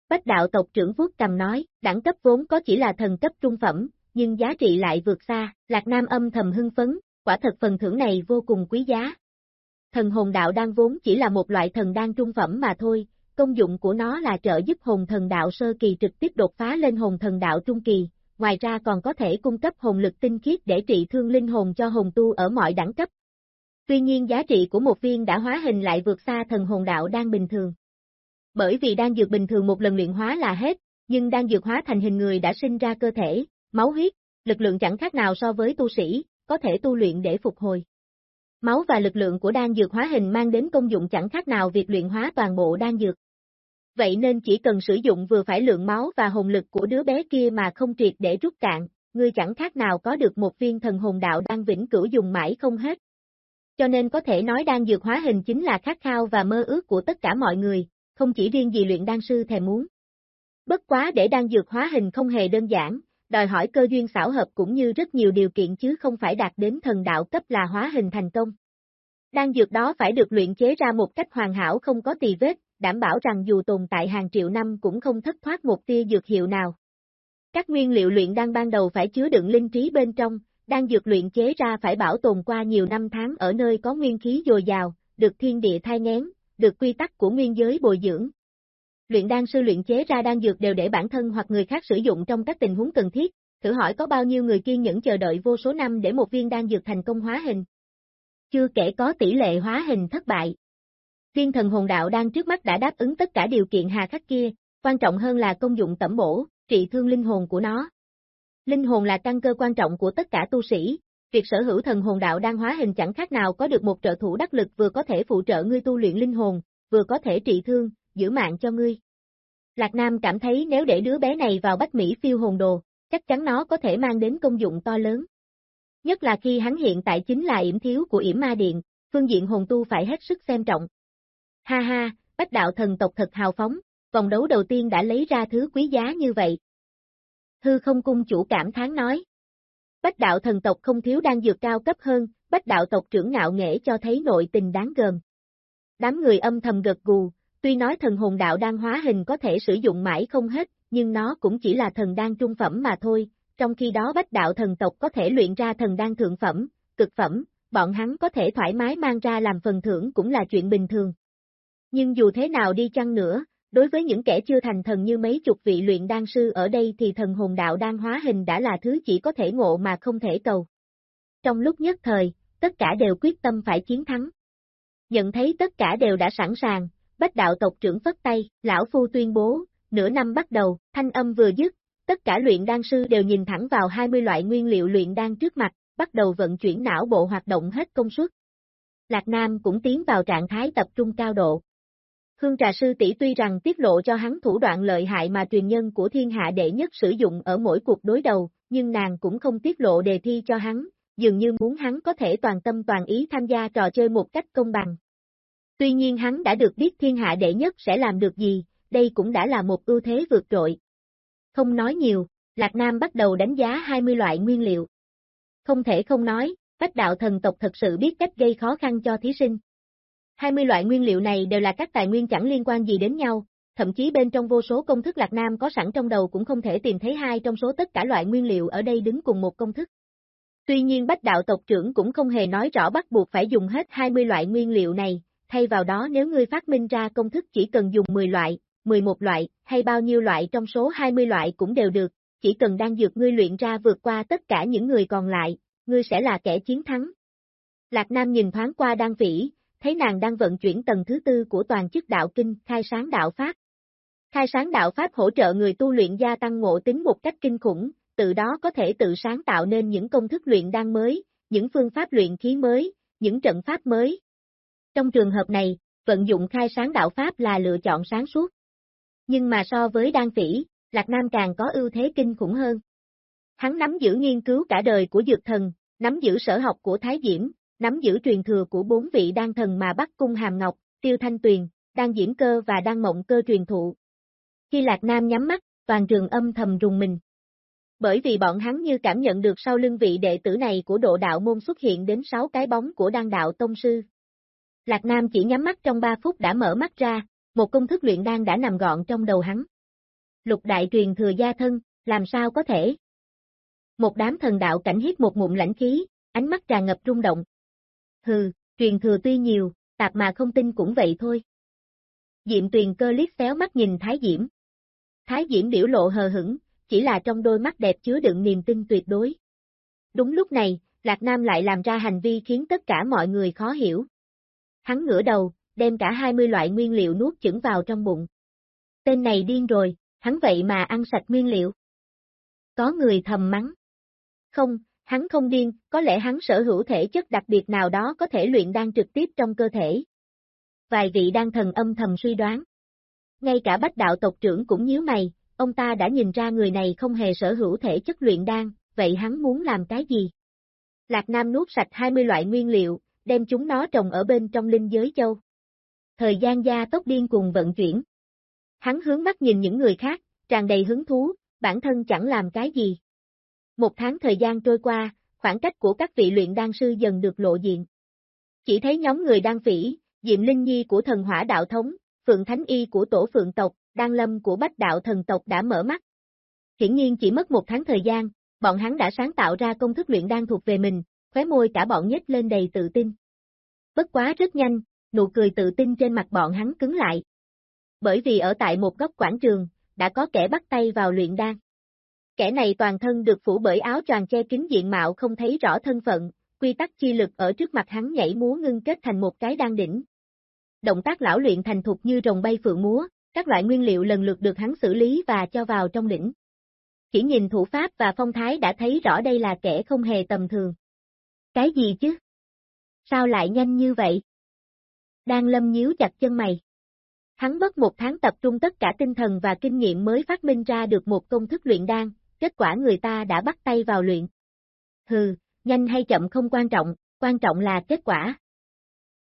Bách đạo tộc trưởng vuốt cầm nói, đẳng cấp vốn có chỉ là thần cấp trung phẩm, nhưng giá trị lại vượt xa, Lạc Nam âm thầm hưng phấn, quả thật phần thưởng này vô cùng quý giá. Thần hồn đạo đan vốn chỉ là một loại thần đan trung phẩm mà thôi, công dụng của nó là trợ giúp hồn thần đạo sơ kỳ trực tiếp đột phá lên hồn thần đạo trung kỳ, ngoài ra còn có thể cung cấp hồn lực tinh khiết để trị thương linh hồn cho hồn tu ở mọi đẳng cấp. Tuy nhiên giá trị của một viên đã hóa hình lại vượt xa thần hồn đạo đang bình thường. Bởi vì đan dược bình thường một lần luyện hóa là hết, nhưng đan dược hóa thành hình người đã sinh ra cơ thể, máu huyết, lực lượng chẳng khác nào so với tu sĩ, có thể tu luyện để phục hồi. Máu và lực lượng của đan dược hóa hình mang đến công dụng chẳng khác nào việc luyện hóa toàn bộ đan dược. Vậy nên chỉ cần sử dụng vừa phải lượng máu và hồn lực của đứa bé kia mà không triệt để rút cạn, ngươi chẳng khác nào có được một viên thần hồn đạo đang vĩnh cửu dùng mãi không hết. Cho nên có thể nói đan dược hóa hình chính là khát khao và mơ ước của tất cả mọi người, không chỉ riêng gì luyện đan sư thèm muốn. Bất quá để đan dược hóa hình không hề đơn giản, đòi hỏi cơ duyên xảo hợp cũng như rất nhiều điều kiện chứ không phải đạt đến thần đạo cấp là hóa hình thành công. Đan dược đó phải được luyện chế ra một cách hoàn hảo không có tì vết, đảm bảo rằng dù tồn tại hàng triệu năm cũng không thất thoát một tia dược hiệu nào. Các nguyên liệu luyện đan ban đầu phải chứa đựng linh trí bên trong, đan dược luyện chế ra phải bảo tồn qua nhiều năm tháng ở nơi có nguyên khí dồi dào, được thiên địa thai ngén, được quy tắc của nguyên giới bồi dưỡng. Luyện đan sư luyện chế ra đan dược đều để bản thân hoặc người khác sử dụng trong các tình huống cần thiết, thử hỏi có bao nhiêu người kiên nhẫn chờ đợi vô số năm để một viên đan dược thành công hóa hình. Chưa kể có tỷ lệ hóa hình thất bại. Viên thần hồn đạo đang trước mắt đã đáp ứng tất cả điều kiện hà khắc kia, quan trọng hơn là công dụng tẩm bổ, trị thương linh hồn của nó. Linh hồn là căn cơ quan trọng của tất cả tu sĩ, việc sở hữu thần hồn đạo đang hóa hình chẳng khác nào có được một trợ thủ đắc lực vừa có thể phụ trợ ngươi tu luyện linh hồn, vừa có thể trị thương, giữ mạng cho ngươi. Lạc Nam cảm thấy nếu để đứa bé này vào Bách Mỹ phiêu hồn đồ, chắc chắn nó có thể mang đến công dụng to lớn. Nhất là khi hắn hiện tại chính là yểm thiếu của yểm ma điện, phương diện hồn tu phải hết sức xem trọng. Ha ha, bách đạo thần tộc thật hào phóng, vòng đấu đầu tiên đã lấy ra thứ quý giá như vậy. Hư không cung chủ cảm thán nói. Bách đạo thần tộc không thiếu đang dược cao cấp hơn, bách đạo tộc trưởng ngạo nghệ cho thấy nội tình đáng gờm. Đám người âm thầm gật gù, tuy nói thần hồn đạo đang hóa hình có thể sử dụng mãi không hết, nhưng nó cũng chỉ là thần đan trung phẩm mà thôi, trong khi đó bách đạo thần tộc có thể luyện ra thần đan thượng phẩm, cực phẩm, bọn hắn có thể thoải mái mang ra làm phần thưởng cũng là chuyện bình thường. Nhưng dù thế nào đi chăng nữa, đối với những kẻ chưa thành thần như mấy chục vị luyện đan sư ở đây thì thần hồn đạo đang hóa hình đã là thứ chỉ có thể ngộ mà không thể cầu. Trong lúc nhất thời, tất cả đều quyết tâm phải chiến thắng. Nhận thấy tất cả đều đã sẵn sàng, bách đạo tộc trưởng phất tay, lão phu tuyên bố, nửa năm bắt đầu, thanh âm vừa dứt, tất cả luyện đan sư đều nhìn thẳng vào 20 loại nguyên liệu luyện đan trước mặt, bắt đầu vận chuyển não bộ hoạt động hết công suất. Lạc Nam cũng tiến vào trạng thái tập trung cao độ. Hương trà sư tỷ tuy rằng tiết lộ cho hắn thủ đoạn lợi hại mà truyền nhân của thiên hạ đệ nhất sử dụng ở mỗi cuộc đối đầu, nhưng nàng cũng không tiết lộ đề thi cho hắn, dường như muốn hắn có thể toàn tâm toàn ý tham gia trò chơi một cách công bằng. Tuy nhiên hắn đã được biết thiên hạ đệ nhất sẽ làm được gì, đây cũng đã là một ưu thế vượt trội. Không nói nhiều, Lạc Nam bắt đầu đánh giá 20 loại nguyên liệu. Không thể không nói, bách đạo thần tộc thật sự biết cách gây khó khăn cho thí sinh. 20 loại nguyên liệu này đều là các tài nguyên chẳng liên quan gì đến nhau, thậm chí bên trong vô số công thức Lạc Nam có sẵn trong đầu cũng không thể tìm thấy hai trong số tất cả loại nguyên liệu ở đây đứng cùng một công thức. Tuy nhiên bách đạo tộc trưởng cũng không hề nói rõ bắt buộc phải dùng hết 20 loại nguyên liệu này, thay vào đó nếu ngươi phát minh ra công thức chỉ cần dùng 10 loại, 11 loại, hay bao nhiêu loại trong số 20 loại cũng đều được, chỉ cần đang dược ngươi luyện ra vượt qua tất cả những người còn lại, ngươi sẽ là kẻ chiến thắng. Lạc Nam nhìn thoáng qua đan vĩ, thấy nàng đang vận chuyển tầng thứ tư của toàn chức đạo kinh, khai sáng đạo Pháp. Khai sáng đạo Pháp hỗ trợ người tu luyện gia tăng ngộ tính một cách kinh khủng, từ đó có thể tự sáng tạo nên những công thức luyện đan mới, những phương pháp luyện khí mới, những trận pháp mới. Trong trường hợp này, vận dụng khai sáng đạo Pháp là lựa chọn sáng suốt. Nhưng mà so với đan phỉ, Lạc Nam càng có ưu thế kinh khủng hơn. Hắn nắm giữ nghiên cứu cả đời của dược thần, nắm giữ sở học của Thái Diễm, nắm giữ truyền thừa của bốn vị đan thần mà Bắc Cung Hàm Ngọc, Tiêu Thanh Tuyền, đan diễm cơ và đan mộng cơ truyền thụ. Khi Lạc Nam nhắm mắt, toàn trường âm thầm rùng mình. Bởi vì bọn hắn như cảm nhận được sau lưng vị đệ tử này của độ đạo môn xuất hiện đến 6 cái bóng của đan đạo tông sư. Lạc Nam chỉ nhắm mắt trong 3 phút đã mở mắt ra, một công thức luyện đan đã nằm gọn trong đầu hắn. Lục đại truyền thừa gia thân, làm sao có thể? Một đám thần đạo cảnh hít một ngụm lãnh khí, ánh mắt tràn ngập rung động. Hừ, truyền thừa tuy nhiều, tạp mà không tin cũng vậy thôi. Diệm tuyền cơ liếc xéo mắt nhìn Thái Diễm. Thái Diễm biểu lộ hờ hững, chỉ là trong đôi mắt đẹp chứa đựng niềm tin tuyệt đối. Đúng lúc này, Lạc Nam lại làm ra hành vi khiến tất cả mọi người khó hiểu. Hắn ngửa đầu, đem cả 20 loại nguyên liệu nuốt chửng vào trong bụng. Tên này điên rồi, hắn vậy mà ăn sạch nguyên liệu. Có người thầm mắng. Không, hắn không điên, có lẽ hắn sở hữu thể chất đặc biệt nào đó có thể luyện đan trực tiếp trong cơ thể. Vài vị đan thần âm thầm suy đoán. Ngay cả bách đạo tộc trưởng cũng nhíu mày, ông ta đã nhìn ra người này không hề sở hữu thể chất luyện đan, vậy hắn muốn làm cái gì? Lạc Nam nuốt sạch 20 loại nguyên liệu, đem chúng nó trồng ở bên trong linh giới châu. Thời gian gia tốc điên cùng vận chuyển. Hắn hướng mắt nhìn những người khác, tràn đầy hứng thú, bản thân chẳng làm cái gì. Một tháng thời gian trôi qua, khoảng cách của các vị luyện đan sư dần được lộ diện. Chỉ thấy nhóm người đan phỉ, Diệm Linh Nhi của thần hỏa đạo thống, Phượng Thánh Y của tổ Phượng tộc, Đan Lâm của Bách đạo thần tộc đã mở mắt. Hiển nhiên chỉ mất một tháng thời gian, bọn hắn đã sáng tạo ra công thức luyện đan thuộc về mình, khóe môi cả bọn nhếch lên đầy tự tin. Bất quá rất nhanh, nụ cười tự tin trên mặt bọn hắn cứng lại. Bởi vì ở tại một góc quảng trường, đã có kẻ bắt tay vào luyện đan. Kẻ này toàn thân được phủ bởi áo choàng che kín diện mạo không thấy rõ thân phận, quy tắc chi lực ở trước mặt hắn nhảy múa ngưng kết thành một cái đan đỉnh. Động tác lão luyện thành thục như rồng bay phượng múa, các loại nguyên liệu lần lượt được hắn xử lý và cho vào trong đỉnh. Chỉ nhìn thủ pháp và phong thái đã thấy rõ đây là kẻ không hề tầm thường. Cái gì chứ? Sao lại nhanh như vậy? Đang lâm nhíu chặt chân mày. Hắn mất một tháng tập trung tất cả tinh thần và kinh nghiệm mới phát minh ra được một công thức luyện đan, kết quả người ta đã bắt tay vào luyện. Hừ, nhanh hay chậm không quan trọng, quan trọng là kết quả.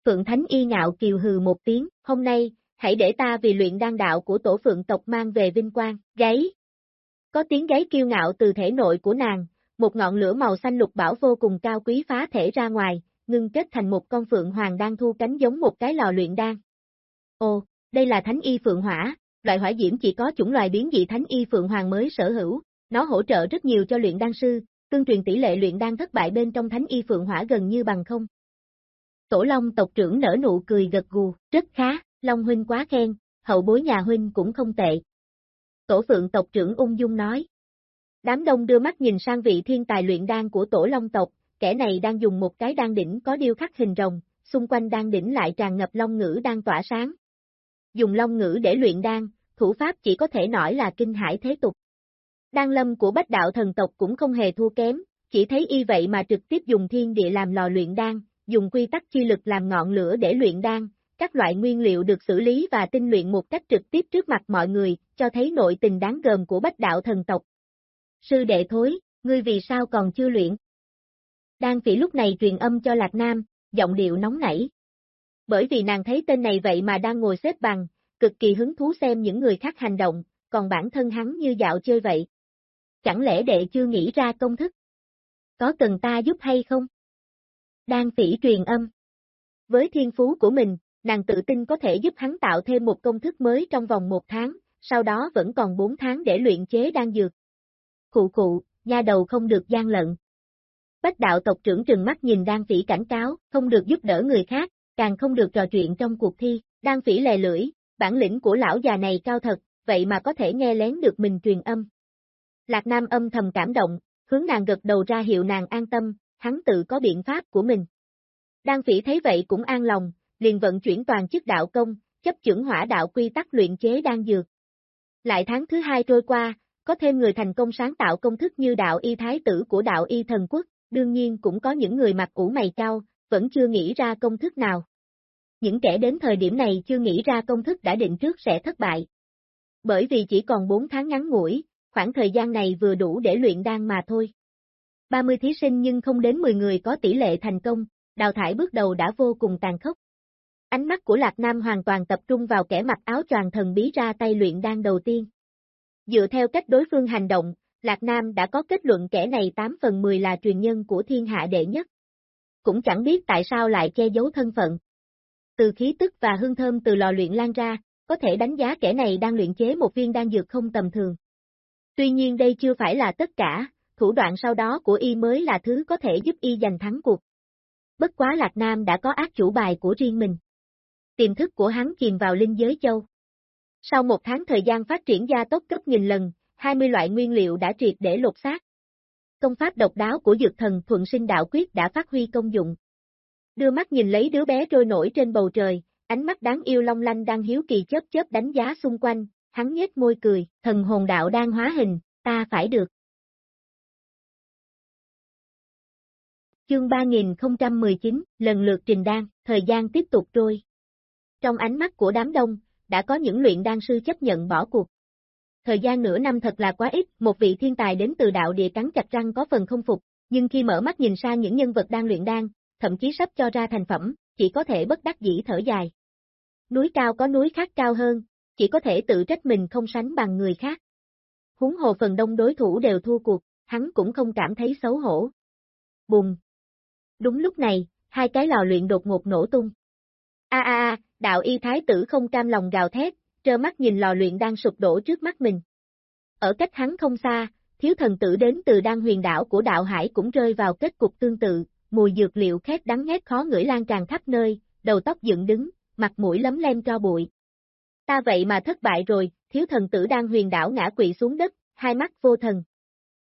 Phượng Thánh y ngạo kiều hừ một tiếng, hôm nay, hãy để ta vì luyện đan đạo của tổ phượng tộc mang về vinh quang, gáy. Có tiếng gáy kiêu ngạo từ thể nội của nàng, một ngọn lửa màu xanh lục bảo vô cùng cao quý phá thể ra ngoài, ngưng kết thành một con phượng hoàng đang thu cánh giống một cái lò luyện đan. Ồ, đây là thánh y phượng hỏa, loại hỏa diễm chỉ có chủng loài biến dị thánh y phượng hoàng mới sở hữu, nó hỗ trợ rất nhiều cho luyện đan sư, tương truyền tỷ lệ luyện đan thất bại bên trong thánh y phượng hỏa gần như bằng không. Tổ Long tộc trưởng nở nụ cười gật gù, rất khá, Long huynh quá khen, hậu bối nhà huynh cũng không tệ. Tổ Phượng tộc trưởng ung dung nói. Đám đông đưa mắt nhìn sang vị thiên tài luyện đan của Tổ Long tộc, kẻ này đang dùng một cái đan đỉnh có điêu khắc hình rồng, xung quanh đan đỉnh lại tràn ngập long ngữ đang tỏa sáng. Dùng long ngữ để luyện đan, thủ pháp chỉ có thể nói là kinh hải thế tục. Đan lâm của bách đạo thần tộc cũng không hề thua kém, chỉ thấy y vậy mà trực tiếp dùng thiên địa làm lò luyện đan, dùng quy tắc chi lực làm ngọn lửa để luyện đan, các loại nguyên liệu được xử lý và tinh luyện một cách trực tiếp trước mặt mọi người, cho thấy nội tình đáng gờm của bách đạo thần tộc. Sư đệ thối, ngươi vì sao còn chưa luyện? Đan phỉ lúc này truyền âm cho Lạc Nam, giọng điệu nóng nảy. Bởi vì nàng thấy tên này vậy mà đang ngồi xếp bằng, cực kỳ hứng thú xem những người khác hành động, còn bản thân hắn như dạo chơi vậy. Chẳng lẽ đệ chưa nghĩ ra công thức? Có cần ta giúp hay không? Đang phỉ truyền âm. Với thiên phú của mình, nàng tự tin có thể giúp hắn tạo thêm một công thức mới trong vòng một tháng, sau đó vẫn còn bốn tháng để luyện chế đan dược. Khụ khụ, nha đầu không được gian lận. Bách đạo tộc trưởng trừng mắt nhìn đan phỉ cảnh cáo, không được giúp đỡ người khác, càng không được trò chuyện trong cuộc thi, đan phỉ lè lưỡi, bản lĩnh của lão già này cao thật, vậy mà có thể nghe lén được mình truyền âm. Lạc Nam âm thầm cảm động, hướng nàng gật đầu ra hiệu nàng an tâm, hắn tự có biện pháp của mình. Đan phỉ thấy vậy cũng an lòng, liền vận chuyển toàn chức đạo công, chấp chuẩn hỏa đạo quy tắc luyện chế đan dược. Lại tháng thứ hai trôi qua, có thêm người thành công sáng tạo công thức như đạo y thái tử của đạo y thần quốc, đương nhiên cũng có những người mặt ủ mày cao, vẫn chưa nghĩ ra công thức nào. Những kẻ đến thời điểm này chưa nghĩ ra công thức đã định trước sẽ thất bại. Bởi vì chỉ còn 4 tháng ngắn ngủi, khoảng thời gian này vừa đủ để luyện đan mà thôi. 30 thí sinh nhưng không đến 10 người có tỷ lệ thành công, đào thải bước đầu đã vô cùng tàn khốc. Ánh mắt của Lạc Nam hoàn toàn tập trung vào kẻ mặc áo choàng thần bí ra tay luyện đan đầu tiên. Dựa theo cách đối phương hành động, Lạc Nam đã có kết luận kẻ này 8 phần 10 là truyền nhân của thiên hạ đệ nhất. Cũng chẳng biết tại sao lại che giấu thân phận. Từ khí tức và hương thơm từ lò luyện lan ra, có thể đánh giá kẻ này đang luyện chế một viên đan dược không tầm thường. Tuy nhiên đây chưa phải là tất cả, thủ đoạn sau đó của y mới là thứ có thể giúp y giành thắng cuộc. Bất quá Lạc Nam đã có ác chủ bài của riêng mình. Tiềm thức của hắn chìm vào linh giới châu. Sau một tháng thời gian phát triển gia tốc cấp nghìn lần, 20 loại nguyên liệu đã triệt để lột xác. Công pháp độc đáo của dược thần thuận sinh đạo quyết đã phát huy công dụng. Đưa mắt nhìn lấy đứa bé trôi nổi trên bầu trời, ánh mắt đáng yêu long lanh đang hiếu kỳ chớp chớp đánh giá xung quanh, hắn nhếch môi cười, thần hồn đạo đang hóa hình, ta phải được. Chương 3019, lần lượt trình đan, thời gian tiếp tục trôi. Trong ánh mắt của đám đông, đã có những luyện đan sư chấp nhận bỏ cuộc. Thời gian nửa năm thật là quá ít, một vị thiên tài đến từ đạo địa cắn chặt răng có phần không phục, nhưng khi mở mắt nhìn sang những nhân vật đang luyện đan, thậm chí sắp cho ra thành phẩm, chỉ có thể bất đắc dĩ thở dài. Núi cao có núi khác cao hơn, chỉ có thể tự trách mình không sánh bằng người khác. Húng hồ phần đông đối thủ đều thua cuộc, hắn cũng không cảm thấy xấu hổ. Bùng! Đúng lúc này, hai cái lò luyện đột ngột nổ tung. A a a, đạo y thái tử không cam lòng gào thét, trơ mắt nhìn lò luyện đang sụp đổ trước mắt mình. Ở cách hắn không xa, thiếu thần tử đến từ đan huyền đảo của đạo hải cũng rơi vào kết cục tương tự, mùi dược liệu khét đắng ngét khó ngửi lan tràn khắp nơi, đầu tóc dựng đứng, mặt mũi lấm lem cho bụi. Ta vậy mà thất bại rồi, thiếu thần tử đang huyền đảo ngã quỵ xuống đất, hai mắt vô thần.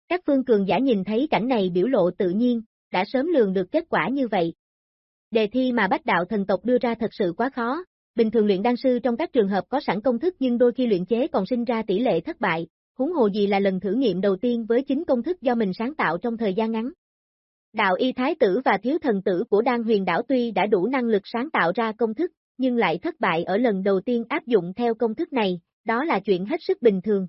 Các phương cường giả nhìn thấy cảnh này biểu lộ tự nhiên, đã sớm lường được kết quả như vậy. Đề thi mà bách đạo thần tộc đưa ra thật sự quá khó, bình thường luyện đan sư trong các trường hợp có sẵn công thức nhưng đôi khi luyện chế còn sinh ra tỷ lệ thất bại, huống hồ gì là lần thử nghiệm đầu tiên với chính công thức do mình sáng tạo trong thời gian ngắn. Đạo y thái tử và thiếu thần tử của đan huyền đảo tuy đã đủ năng lực sáng tạo ra công thức, nhưng lại thất bại ở lần đầu tiên áp dụng theo công thức này, đó là chuyện hết sức bình thường.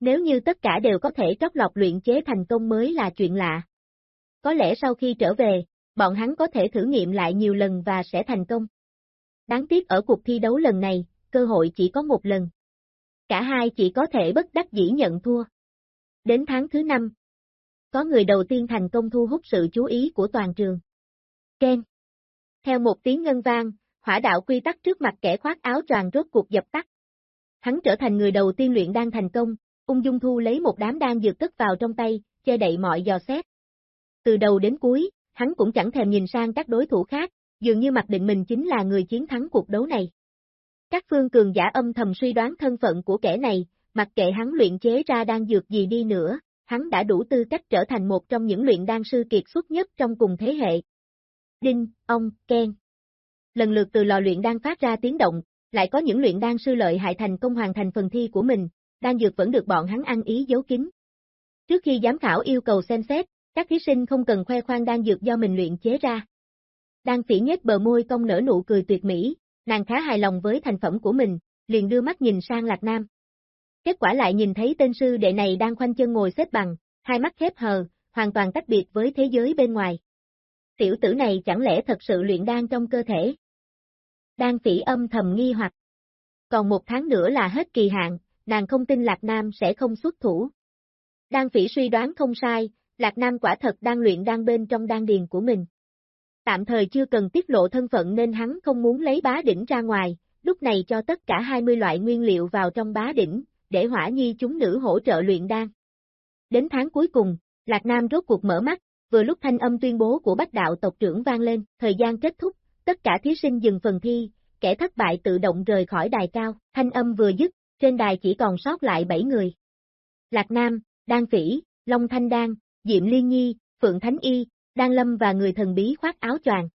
Nếu như tất cả đều có thể trót lọc luyện chế thành công mới là chuyện lạ. Có lẽ sau khi trở về, bọn hắn có thể thử nghiệm lại nhiều lần và sẽ thành công. Đáng tiếc ở cuộc thi đấu lần này, cơ hội chỉ có một lần. Cả hai chỉ có thể bất đắc dĩ nhận thua. Đến tháng thứ năm, có người đầu tiên thành công thu hút sự chú ý của toàn trường. Ken. Theo một tiếng ngân vang, hỏa đạo quy tắc trước mặt kẻ khoác áo choàng rốt cuộc dập tắt. Hắn trở thành người đầu tiên luyện đan thành công, ung dung thu lấy một đám đan dược cất vào trong tay, che đậy mọi dò xét. Từ đầu đến cuối, hắn cũng chẳng thèm nhìn sang các đối thủ khác, dường như mặc định mình chính là người chiến thắng cuộc đấu này. Các phương cường giả âm thầm suy đoán thân phận của kẻ này, mặc kệ hắn luyện chế ra đan dược gì đi nữa, hắn đã đủ tư cách trở thành một trong những luyện đan sư kiệt xuất nhất trong cùng thế hệ. Đinh, ông, Ken. Lần lượt từ lò luyện đan phát ra tiếng động, lại có những luyện đan sư lợi hại thành công hoàn thành phần thi của mình, đan dược vẫn được bọn hắn ăn ý giấu kín. Trước khi giám khảo yêu cầu xem xét, các thí sinh không cần khoe khoang đan dược do mình luyện chế ra. Đan phỉ nhếch bờ môi cong nở nụ cười tuyệt mỹ, nàng khá hài lòng với thành phẩm của mình, liền đưa mắt nhìn sang Lạc Nam. Kết quả lại nhìn thấy tên sư đệ này đang khoanh chân ngồi xếp bằng, hai mắt khép hờ, hoàn toàn tách biệt với thế giới bên ngoài. Tiểu tử này chẳng lẽ thật sự luyện đan trong cơ thể? Đan phỉ âm thầm nghi hoặc. còn một tháng nữa là hết kỳ hạn, nàng không tin Lạc Nam sẽ không xuất thủ. Đan phỉ suy đoán không sai, Lạc Nam quả thật đang luyện đan bên trong đan điền của mình. Tạm thời chưa cần tiết lộ thân phận nên hắn không muốn lấy bá đỉnh ra ngoài, lúc này cho tất cả 20 loại nguyên liệu vào trong bá đỉnh, để hỏa nhi chúng nữ hỗ trợ luyện đan. Đến tháng cuối cùng, Lạc Nam rốt cuộc mở mắt, vừa lúc thanh âm tuyên bố của bách đạo tộc trưởng vang lên, thời gian kết thúc, tất cả thí sinh dừng phần thi, kẻ thất bại tự động rời khỏi đài cao, thanh âm vừa dứt, trên đài chỉ còn sót lại 7 người. Lạc Nam, Đan Phỉ, Long Thanh Đan, Diệm Liên Nhi, Phượng Thánh Y, Đan Lâm và người thần bí khoác áo choàng.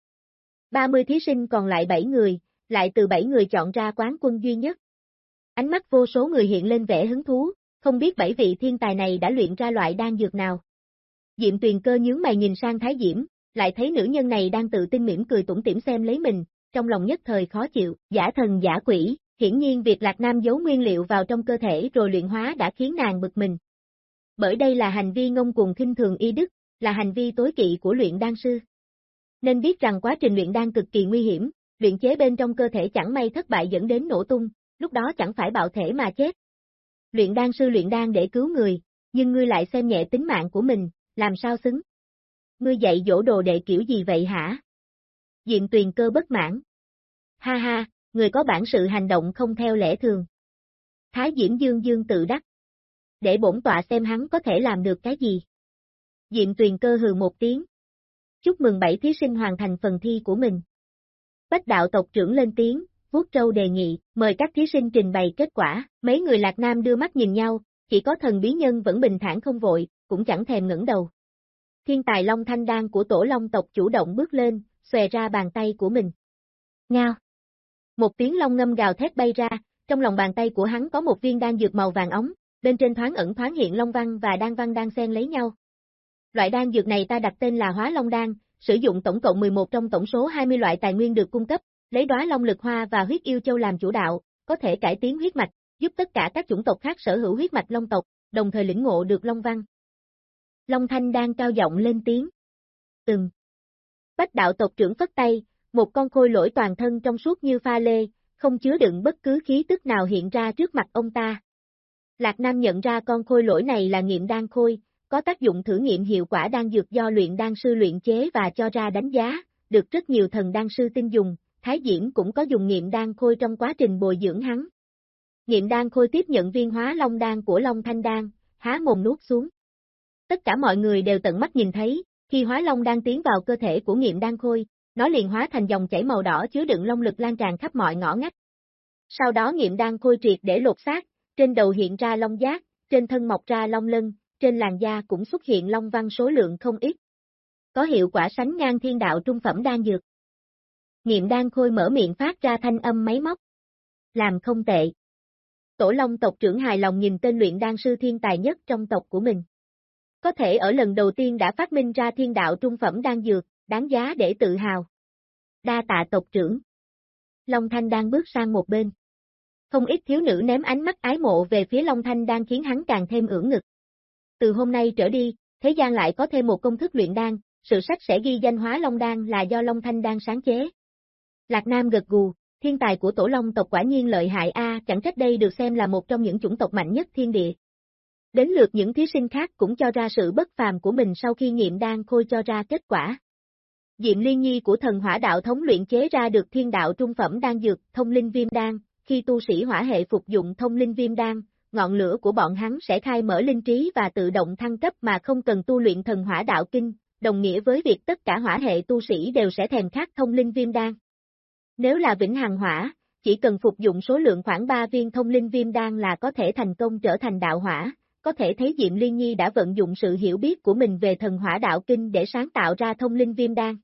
30 thí sinh còn lại 7 người, lại từ 7 người chọn ra quán quân duy nhất. Ánh mắt vô số người hiện lên vẻ hứng thú, không biết bảy vị thiên tài này đã luyện ra loại đan dược nào. Diệm tuyền cơ nhướng mày nhìn sang Thái Diễm, lại thấy nữ nhân này đang tự tin mỉm cười tủm tỉm xem lấy mình, trong lòng nhất thời khó chịu, giả thần giả quỷ, hiển nhiên việc Lạc Nam giấu nguyên liệu vào trong cơ thể rồi luyện hóa đã khiến nàng bực mình. Bởi đây là hành vi ngông cuồng khinh thường y đức, là hành vi tối kỵ của luyện đan sư. Nên biết rằng quá trình luyện đan cực kỳ nguy hiểm, luyện chế bên trong cơ thể chẳng may thất bại dẫn đến nổ tung, lúc đó chẳng phải bạo thể mà chết. Luyện đan sư luyện đan để cứu người, nhưng ngươi lại xem nhẹ tính mạng của mình, làm sao xứng? Ngươi dạy dỗ đồ đệ kiểu gì vậy hả? Diện tuyền cơ bất mãn. Ha ha, người có bản sự hành động không theo lẽ thường. Thái Diễm Dương Dương tự đắc. Để bổn tọa xem hắn có thể làm được cái gì. Diệm tuyền cơ hừ một tiếng. Chúc mừng bảy thí sinh hoàn thành phần thi của mình. Bách đạo tộc trưởng lên tiếng, vuốt trâu đề nghị, mời các thí sinh trình bày kết quả, mấy người lạc nam đưa mắt nhìn nhau, chỉ có thần bí nhân vẫn bình thản không vội, cũng chẳng thèm ngẩng đầu. Thiên tài Long Thanh Đan của tổ Long tộc chủ động bước lên, xòe ra bàn tay của mình. Ngao. Một tiếng long ngâm gào thét bay ra, trong lòng bàn tay của hắn có một viên đan dược màu vàng ống, bên trên thoáng ẩn thoáng hiện long văn và đan văn đang xen lấy nhau. Loại đan dược này ta đặt tên là Hóa Long đan, sử dụng tổng cộng 11 trong tổng số 20 loại tài nguyên được cung cấp, lấy đóa long lực hoa và huyết yêu châu làm chủ đạo, có thể cải tiến huyết mạch, giúp tất cả các chủng tộc khác sở hữu huyết mạch long tộc, đồng thời lĩnh ngộ được long văn. Long Thanh đang cao giọng lên tiếng. Từng. Bách đạo tộc trưởng phất tay, một con khôi lỗi toàn thân trong suốt như pha lê, không chứa đựng bất cứ khí tức nào hiện ra trước mặt ông ta. Lạc Nam nhận ra con khôi lỗi này là nghiệm đan khôi, có tác dụng thử nghiệm hiệu quả đan dược do luyện đan sư luyện chế và cho ra đánh giá, được rất nhiều thần đan sư tin dùng, Thái Diễm cũng có dùng nghiệm đan khôi trong quá trình bồi dưỡng hắn. Nghiệm đan khôi tiếp nhận viên hóa long đan của Long Thanh Đan, há mồm nuốt xuống. Tất cả mọi người đều tận mắt nhìn thấy, khi hóa long đan tiến vào cơ thể của nghiệm đan khôi, nó liền hóa thành dòng chảy màu đỏ chứa đựng long lực lan tràn khắp mọi ngõ ngách. Sau đó nghiệm đan khôi triệt để lột xác, trên đầu hiện ra long giác, trên thân mọc ra long lân, trên làn da cũng xuất hiện long văn số lượng không ít. Có hiệu quả sánh ngang thiên đạo trung phẩm đan dược. Nghiệm đan khôi mở miệng phát ra thanh âm máy móc. Làm không tệ. Tổ Long tộc trưởng hài lòng nhìn tên luyện đan sư thiên tài nhất trong tộc của mình. Có thể ở lần đầu tiên đã phát minh ra thiên đạo trung phẩm đan dược, đáng giá để tự hào. Đa tạ tộc trưởng. Long Thanh đang bước sang một bên. Không ít thiếu nữ ném ánh mắt ái mộ về phía Long Thanh đang khiến hắn càng thêm ưỡng ngực. Từ hôm nay trở đi, thế gian lại có thêm một công thức luyện đan, sự sách sẽ ghi danh hóa Long Đan là do Long Thanh đang sáng chế. Lạc Nam gật gù, thiên tài của tổ Long tộc quả nhiên lợi hại a, chẳng trách đây được xem là một trong những chủng tộc mạnh nhất thiên địa. Đến lượt những thí sinh khác cũng cho ra sự bất phàm của mình sau khi nghiệm đan khôi cho ra kết quả. Diệm Liên Nhi của thần hỏa đạo thống luyện chế ra được thiên đạo trung phẩm đan dược, thông linh viêm đan, khi tu sĩ hỏa hệ phục dụng thông linh viêm đan, ngọn lửa của bọn hắn sẽ khai mở linh trí và tự động thăng cấp mà không cần tu luyện thần hỏa đạo kinh, đồng nghĩa với việc tất cả hỏa hệ tu sĩ đều sẽ thèm khát thông linh viêm đan. Nếu là vĩnh hằng hỏa, chỉ cần phục dụng số lượng khoảng 3 viên thông linh viêm đan là có thể thành công trở thành đạo hỏa, có thể thấy Diệm Liên Nhi đã vận dụng sự hiểu biết của mình về thần hỏa đạo kinh để sáng tạo ra thông linh viêm đan.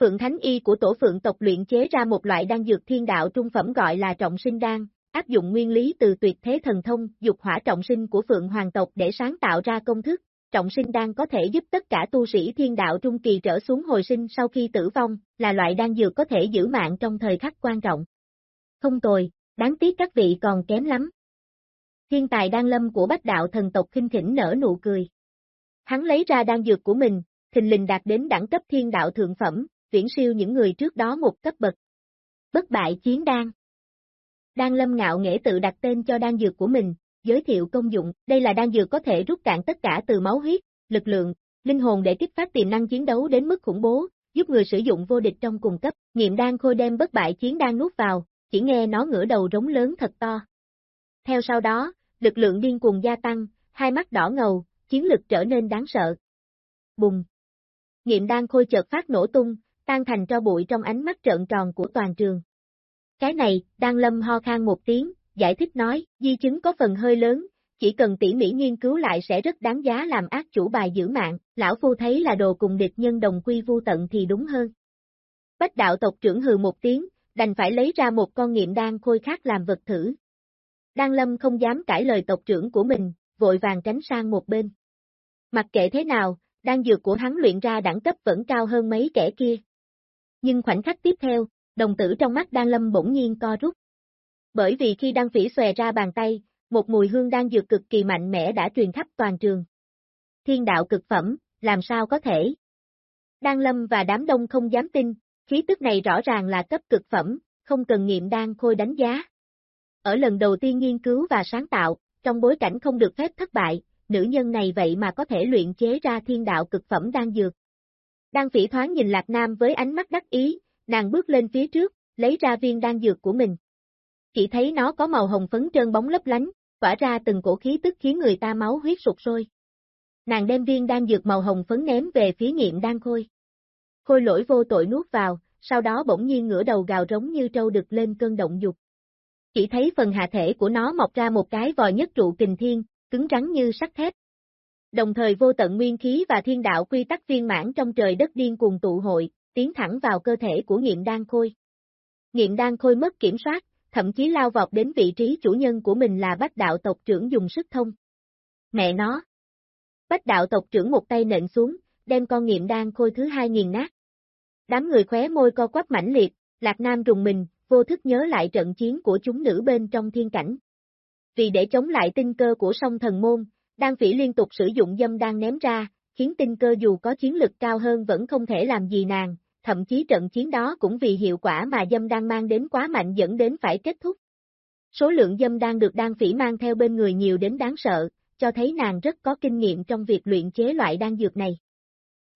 Phượng Thánh Y của tổ Phượng tộc luyện chế ra một loại đan dược thiên đạo trung phẩm gọi là trọng sinh đan, áp dụng nguyên lý từ tuyệt thế thần thông, dục hỏa trọng sinh của Phượng Hoàng tộc để sáng tạo ra công thức, trọng sinh đan có thể giúp tất cả tu sĩ thiên đạo trung kỳ trở xuống hồi sinh sau khi tử vong, là loại đan dược có thể giữ mạng trong thời khắc quan trọng. Không tồi, đáng tiếc các vị còn kém lắm. Thiên tài đan lâm của bách đạo thần tộc khinh khỉnh nở nụ cười. Hắn lấy ra đan dược của mình, thình lình đạt đến đẳng cấp thiên đạo thượng phẩm, viễn siêu những người trước đó một cấp bậc. Bất bại chiến đan. Đan Lâm ngạo nghễ tự đặt tên cho đan dược của mình, giới thiệu công dụng, đây là đan dược có thể rút cạn tất cả từ máu huyết, lực lượng, linh hồn để kích phát tiềm năng chiến đấu đến mức khủng bố, giúp người sử dụng vô địch trong cùng cấp. Nghiệm đan khôi đem bất bại chiến đan nuốt vào, chỉ nghe nó ngửa đầu rống lớn thật to. Theo sau đó, lực lượng điên cuồng gia tăng, hai mắt đỏ ngầu, chiến lực trở nên đáng sợ. Bùng! Nghiệm đan khôi chợt phát nổ tung, tan thành cho bụi trong ánh mắt trợn tròn của toàn trường. Cái này, đang lâm ho khan một tiếng, giải thích nói, di chứng có phần hơi lớn, chỉ cần tỉ mỉ nghiên cứu lại sẽ rất đáng giá làm ác chủ bài giữ mạng, lão phu thấy là đồ cùng địch nhân đồng quy vu tận thì đúng hơn. Bách đạo tộc trưởng hừ một tiếng, đành phải lấy ra một con nghiệm đan khôi khác làm vật thử. Đan lâm không dám cãi lời tộc trưởng của mình, vội vàng tránh sang một bên. Mặc kệ thế nào, đan dược của hắn luyện ra đẳng cấp vẫn cao hơn mấy kẻ kia. Nhưng khoảnh khắc tiếp theo, đồng tử trong mắt đan lâm bỗng nhiên co rút. Bởi vì khi đan phỉ xòe ra bàn tay, một mùi hương đang dược cực kỳ mạnh mẽ đã truyền khắp toàn trường. Thiên đạo cực phẩm, làm sao có thể? Đan lâm và đám đông không dám tin, khí tức này rõ ràng là cấp cực phẩm, không cần nghiệm đan khôi đánh giá. Ở lần đầu tiên nghiên cứu và sáng tạo, trong bối cảnh không được phép thất bại, nữ nhân này vậy mà có thể luyện chế ra thiên đạo cực phẩm đan dược đang phỉ thoáng nhìn Lạc Nam với ánh mắt đắc ý, nàng bước lên phía trước, lấy ra viên đan dược của mình. Chỉ thấy nó có màu hồng phấn trơn bóng lấp lánh, tỏa ra từng cổ khí tức khiến người ta máu huyết sụt sôi. Nàng đem viên đan dược màu hồng phấn ném về phía nghiệm đan khôi. Khôi lỗi vô tội nuốt vào, sau đó bỗng nhiên ngửa đầu gào rống như trâu đực lên cơn động dục. Chỉ thấy phần hạ thể của nó mọc ra một cái vòi nhất trụ kình thiên, cứng rắn như sắt thép. Đồng thời vô tận nguyên khí và thiên đạo quy tắc viên mãn trong trời đất điên cùng tụ hội, tiến thẳng vào cơ thể của nghiệm đan khôi. Nghiệm đan khôi mất kiểm soát, thậm chí lao vọt đến vị trí chủ nhân của mình là bách đạo tộc trưởng dùng sức thông. Mẹ nó! Bách đạo tộc trưởng một tay nện xuống, đem con nghiệm đan khôi thứ hai nghiền nát. Đám người khóe môi co quắp mãnh liệt, Lạc Nam rùng mình, vô thức nhớ lại trận chiến của chúng nữ bên trong thiên cảnh. Vì để chống lại tinh cơ của sông thần môn, đan phỉ liên tục sử dụng dâm đan ném ra, khiến tinh cơ dù có chiến lực cao hơn vẫn không thể làm gì nàng, thậm chí trận chiến đó cũng vì hiệu quả mà dâm đan mang đến quá mạnh dẫn đến phải kết thúc. Số lượng dâm đan được đan phỉ mang theo bên người nhiều đến đáng sợ, cho thấy nàng rất có kinh nghiệm trong việc luyện chế loại đan dược này.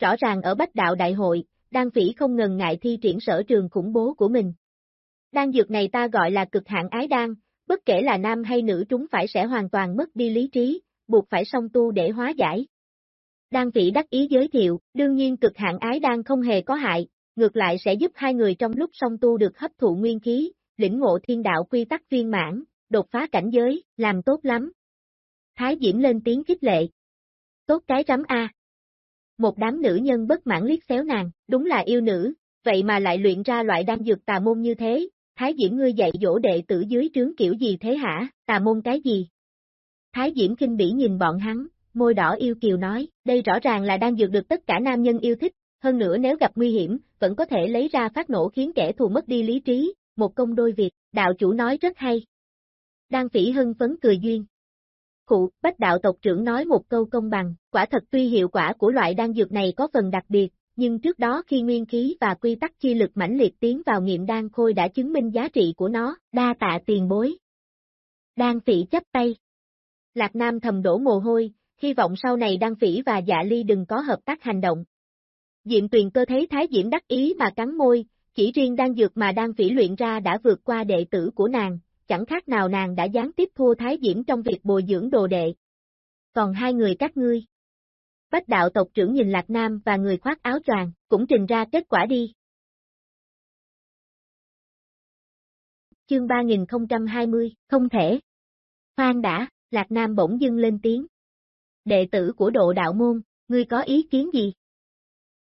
Rõ ràng ở Bách Đạo Đại hội, đan phỉ không ngần ngại thi triển sở trường khủng bố của mình. Đan dược này ta gọi là cực hạn ái đan, bất kể là nam hay nữ chúng phải sẽ hoàn toàn mất đi lý trí, buộc phải song tu để hóa giải. Đan vị đắc ý giới thiệu, đương nhiên cực hạn ái đan không hề có hại, ngược lại sẽ giúp hai người trong lúc song tu được hấp thụ nguyên khí, lĩnh ngộ thiên đạo quy tắc viên mãn, đột phá cảnh giới, làm tốt lắm. Thái Diễm lên tiếng khích lệ. Tốt cái rắm A. Một đám nữ nhân bất mãn liếc xéo nàng, đúng là yêu nữ, vậy mà lại luyện ra loại đan dược tà môn như thế, Thái Diễm ngươi dạy dỗ đệ tử dưới trướng kiểu gì thế hả, tà môn cái gì? Thái Diễm kinh bỉ nhìn bọn hắn, môi đỏ yêu kiều nói, đây rõ ràng là đang dược được tất cả nam nhân yêu thích, hơn nữa nếu gặp nguy hiểm, vẫn có thể lấy ra phát nổ khiến kẻ thù mất đi lý trí, một công đôi việc, đạo chủ nói rất hay. Đan phỉ hưng phấn cười duyên. Cụ, bách đạo tộc trưởng nói một câu công bằng, quả thật tuy hiệu quả của loại đan dược này có phần đặc biệt, nhưng trước đó khi nguyên khí và quy tắc chi lực mãnh liệt tiến vào nghiệm đan khôi đã chứng minh giá trị của nó, đa tạ tiền bối. Đan phỉ chấp tay. Lạc Nam thầm đổ mồ hôi, hy vọng sau này Đan phỉ và dạ ly đừng có hợp tác hành động. Diệm tuyền cơ thấy Thái Diễm đắc ý mà cắn môi, chỉ riêng đan dược mà đan phỉ luyện ra đã vượt qua đệ tử của nàng, chẳng khác nào nàng đã gián tiếp thua Thái Diễm trong việc bồi dưỡng đồ đệ. Còn hai người các ngươi. Bách đạo tộc trưởng nhìn Lạc Nam và người khoác áo choàng, cũng trình ra kết quả đi. Chương 3020, không thể. Khoan đã, Lạc Nam bỗng dưng lên tiếng. Đệ tử của độ đạo môn, ngươi có ý kiến gì?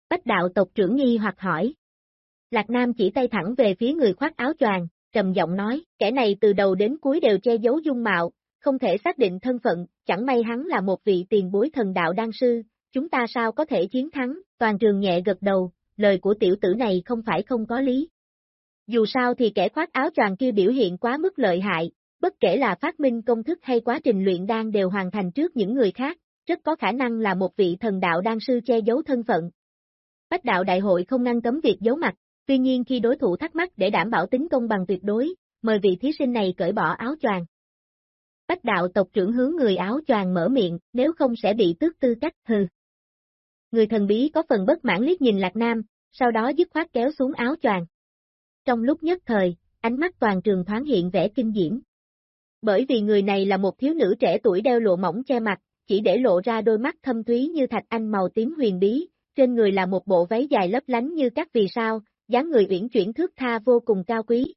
Bách đạo tộc trưởng nghi hoặc hỏi. Lạc Nam chỉ tay thẳng về phía người khoác áo choàng, trầm giọng nói, kẻ này từ đầu đến cuối đều che giấu dung mạo, không thể xác định thân phận, chẳng may hắn là một vị tiền bối thần đạo đan sư, chúng ta sao có thể chiến thắng, toàn trường nhẹ gật đầu, lời của tiểu tử này không phải không có lý. Dù sao thì kẻ khoác áo choàng kia biểu hiện quá mức lợi hại, bất kể là phát minh công thức hay quá trình luyện đan đều hoàn thành trước những người khác, rất có khả năng là một vị thần đạo đan sư che giấu thân phận. Bách đạo đại hội không ngăn cấm việc giấu mặt, tuy nhiên khi đối thủ thắc mắc để đảm bảo tính công bằng tuyệt đối, mời vị thí sinh này cởi bỏ áo choàng. Bách đạo tộc trưởng hướng người áo choàng mở miệng, nếu không sẽ bị tước tư cách, hừ. Người thần bí có phần bất mãn liếc nhìn Lạc Nam, sau đó dứt khoát kéo xuống áo choàng. Trong lúc nhất thời, ánh mắt toàn trường thoáng hiện vẻ kinh diễm. Bởi vì người này là một thiếu nữ trẻ tuổi đeo lụa mỏng che mặt, chỉ để lộ ra đôi mắt thâm thúy như thạch anh màu tím huyền bí, trên người là một bộ váy dài lấp lánh như các vì sao, dáng người uyển chuyển thước tha vô cùng cao quý.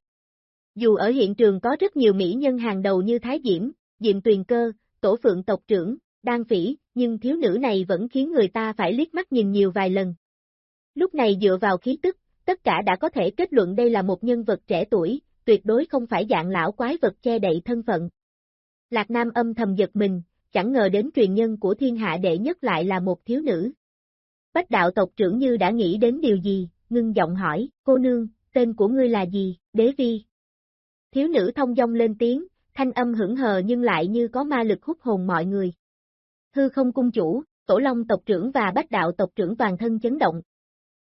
Dù ở hiện trường có rất nhiều mỹ nhân hàng đầu như Thái Diễm, Diệm Tuyền Cơ, Tổ Phượng tộc trưởng, Đan Phỉ, nhưng thiếu nữ này vẫn khiến người ta phải liếc mắt nhìn nhiều vài lần. Lúc này dựa vào khí tức, tất cả đã có thể kết luận đây là một nhân vật trẻ tuổi, tuyệt đối không phải dạng lão quái vật che đậy thân phận. Lạc Nam âm thầm giật mình, chẳng ngờ đến truyền nhân của thiên hạ đệ nhất lại là một thiếu nữ. Bách đạo tộc trưởng như đã nghĩ đến điều gì, ngưng giọng hỏi, cô nương, tên của ngươi là gì, đế vi. Thiếu nữ thông dong lên tiếng, thanh âm hững hờ nhưng lại như có ma lực hút hồn mọi người. Hư không cung chủ, tổ long tộc trưởng và bách đạo tộc trưởng toàn thân chấn động.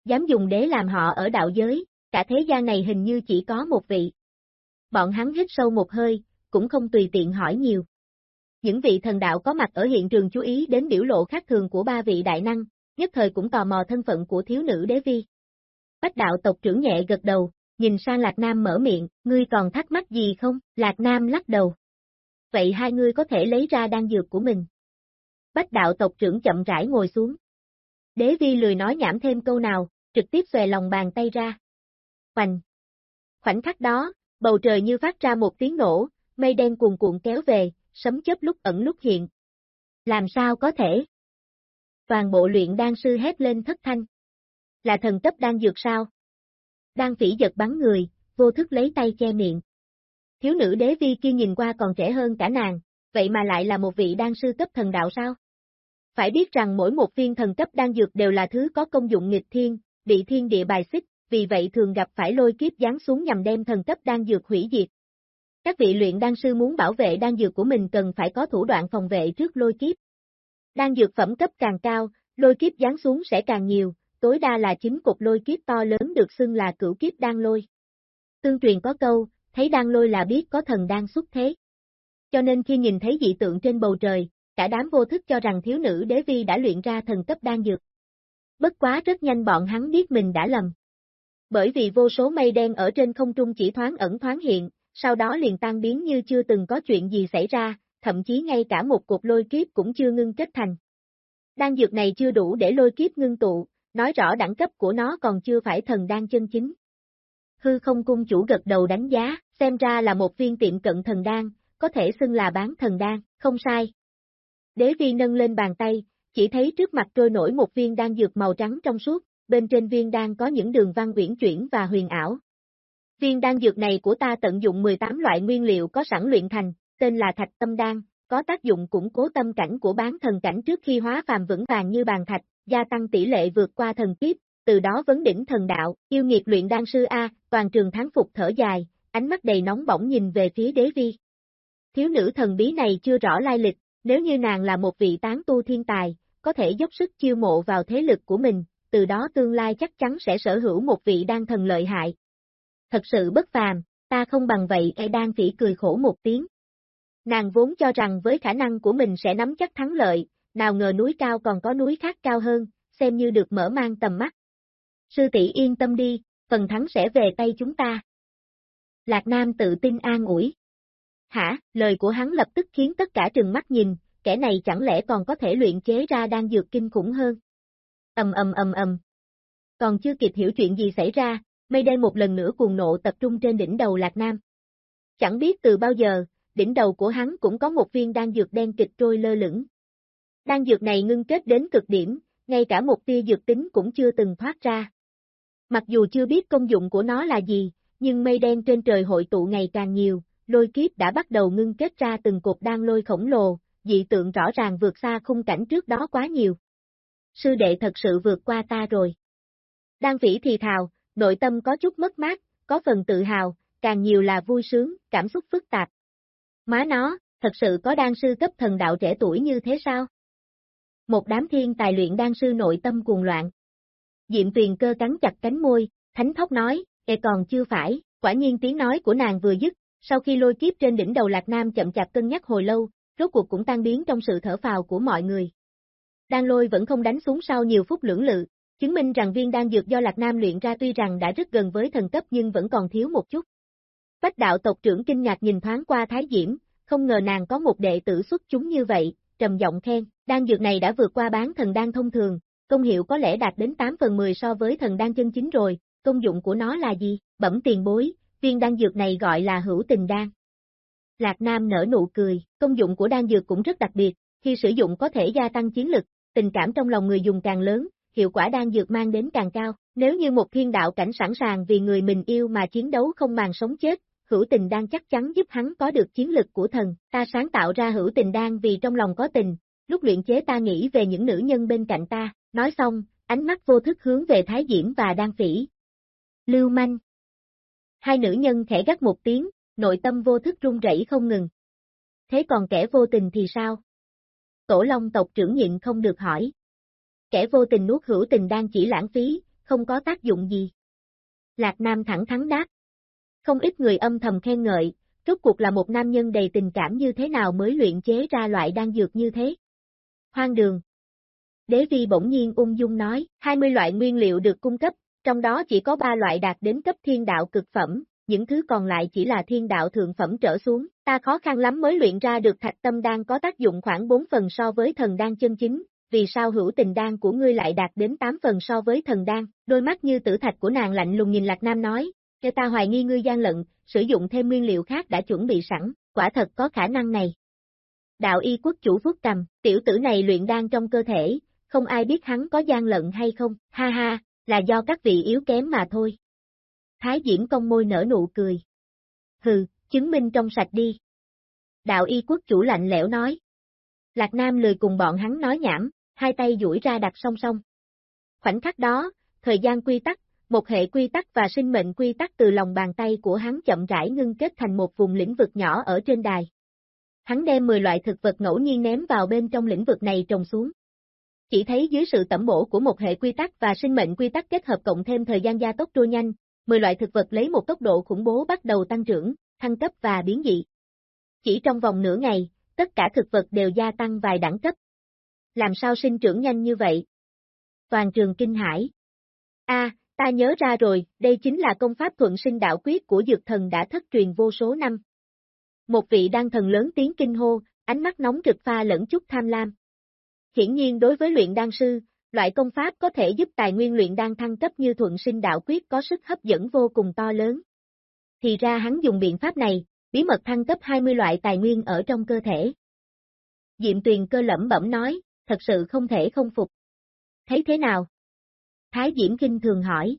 Dám dùng đế làm họ ở đạo giới, cả thế gian này hình như chỉ có một vị. Bọn hắn hít sâu một hơi, cũng không tùy tiện hỏi nhiều. Những vị thần đạo có mặt ở hiện trường chú ý đến biểu lộ khác thường của ba vị đại năng, nhất thời cũng tò mò thân phận của thiếu nữ đế vi. Bách đạo tộc trưởng nhẹ gật đầu, nhìn sang Lạc Nam mở miệng, ngươi còn thắc mắc gì không? Lạc Nam lắc đầu. Vậy hai ngươi có thể lấy ra đan dược của mình. Bách đạo tộc trưởng chậm rãi ngồi xuống. Đế vi lười nói nhảm thêm câu nào, trực tiếp xòe lòng bàn tay ra. Hoành. Khoảnh khắc đó, bầu trời như phát ra một tiếng nổ, mây đen cuồn cuộn kéo về, sấm chớp lúc ẩn lúc hiện. Làm sao có thể? Toàn bộ luyện đan sư hét lên thất thanh. Là thần cấp đan dược sao? Đan phỉ giật bắn người, vô thức lấy tay che miệng. Thiếu nữ đế vi kia nhìn qua còn trẻ hơn cả nàng, vậy mà lại là một vị đan sư cấp thần đạo sao? Phải biết rằng mỗi một viên thần cấp đan dược đều là thứ có công dụng nghịch thiên, bị thiên địa bài xích, vì vậy thường gặp phải lôi kiếp giáng xuống nhằm đem thần cấp đan dược hủy diệt. Các vị luyện đan sư muốn bảo vệ đan dược của mình cần phải có thủ đoạn phòng vệ trước lôi kiếp. Đan dược phẩm cấp càng cao, lôi kiếp giáng xuống sẽ càng nhiều, tối đa là chính cục lôi kiếp to lớn được xưng là cửu kiếp đan lôi. Tương truyền có câu, thấy đan lôi là biết có thần đang xuất thế. Cho nên khi nhìn thấy dị tượng trên bầu trời, cả đám vô thức cho rằng thiếu nữ đế vi đã luyện ra thần cấp đan dược. Bất quá rất nhanh bọn hắn biết mình đã lầm. Bởi vì vô số mây đen ở trên không trung chỉ thoáng ẩn thoáng hiện, sau đó liền tan biến như chưa từng có chuyện gì xảy ra, thậm chí ngay cả một cục lôi kiếp cũng chưa ngưng kết thành. Đan dược này chưa đủ để lôi kiếp ngưng tụ, nói rõ đẳng cấp của nó còn chưa phải thần đan chân chính. Hư không cung chủ gật đầu đánh giá, xem ra là một viên tiệm cận thần đan, có thể xưng là bán thần đan, không sai. Đế vi nâng lên bàn tay, chỉ thấy trước mặt trôi nổi một viên đan dược màu trắng trong suốt, bên trên viên đan có những đường văn uyển chuyển và huyền ảo. Viên đan dược này của ta tận dụng 18 loại nguyên liệu có sẵn luyện thành, tên là thạch tâm đan, có tác dụng củng cố tâm cảnh của bán thần cảnh trước khi hóa phàm vững vàng như bàn thạch, gia tăng tỷ lệ vượt qua thần kiếp, từ đó vấn đỉnh thần đạo, yêu nghiệt luyện đan sư A, toàn trường thắng phục thở dài, ánh mắt đầy nóng bỏng nhìn về phía đế vi. Thiếu nữ thần bí này chưa rõ lai lịch, nếu như nàng là một vị tán tu thiên tài, có thể dốc sức chiêu mộ vào thế lực của mình, từ đó tương lai chắc chắn sẽ sở hữu một vị đan thần lợi hại. Thật sự bất phàm, ta không bằng vậy e đan phỉ cười khổ một tiếng. Nàng vốn cho rằng với khả năng của mình sẽ nắm chắc thắng lợi, nào ngờ núi cao còn có núi khác cao hơn, xem như được mở mang tầm mắt. Sư tỷ yên tâm đi, phần thắng sẽ về tay chúng ta. Lạc Nam tự tin an ủi. Hả, lời của hắn lập tức khiến tất cả trừng mắt nhìn, kẻ này chẳng lẽ còn có thể luyện chế ra đan dược kinh khủng hơn. Ầm ầm ầm ầm. Còn chưa kịp hiểu chuyện gì xảy ra, mây đen một lần nữa cuồng nộ tập trung trên đỉnh đầu Lạc Nam. Chẳng biết từ bao giờ, đỉnh đầu của hắn cũng có một viên đan dược đen kịch trôi lơ lửng. Đan dược này ngưng kết đến cực điểm, ngay cả một tia dược tính cũng chưa từng thoát ra. Mặc dù chưa biết công dụng của nó là gì, nhưng mây đen trên trời hội tụ ngày càng nhiều, lôi kiếp đã bắt đầu ngưng kết ra từng cột đan lôi khổng lồ, dị tượng rõ ràng vượt xa khung cảnh trước đó quá nhiều. Sư đệ thật sự vượt qua ta rồi. Đan vĩ thì thào, nội tâm có chút mất mát, có phần tự hào, càng nhiều là vui sướng, cảm xúc phức tạp. Má nó, thật sự có đan sư cấp thần đạo trẻ tuổi như thế sao? Một đám thiên tài luyện đan sư nội tâm cuồng loạn. Diệm tuyền cơ cắn chặt cánh môi, thánh thóc nói, e còn chưa phải, quả nhiên tiếng nói của nàng vừa dứt, Sau khi lôi kiếp trên đỉnh đầu Lạc Nam chậm chạp cân nhắc hồi lâu, rốt cuộc cũng tan biến trong sự thở phào của mọi người. Đan lôi vẫn không đánh xuống sau nhiều phút lưỡng lự, chứng minh rằng viên đan dược do Lạc Nam luyện ra tuy rằng đã rất gần với thần cấp nhưng vẫn còn thiếu một chút. Bách đạo tộc trưởng kinh ngạc nhìn thoáng qua Thái Diễm, không ngờ nàng có một đệ tử xuất chúng như vậy, trầm giọng khen, đan dược này đã vượt qua bán thần đan thông thường, công hiệu có lẽ đạt đến 8 phần 10 so với thần đan chân chính rồi, công dụng của nó là gì? Bẩm tiền bối, viên đan dược này gọi là hữu tình đan. Lạc Nam nở nụ cười, công dụng của đan dược cũng rất đặc biệt, khi sử dụng có thể gia tăng chiến lực, tình cảm trong lòng người dùng càng lớn, hiệu quả đang dược mang đến càng cao. Nếu như một thiên đạo cảnh sẵn sàng vì người mình yêu mà chiến đấu không màng sống chết, hữu tình đang chắc chắn giúp hắn có được chiến lực của thần. Ta sáng tạo ra hữu tình đang vì trong lòng có tình, lúc luyện chế ta nghĩ về những nữ nhân bên cạnh ta, nói xong, ánh mắt vô thức hướng về Thái Diễm và Đan Phỉ. Lưu manh. Hai nữ nhân khẽ gắt một tiếng, nội tâm vô thức run rẩy không ngừng. Thế còn kẻ vô tình thì sao? Tổ Long tộc trưởng nhịn không được hỏi. Kẻ vô tình nuốt hữu tình đang chỉ lãng phí, không có tác dụng gì. Lạc Nam thẳng thắn đáp. Không ít người âm thầm khen ngợi, rốt cuộc là một nam nhân đầy tình cảm như thế nào mới luyện chế ra loại đan dược như thế. Hoang đường. Đế vi bỗng nhiên ung dung nói, 20 loại nguyên liệu được cung cấp, trong đó chỉ có 3 loại đạt đến cấp thiên đạo cực phẩm, những thứ còn lại chỉ là thiên đạo thượng phẩm trở xuống, ta khó khăn lắm mới luyện ra được thạch tâm đan có tác dụng khoảng 4 phần so với thần đan chân chính, vì sao hữu tình đan của ngươi lại đạt đến 8 phần so với thần đan, đôi mắt như tử thạch của nàng lạnh lùng nhìn Lạc Nam nói, cho ta hoài nghi ngươi gian lận, sử dụng thêm nguyên liệu khác đã chuẩn bị sẵn, quả thật có khả năng này. Đạo y quốc chủ vuốt cầm, tiểu tử này luyện đan trong cơ thể, không ai biết hắn có gian lận hay không, ha ha, là do các vị yếu kém mà thôi. Thái Diễm công môi nở nụ cười. Hừ, chứng minh trong sạch đi. Đạo y quốc chủ lạnh lẽo nói. Lạc Nam lười cùng bọn hắn nói nhảm, hai tay duỗi ra đặt song song. Khoảnh khắc đó, thời gian quy tắc, một hệ quy tắc và sinh mệnh quy tắc từ lòng bàn tay của hắn chậm rãi ngưng kết thành một vùng lĩnh vực nhỏ ở trên đài. Hắn đem 10 loại thực vật ngẫu nhiên ném vào bên trong lĩnh vực này trồng xuống. Chỉ thấy dưới sự tẩm bổ của một hệ quy tắc và sinh mệnh quy tắc kết hợp cộng thêm thời gian gia tốc trôi nhanh, 10 loại thực vật lấy một tốc độ khủng bố bắt đầu tăng trưởng, thăng cấp và biến dị. Chỉ trong vòng nửa ngày, tất cả thực vật đều gia tăng vài đẳng cấp. Làm sao sinh trưởng nhanh như vậy? Toàn trường kinh hải. A, ta nhớ ra rồi, đây chính là công pháp thuận sinh đạo quyết của dược thần đã thất truyền vô số năm. Một vị đan thần lớn tiếng kinh hô, ánh mắt nóng rực pha lẫn chút tham lam. Hiển nhiên đối với luyện đan sư, loại công pháp có thể giúp tài nguyên luyện đan thăng cấp như thuận sinh đạo quyết có sức hấp dẫn vô cùng to lớn. Thì ra hắn dùng biện pháp này, bí mật thăng cấp 20 loại tài nguyên ở trong cơ thể. Diệm tuyền cơ lẩm bẩm nói, thật sự không thể không phục. Thấy thế nào? Thái Diễm Kinh thường hỏi.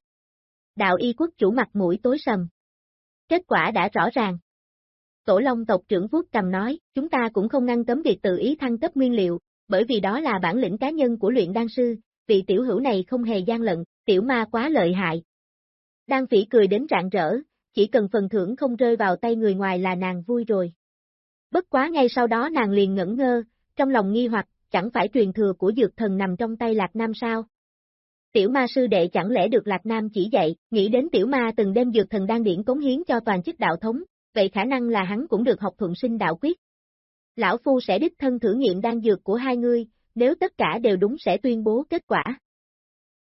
Đạo y quốc chủ mặt mũi tối sầm. Kết quả đã rõ ràng. Tổ Long tộc trưởng vuốt cầm nói, chúng ta cũng không ngăn cấm việc tự ý thăng cấp nguyên liệu, bởi vì đó là bản lĩnh cá nhân của luyện đan sư, vị tiểu hữu này không hề gian lận, tiểu ma quá lợi hại. Đan phỉ cười đến rạng rỡ, chỉ cần phần thưởng không rơi vào tay người ngoài là nàng vui rồi. Bất quá ngay sau đó nàng liền ngẩn ngơ, trong lòng nghi hoặc, chẳng phải truyền thừa của dược thần nằm trong tay Lạc Nam sao? Tiểu ma sư đệ chẳng lẽ được Lạc Nam chỉ dạy, nghĩ đến tiểu ma từng đem dược thần đan điển cống hiến cho toàn chức đạo thống, vậy khả năng là hắn cũng được học thuận sinh đạo quyết. Lão Phu sẽ đích thân thử nghiệm đan dược của hai ngươi, nếu tất cả đều đúng sẽ tuyên bố kết quả.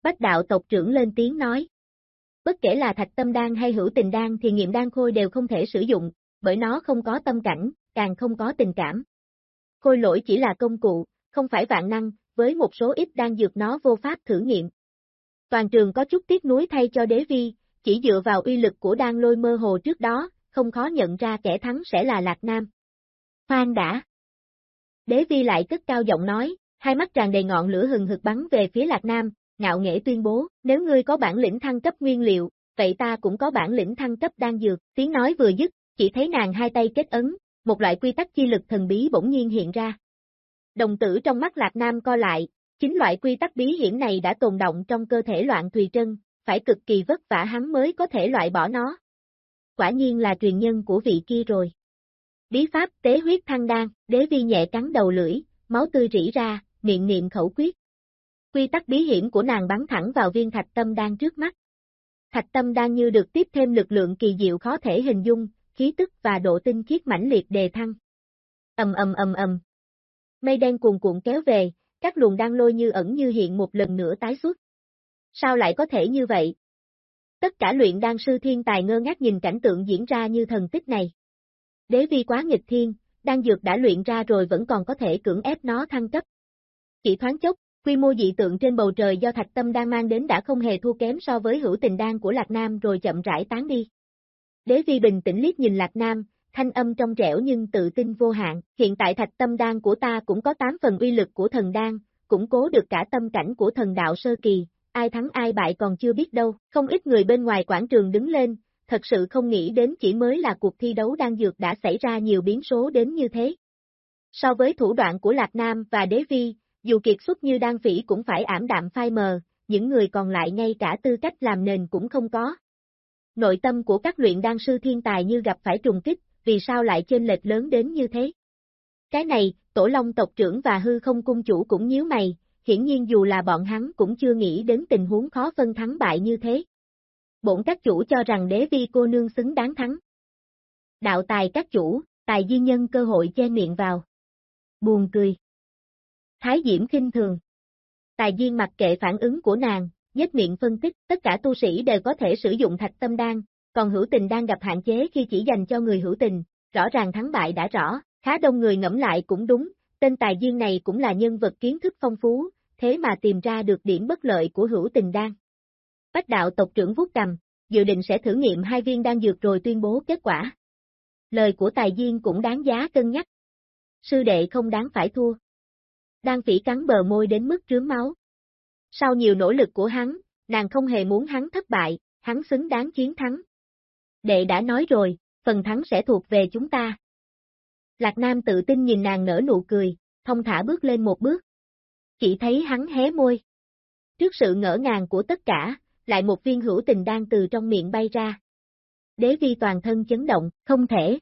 Bách đạo tộc trưởng lên tiếng nói. Bất kể là thạch tâm đan hay hữu tình đan thì nghiệm đan khôi đều không thể sử dụng, bởi nó không có tâm cảnh, càng không có tình cảm. Khôi lỗi chỉ là công cụ, không phải vạn năng, với một số ít đan dược nó vô pháp thử nghiệm. Toàn trường có chút tiếc nuối thay cho đế vi, chỉ dựa vào uy lực của đan lôi mơ hồ trước đó, không khó nhận ra kẻ thắng sẽ là Lạc Nam. Khoan đã. Đế vi lại cất cao giọng nói, hai mắt tràn đầy ngọn lửa hừng hực bắn về phía Lạc Nam, ngạo nghễ tuyên bố, nếu ngươi có bản lĩnh thăng cấp nguyên liệu, vậy ta cũng có bản lĩnh thăng cấp đan dược, tiếng nói vừa dứt, chỉ thấy nàng hai tay kết ấn, một loại quy tắc chi lực thần bí bỗng nhiên hiện ra. Đồng tử trong mắt Lạc Nam co lại, chính loại quy tắc bí hiểm này đã tồn động trong cơ thể loạn Thùy Trân, phải cực kỳ vất vả hắn mới có thể loại bỏ nó. Quả nhiên là truyền nhân của vị kia rồi. Bí pháp tế huyết thăng đan, đế vi nhẹ cắn đầu lưỡi, máu tươi rỉ ra, miệng niệm khẩu quyết. Quy tắc bí hiểm của nàng bắn thẳng vào viên thạch tâm đan trước mắt. Thạch tâm đan như được tiếp thêm lực lượng kỳ diệu khó thể hình dung, khí tức và độ tinh khiết mãnh liệt đề thăng. Ầm ầm ầm ầm. Mây đen cuồn cuộn kéo về, các luồng đan lôi như ẩn như hiện một lần nữa tái xuất. Sao lại có thể như vậy? Tất cả luyện đan sư thiên tài ngơ ngác nhìn cảnh tượng diễn ra như thần tích này. Đế vi quá nghịch thiên, đan dược đã luyện ra rồi vẫn còn có thể cưỡng ép nó thăng cấp. Chỉ thoáng chốc, quy mô dị tượng trên bầu trời do thạch tâm đang mang đến đã không hề thua kém so với hữu tình đan của Lạc Nam rồi chậm rãi tán đi. Đế vi bình tĩnh liếc nhìn Lạc Nam, thanh âm trong trẻo nhưng tự tin vô hạn, hiện tại thạch tâm đan của ta cũng có 8 phần uy lực của thần đan, củng cố được cả tâm cảnh của thần đạo sơ kỳ, ai thắng ai bại còn chưa biết đâu, không ít người bên ngoài quảng trường đứng lên, thật sự không nghĩ đến chỉ mới là cuộc thi đấu đang dược đã xảy ra nhiều biến số đến như thế. So với thủ đoạn của Lạc Nam và Đế Vi, dù kiệt xuất như đan phỉ cũng phải ảm đạm phai mờ, những người còn lại ngay cả tư cách làm nền cũng không có. Nội tâm của các luyện đan sư thiên tài như gặp phải trùng kích, vì sao lại chênh lệch lớn đến như thế? Cái này, Tổ Long tộc trưởng và hư không cung chủ cũng nhíu mày, hiển nhiên dù là bọn hắn cũng chưa nghĩ đến tình huống khó phân thắng bại như thế. Bổn các chủ cho rằng đế vi cô nương xứng đáng thắng. Đạo tài các chủ, tài di nhân cơ hội che miệng vào. Buồn cười. Thái Diễm kinh thường. Tài duyên mặc kệ phản ứng của nàng, nhếch miệng phân tích, tất cả tu sĩ đều có thể sử dụng thạch tâm đan, còn hữu tình đang gặp hạn chế khi chỉ dành cho người hữu tình, rõ ràng thắng bại đã rõ, khá đông người ngẫm lại cũng đúng, tên tài duyên này cũng là nhân vật kiến thức phong phú, thế mà tìm ra được điểm bất lợi của hữu tình đan. Bách đạo tộc trưởng vuốt cầm, dự định sẽ thử nghiệm hai viên đan dược rồi tuyên bố kết quả. Lời của tài viên cũng đáng giá cân nhắc. Sư đệ không đáng phải thua. Đan phỉ cắn bờ môi đến mức trướng máu. Sau nhiều nỗ lực của hắn, nàng không hề muốn hắn thất bại, hắn xứng đáng chiến thắng. Đệ đã nói rồi, phần thắng sẽ thuộc về chúng ta. Lạc Nam tự tin nhìn nàng nở nụ cười, thông thả bước lên một bước. Chỉ thấy hắn hé môi. Trước sự ngỡ ngàng của tất cả, lại một viên hữu tình đang từ trong miệng bay ra. Đế vi toàn thân chấn động, không thể,